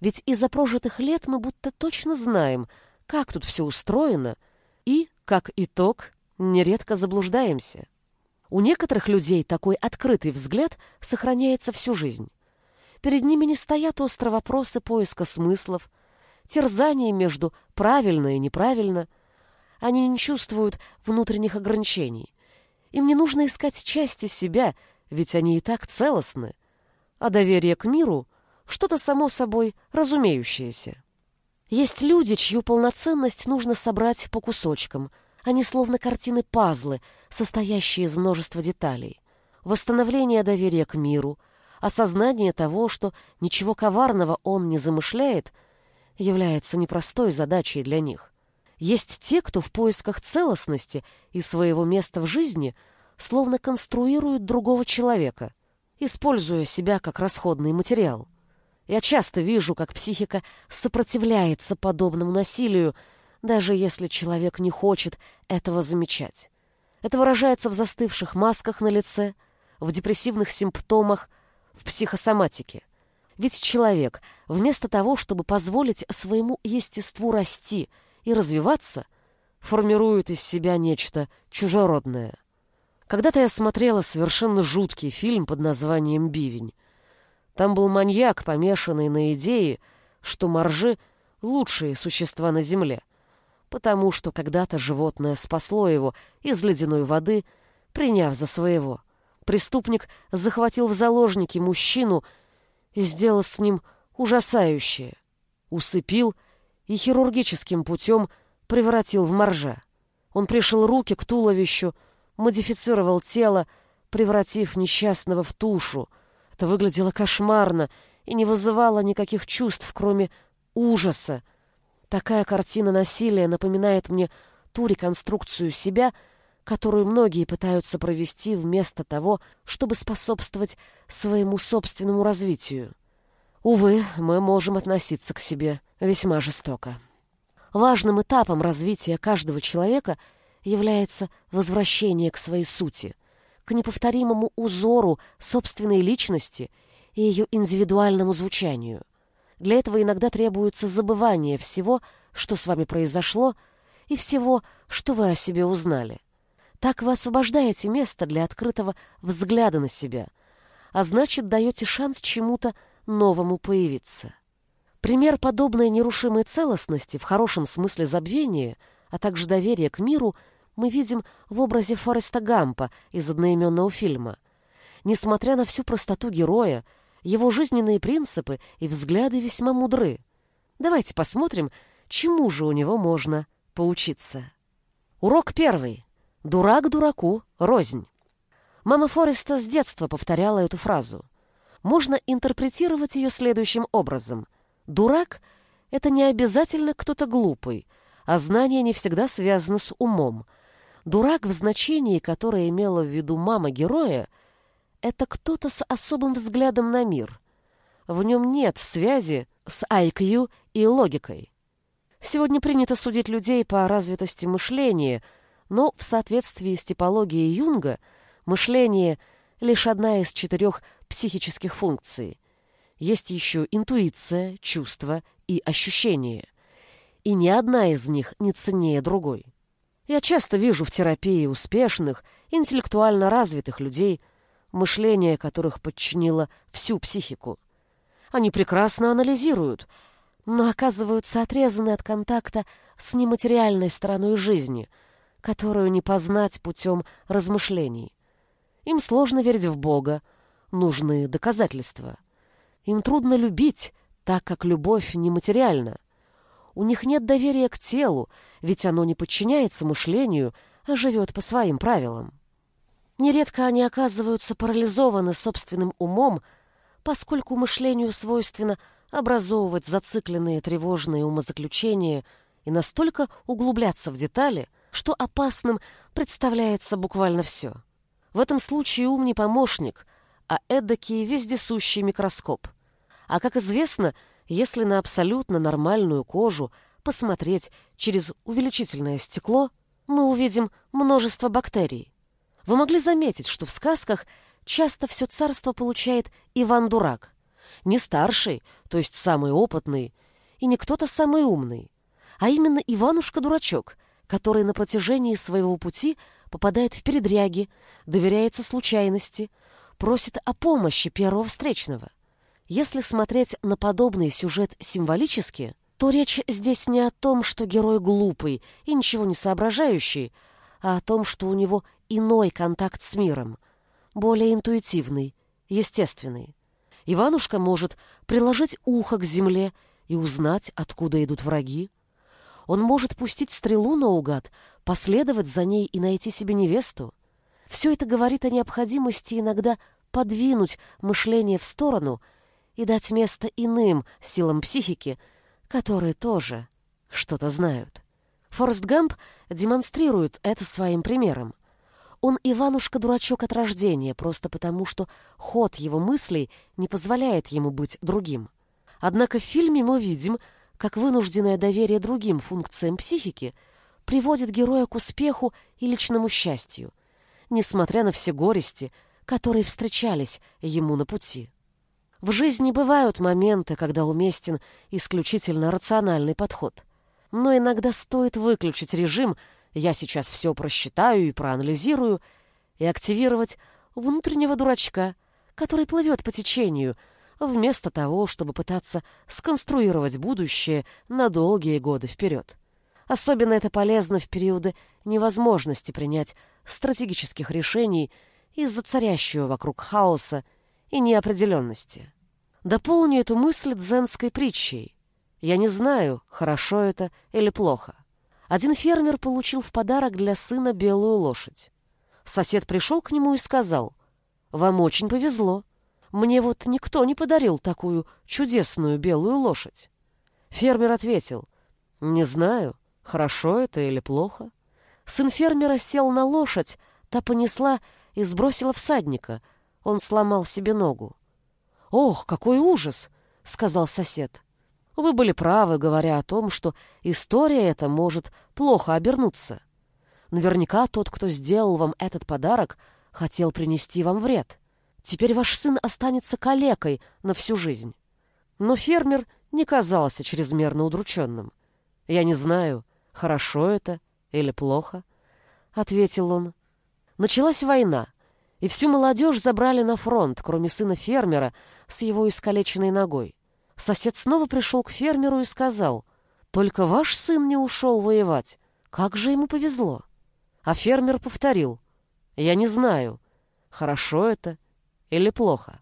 Ведь из-за прожитых лет мы будто точно знаем, как тут все устроено, и, как итог, нередко заблуждаемся. У некоторых людей такой открытый взгляд сохраняется всю жизнь. Перед ними не стоят острые вопросы поиска смыслов, терзания между правильно и неправильно. Они не чувствуют внутренних ограничений. Им не нужно искать части себя, ведь они и так целостны. А доверие к миру — что-то само собой разумеющееся. Есть люди, чью полноценность нужно собрать по кусочкам — они словно картины-пазлы, состоящие из множества деталей. Восстановление доверия к миру, осознание того, что ничего коварного он не замышляет, является непростой задачей для них. Есть те, кто в поисках целостности и своего места в жизни словно конструируют другого человека, используя себя как расходный материал. Я часто вижу, как психика сопротивляется подобному насилию, даже если человек не хочет этого замечать. Это выражается в застывших масках на лице, в депрессивных симптомах, в психосоматике. Ведь человек, вместо того, чтобы позволить своему естеству расти и развиваться, формирует из себя нечто чужеродное. Когда-то я смотрела совершенно жуткий фильм под названием «Бивень». Там был маньяк, помешанный на идее, что моржи — лучшие существа на Земле, потому что когда-то животное спасло его из ледяной воды, приняв за своего. Преступник захватил в заложники мужчину и сделал с ним ужасающее. Усыпил и хирургическим путем превратил в моржа. Он пришел руки к туловищу, модифицировал тело, превратив несчастного в тушу. Это выглядело кошмарно и не вызывало никаких чувств, кроме ужаса. Такая картина насилия напоминает мне ту реконструкцию себя, которую многие пытаются провести вместо того, чтобы способствовать своему собственному развитию. Увы, мы можем относиться к себе весьма жестоко. Важным этапом развития каждого человека — является возвращение к своей сути, к неповторимому узору собственной личности и ее индивидуальному звучанию. Для этого иногда требуется забывание всего, что с вами произошло, и всего, что вы о себе узнали. Так вы освобождаете место для открытого взгляда на себя, а значит, даете шанс чему-то новому появиться. Пример подобной нерушимой целостности в хорошем смысле забвения, а также доверия к миру – мы видим в образе Фореста Гампа из одноименного фильма. Несмотря на всю простоту героя, его жизненные принципы и взгляды весьма мудры. Давайте посмотрим, чему же у него можно поучиться. Урок первый. Дурак дураку рознь. Мама Фореста с детства повторяла эту фразу. Можно интерпретировать ее следующим образом. Дурак — это не обязательно кто-то глупый, а знание не всегда связано с умом — Дурак в значении, которое имела в виду мама героя, это кто-то с особым взглядом на мир. В нем нет связи с IQ и логикой. Сегодня принято судить людей по развитости мышления, но в соответствии с типологией Юнга мышление — лишь одна из четырех психических функций. Есть еще интуиция, чувство и ощущение. И ни одна из них не ценнее другой. Я часто вижу в терапии успешных, интеллектуально развитых людей, мышление которых подчинило всю психику. Они прекрасно анализируют, но оказываются отрезаны от контакта с нематериальной стороной жизни, которую не познать путем размышлений. Им сложно верить в Бога, нужны доказательства. Им трудно любить, так как любовь нематериальна. У них нет доверия к телу, ведь оно не подчиняется мышлению, а живет по своим правилам. Нередко они оказываются парализованы собственным умом, поскольку мышлению свойственно образовывать зацикленные тревожные умозаключения и настолько углубляться в детали, что опасным представляется буквально все. В этом случае ум не помощник, а эдакий вездесущий микроскоп. А как известно, если на абсолютно нормальную кожу посмотреть через увеличительное стекло, мы увидим множество бактерий. Вы могли заметить, что в сказках часто все царство получает Иван-дурак. Не старший, то есть самый опытный, и не кто-то самый умный, а именно Иванушка-дурачок, который на протяжении своего пути попадает в передряги, доверяется случайности, просит о помощи первого встречного. Если смотреть на подобный сюжет символически, то речь здесь не о том, что герой глупый и ничего не соображающий, а о том, что у него иной контакт с миром, более интуитивный, естественный. Иванушка может приложить ухо к земле и узнать, откуда идут враги. Он может пустить стрелу наугад, последовать за ней и найти себе невесту. Все это говорит о необходимости иногда подвинуть мышление в сторону и дать место иным силам психики, которые тоже что-то знают. Форест Гамп демонстрирует это своим примером. Он Иванушка-дурачок от рождения, просто потому что ход его мыслей не позволяет ему быть другим. Однако в фильме мы видим, как вынужденное доверие другим функциям психики приводит героя к успеху и личному счастью, несмотря на все горести, которые встречались ему на пути. В жизни бывают моменты, когда уместен исключительно рациональный подход. Но иногда стоит выключить режим «я сейчас все просчитаю и проанализирую» и активировать внутреннего дурачка, который плывет по течению, вместо того, чтобы пытаться сконструировать будущее на долгие годы вперед. Особенно это полезно в периоды невозможности принять стратегических решений из-за царящего вокруг хаоса и неопределенности. Дополню эту мысль дзенской притчей. Я не знаю, хорошо это или плохо. Один фермер получил в подарок для сына белую лошадь. Сосед пришел к нему и сказал, «Вам очень повезло. Мне вот никто не подарил такую чудесную белую лошадь». Фермер ответил, «Не знаю, хорошо это или плохо». Сын фермера сел на лошадь, та понесла и сбросила всадника. Он сломал себе ногу. «Ох, какой ужас!» — сказал сосед. «Вы были правы, говоря о том, что история эта может плохо обернуться. Наверняка тот, кто сделал вам этот подарок, хотел принести вам вред. Теперь ваш сын останется калекой на всю жизнь». Но фермер не казался чрезмерно удрученным. «Я не знаю, хорошо это или плохо», — ответил он. Началась война, и всю молодежь забрали на фронт, кроме сына фермера с его искалеченной ногой. Сосед снова пришел к фермеру и сказал, «Только ваш сын не ушел воевать. Как же ему повезло!» А фермер повторил, «Я не знаю, хорошо это или плохо».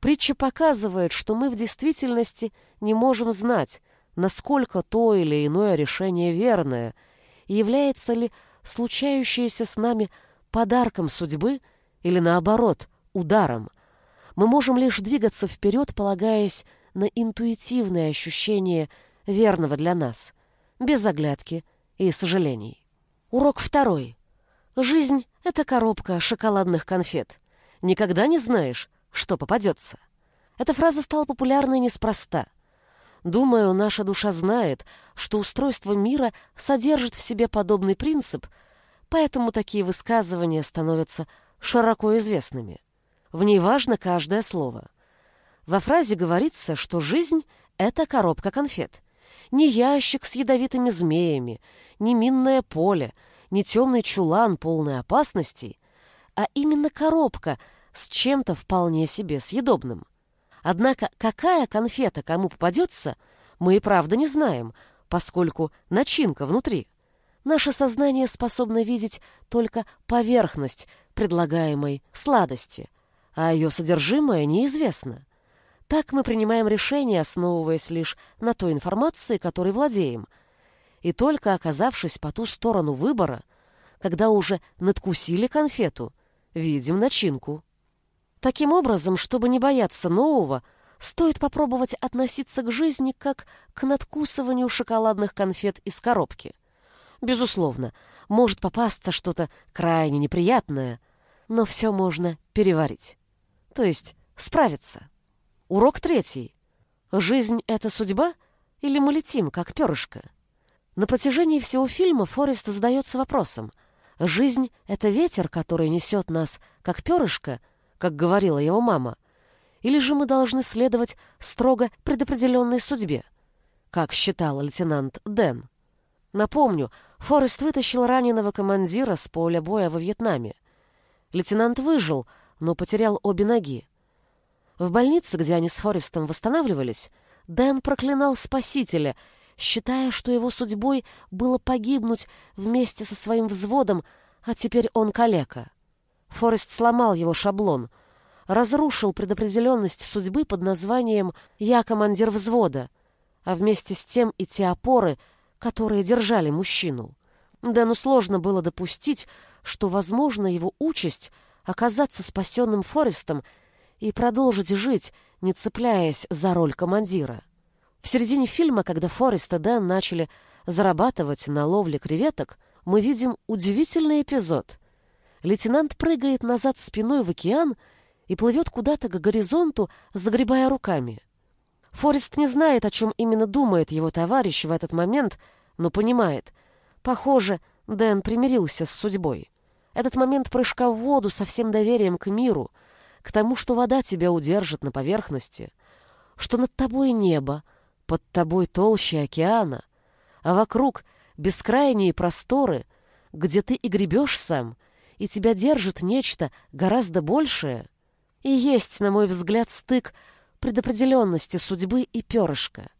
Притча показывает, что мы в действительности не можем знать, насколько то или иное решение верное, и является ли случающееся с нами подарком судьбы или, наоборот, ударом. Мы можем лишь двигаться вперед, полагаясь на интуитивное ощущение верного для нас, без оглядки и сожалений. Урок второй. Жизнь — это коробка шоколадных конфет. Никогда не знаешь, что попадется. Эта фраза стала популярной неспроста. Думаю, наша душа знает, что устройство мира содержит в себе подобный принцип — поэтому такие высказывания становятся широко известными. В ней важно каждое слово. Во фразе говорится, что жизнь — это коробка конфет. Не ящик с ядовитыми змеями, не минное поле, не темный чулан, полный опасностей, а именно коробка с чем-то вполне себе съедобным. Однако какая конфета кому попадется, мы и правда не знаем, поскольку начинка внутри — Наше сознание способно видеть только поверхность предлагаемой сладости, а ее содержимое неизвестно. Так мы принимаем решения, основываясь лишь на той информации, которой владеем. И только оказавшись по ту сторону выбора, когда уже надкусили конфету, видим начинку. Таким образом, чтобы не бояться нового, стоит попробовать относиться к жизни как к надкусыванию шоколадных конфет из коробки – Безусловно, может попасться что-то крайне неприятное, но все можно переварить. То есть справиться. Урок третий. Жизнь — это судьба или мы летим, как перышко? На протяжении всего фильма Форест задается вопросом. Жизнь — это ветер, который несет нас, как перышко, как говорила его мама, или же мы должны следовать строго предопределенной судьбе, как считал лейтенант Дэн? Напомню, Форест вытащил раненого командира с поля боя во Вьетнаме. Лейтенант выжил, но потерял обе ноги. В больнице, где они с Форестом восстанавливались, Дэн проклинал спасителя, считая, что его судьбой было погибнуть вместе со своим взводом, а теперь он калека. Форест сломал его шаблон, разрушил предопределенность судьбы под названием «Я командир взвода», а вместе с тем и те опоры — которые держали мужчину. Дэну сложно было допустить, что, возможно, его участь — оказаться спасенным Форестом и продолжить жить, не цепляясь за роль командира. В середине фильма, когда Форест и Дэн начали зарабатывать на ловле креветок, мы видим удивительный эпизод. Лейтенант прыгает назад спиной в океан и плывет куда-то к горизонту, загребая руками. Форест не знает, о чем именно думает его товарищ в этот момент, но понимает. Похоже, Дэн примирился с судьбой. Этот момент прыжка в воду со всем доверием к миру, к тому, что вода тебя удержит на поверхности, что над тобой небо, под тобой толще океана, а вокруг бескрайние просторы, где ты и гребешь сам, и тебя держит нечто гораздо большее, и есть, на мой взгляд, стык предопределенности судьбы и перышка.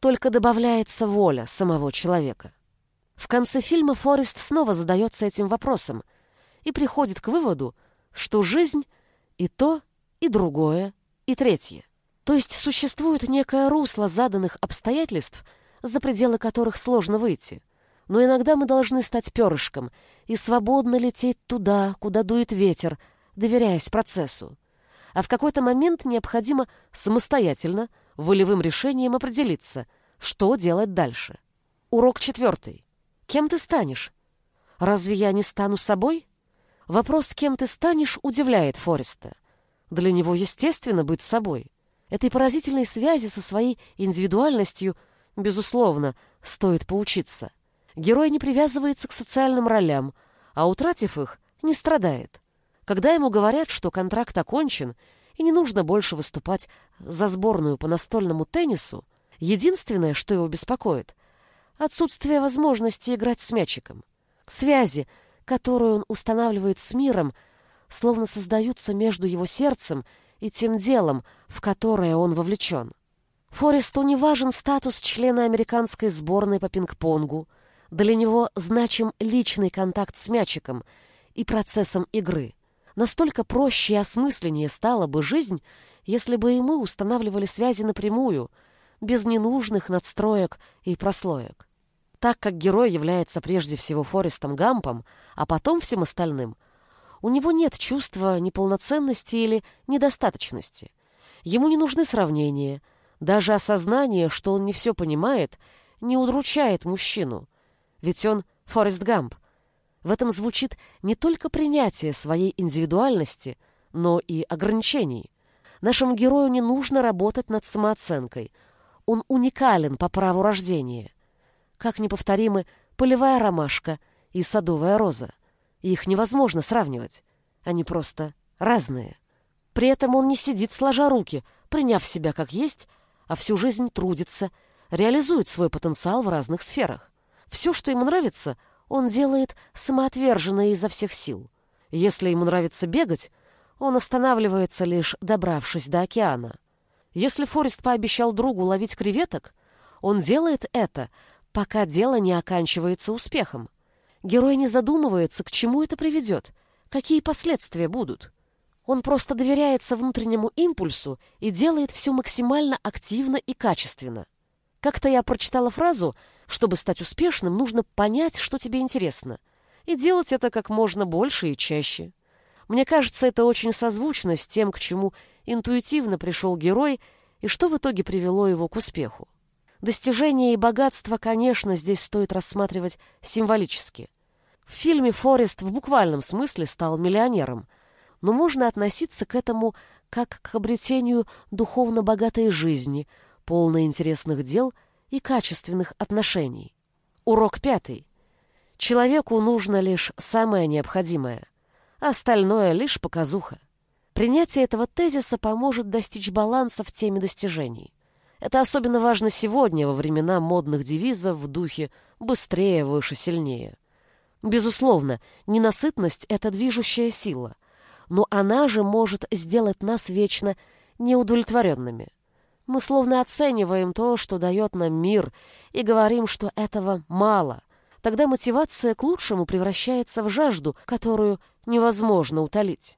Только добавляется воля самого человека. В конце фильма Форест снова задается этим вопросом и приходит к выводу, что жизнь и то, и другое, и третье. То есть существует некое русло заданных обстоятельств, за пределы которых сложно выйти. Но иногда мы должны стать перышком и свободно лететь туда, куда дует ветер, доверяясь процессу. А в какой-то момент необходимо самостоятельно, волевым решением определиться, что делать дальше. Урок четвертый. Кем ты станешь? Разве я не стану собой? Вопрос, кем ты станешь, удивляет Фореста. Для него естественно быть собой. Этой поразительной связи со своей индивидуальностью, безусловно, стоит поучиться. Герой не привязывается к социальным ролям, а утратив их, не страдает. Когда ему говорят, что контракт окончен и не нужно больше выступать за сборную по настольному теннису, единственное, что его беспокоит – отсутствие возможности играть с мячиком. Связи, которую он устанавливает с миром, словно создаются между его сердцем и тем делом, в которое он вовлечен. Форесту не важен статус члена американской сборной по пинг-понгу. Для него значим личный контакт с мячиком и процессом игры. Настолько проще и осмысленнее стала бы жизнь, если бы и мы устанавливали связи напрямую, без ненужных надстроек и прослоек. Так как герой является прежде всего Форестом Гампом, а потом всем остальным – у него нет чувства неполноценности или недостаточности. Ему не нужны сравнения. Даже осознание, что он не все понимает, не удручает мужчину. Ведь он Форест Гамп. В этом звучит не только принятие своей индивидуальности, но и ограничений. Нашему герою не нужно работать над самооценкой. Он уникален по праву рождения. Как неповторимы полевая ромашка и садовая роза их невозможно сравнивать. Они просто разные. При этом он не сидит сложа руки, приняв себя как есть, а всю жизнь трудится, реализует свой потенциал в разных сферах. Все, что ему нравится, он делает самоотверженно изо всех сил. Если ему нравится бегать, он останавливается лишь добравшись до океана. Если Форест пообещал другу ловить креветок, он делает это, пока дело не оканчивается успехом. Герой не задумывается, к чему это приведет, какие последствия будут. Он просто доверяется внутреннему импульсу и делает все максимально активно и качественно. Как-то я прочитала фразу «Чтобы стать успешным, нужно понять, что тебе интересно, и делать это как можно больше и чаще». Мне кажется, это очень созвучно с тем, к чему интуитивно пришел герой и что в итоге привело его к успеху. Достижения и богатство, конечно, здесь стоит рассматривать символически. В фильме Форест в буквальном смысле стал миллионером, но можно относиться к этому как к обретению духовно богатой жизни, полной интересных дел и качественных отношений. Урок пятый. Человеку нужно лишь самое необходимое, а остальное лишь показуха. Принятие этого тезиса поможет достичь баланса в теме достижений. Это особенно важно сегодня, во времена модных девизов в духе «быстрее, выше, сильнее». Безусловно, ненасытность — это движущая сила, но она же может сделать нас вечно неудовлетворенными. Мы словно оцениваем то, что дает нам мир, и говорим, что этого мало. Тогда мотивация к лучшему превращается в жажду, которую невозможно утолить.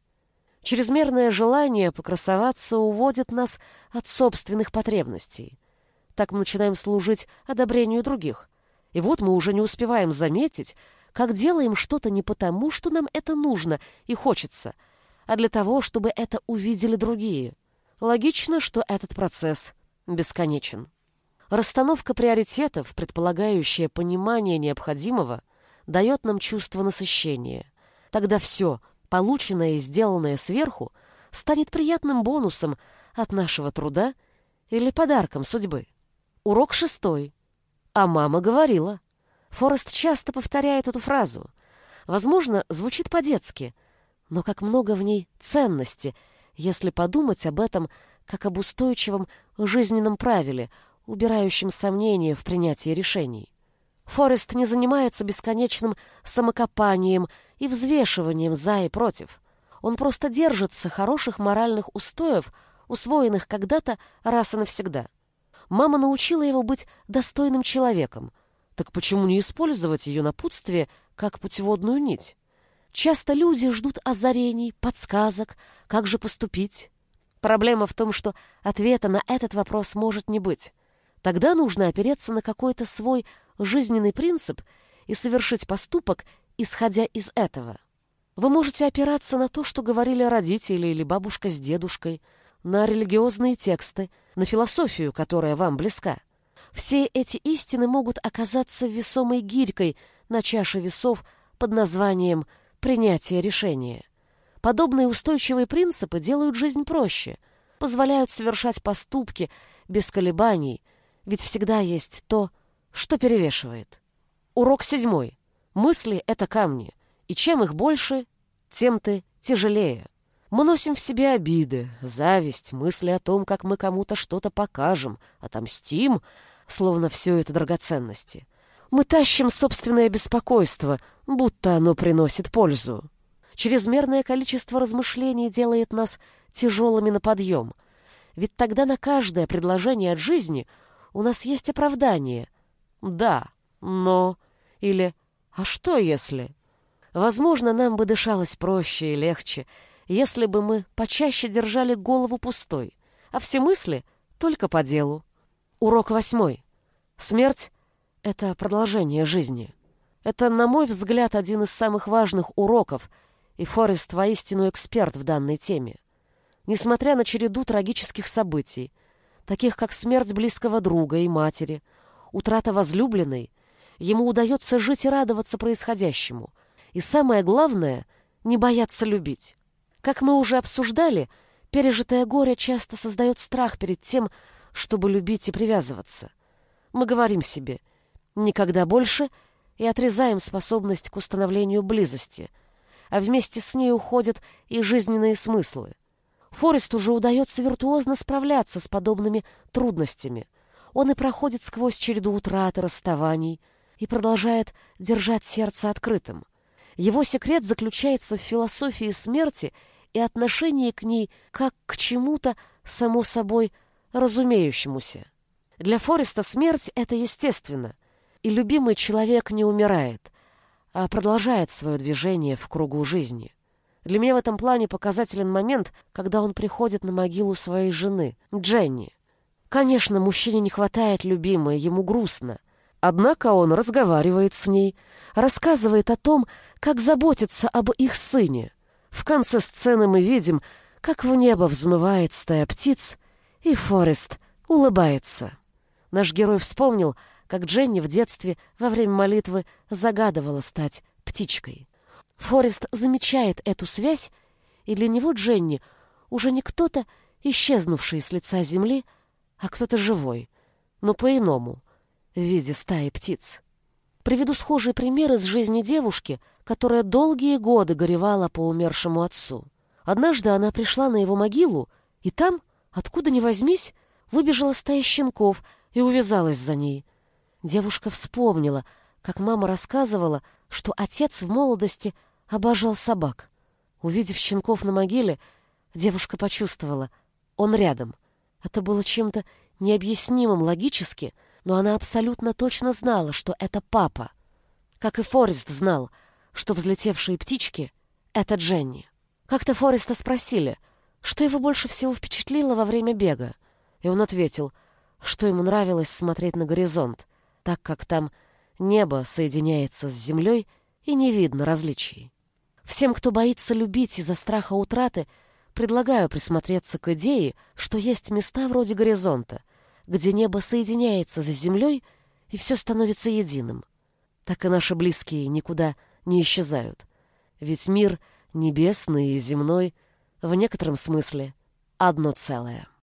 Чрезмерное желание покрасоваться уводит нас от собственных потребностей. Так мы начинаем служить одобрению других. И вот мы уже не успеваем заметить, как делаем что-то не потому, что нам это нужно и хочется, а для того, чтобы это увидели другие. Логично, что этот процесс бесконечен. Расстановка приоритетов, предполагающая понимание необходимого, дает нам чувство насыщения. Тогда все — полученное и сделанное сверху станет приятным бонусом от нашего труда или подарком судьбы. Урок шестой. А мама говорила. Форест часто повторяет эту фразу. Возможно, звучит по-детски, но как много в ней ценности, если подумать об этом как об устойчивом жизненном правиле, убирающем сомнения в принятии решений. Форест не занимается бесконечным самокопанием и взвешиванием за и против. Он просто держится хороших моральных устоев, усвоенных когда-то раз и навсегда. Мама научила его быть достойным человеком. Так почему не использовать ее напутствие как путеводную нить? Часто люди ждут озарений, подсказок, как же поступить. Проблема в том, что ответа на этот вопрос может не быть. Тогда нужно опереться на какой-то свой жизненный принцип и совершить поступок, исходя из этого. Вы можете опираться на то, что говорили родители или бабушка с дедушкой, на религиозные тексты, на философию, которая вам близка. Все эти истины могут оказаться весомой гирькой на чаше весов под названием «принятие решения». Подобные устойчивые принципы делают жизнь проще, позволяют совершать поступки без колебаний, ведь всегда есть то, что перевешивает. Урок седьмой. Мысли — это камни, и чем их больше, тем ты тяжелее. Мы носим в себе обиды, зависть, мысли о том, как мы кому-то что-то покажем, отомстим, словно все это драгоценности. Мы тащим собственное беспокойство, будто оно приносит пользу. Чрезмерное количество размышлений делает нас тяжелыми на подъем. Ведь тогда на каждое предложение от жизни у нас есть оправдание. Да, но... Или «А что если?» Возможно, нам бы дышалось проще и легче, если бы мы почаще держали голову пустой, а все мысли только по делу. Урок восьмой. Смерть — это продолжение жизни. Это, на мой взгляд, один из самых важных уроков, и Форест воистину эксперт в данной теме. Несмотря на череду трагических событий, таких как смерть близкого друга и матери, утрата возлюбленной, ему удается жить и радоваться происходящему. И самое главное — не бояться любить. Как мы уже обсуждали, пережитое горе часто создает страх перед тем, чтобы любить и привязываться. Мы говорим себе «никогда больше» и отрезаем способность к установлению близости, а вместе с ней уходят и жизненные смыслы. Форесту уже удается виртуозно справляться с подобными трудностями. Он и проходит сквозь череду утрат и расставаний и продолжает держать сердце открытым. Его секрет заключается в философии смерти и отношении к ней как к чему-то, само собой, разумеющемуся. Для Фореста смерть — это естественно, и любимый человек не умирает, а продолжает свое движение в кругу жизни. Для меня в этом плане показателен момент, когда он приходит на могилу своей жены, Дженни. Конечно, мужчине не хватает любимой, ему грустно. Однако он разговаривает с ней, рассказывает о том, как заботится об их сыне. В конце сцены мы видим, как в небо взмывает стая птиц, и Форест улыбается. Наш герой вспомнил, как Дженни в детстве во время молитвы загадывала стать птичкой. Форест замечает эту связь, и для него Дженни уже не кто-то, исчезнувший с лица земли, а кто-то живой, но по-иному, в виде стаи птиц. Приведу схожий пример из жизни девушки, которая долгие годы горевала по умершему отцу. Однажды она пришла на его могилу, и там, откуда ни возьмись, выбежала стая щенков и увязалась за ней. Девушка вспомнила, как мама рассказывала, что отец в молодости обожал собак. Увидев щенков на могиле, девушка почувствовала, он рядом. Это было чем-то необъяснимым логически — но она абсолютно точно знала, что это папа. Как и Форест знал, что взлетевшие птички — это Дженни. Как-то Фореста спросили, что его больше всего впечатлило во время бега, и он ответил, что ему нравилось смотреть на горизонт, так как там небо соединяется с землей и не видно различий. Всем, кто боится любить из-за страха утраты, предлагаю присмотреться к идее, что есть места вроде горизонта — где небо соединяется с землей, и все становится единым. Так и наши близкие никуда не исчезают. Ведь мир небесный и земной в некотором смысле одно целое.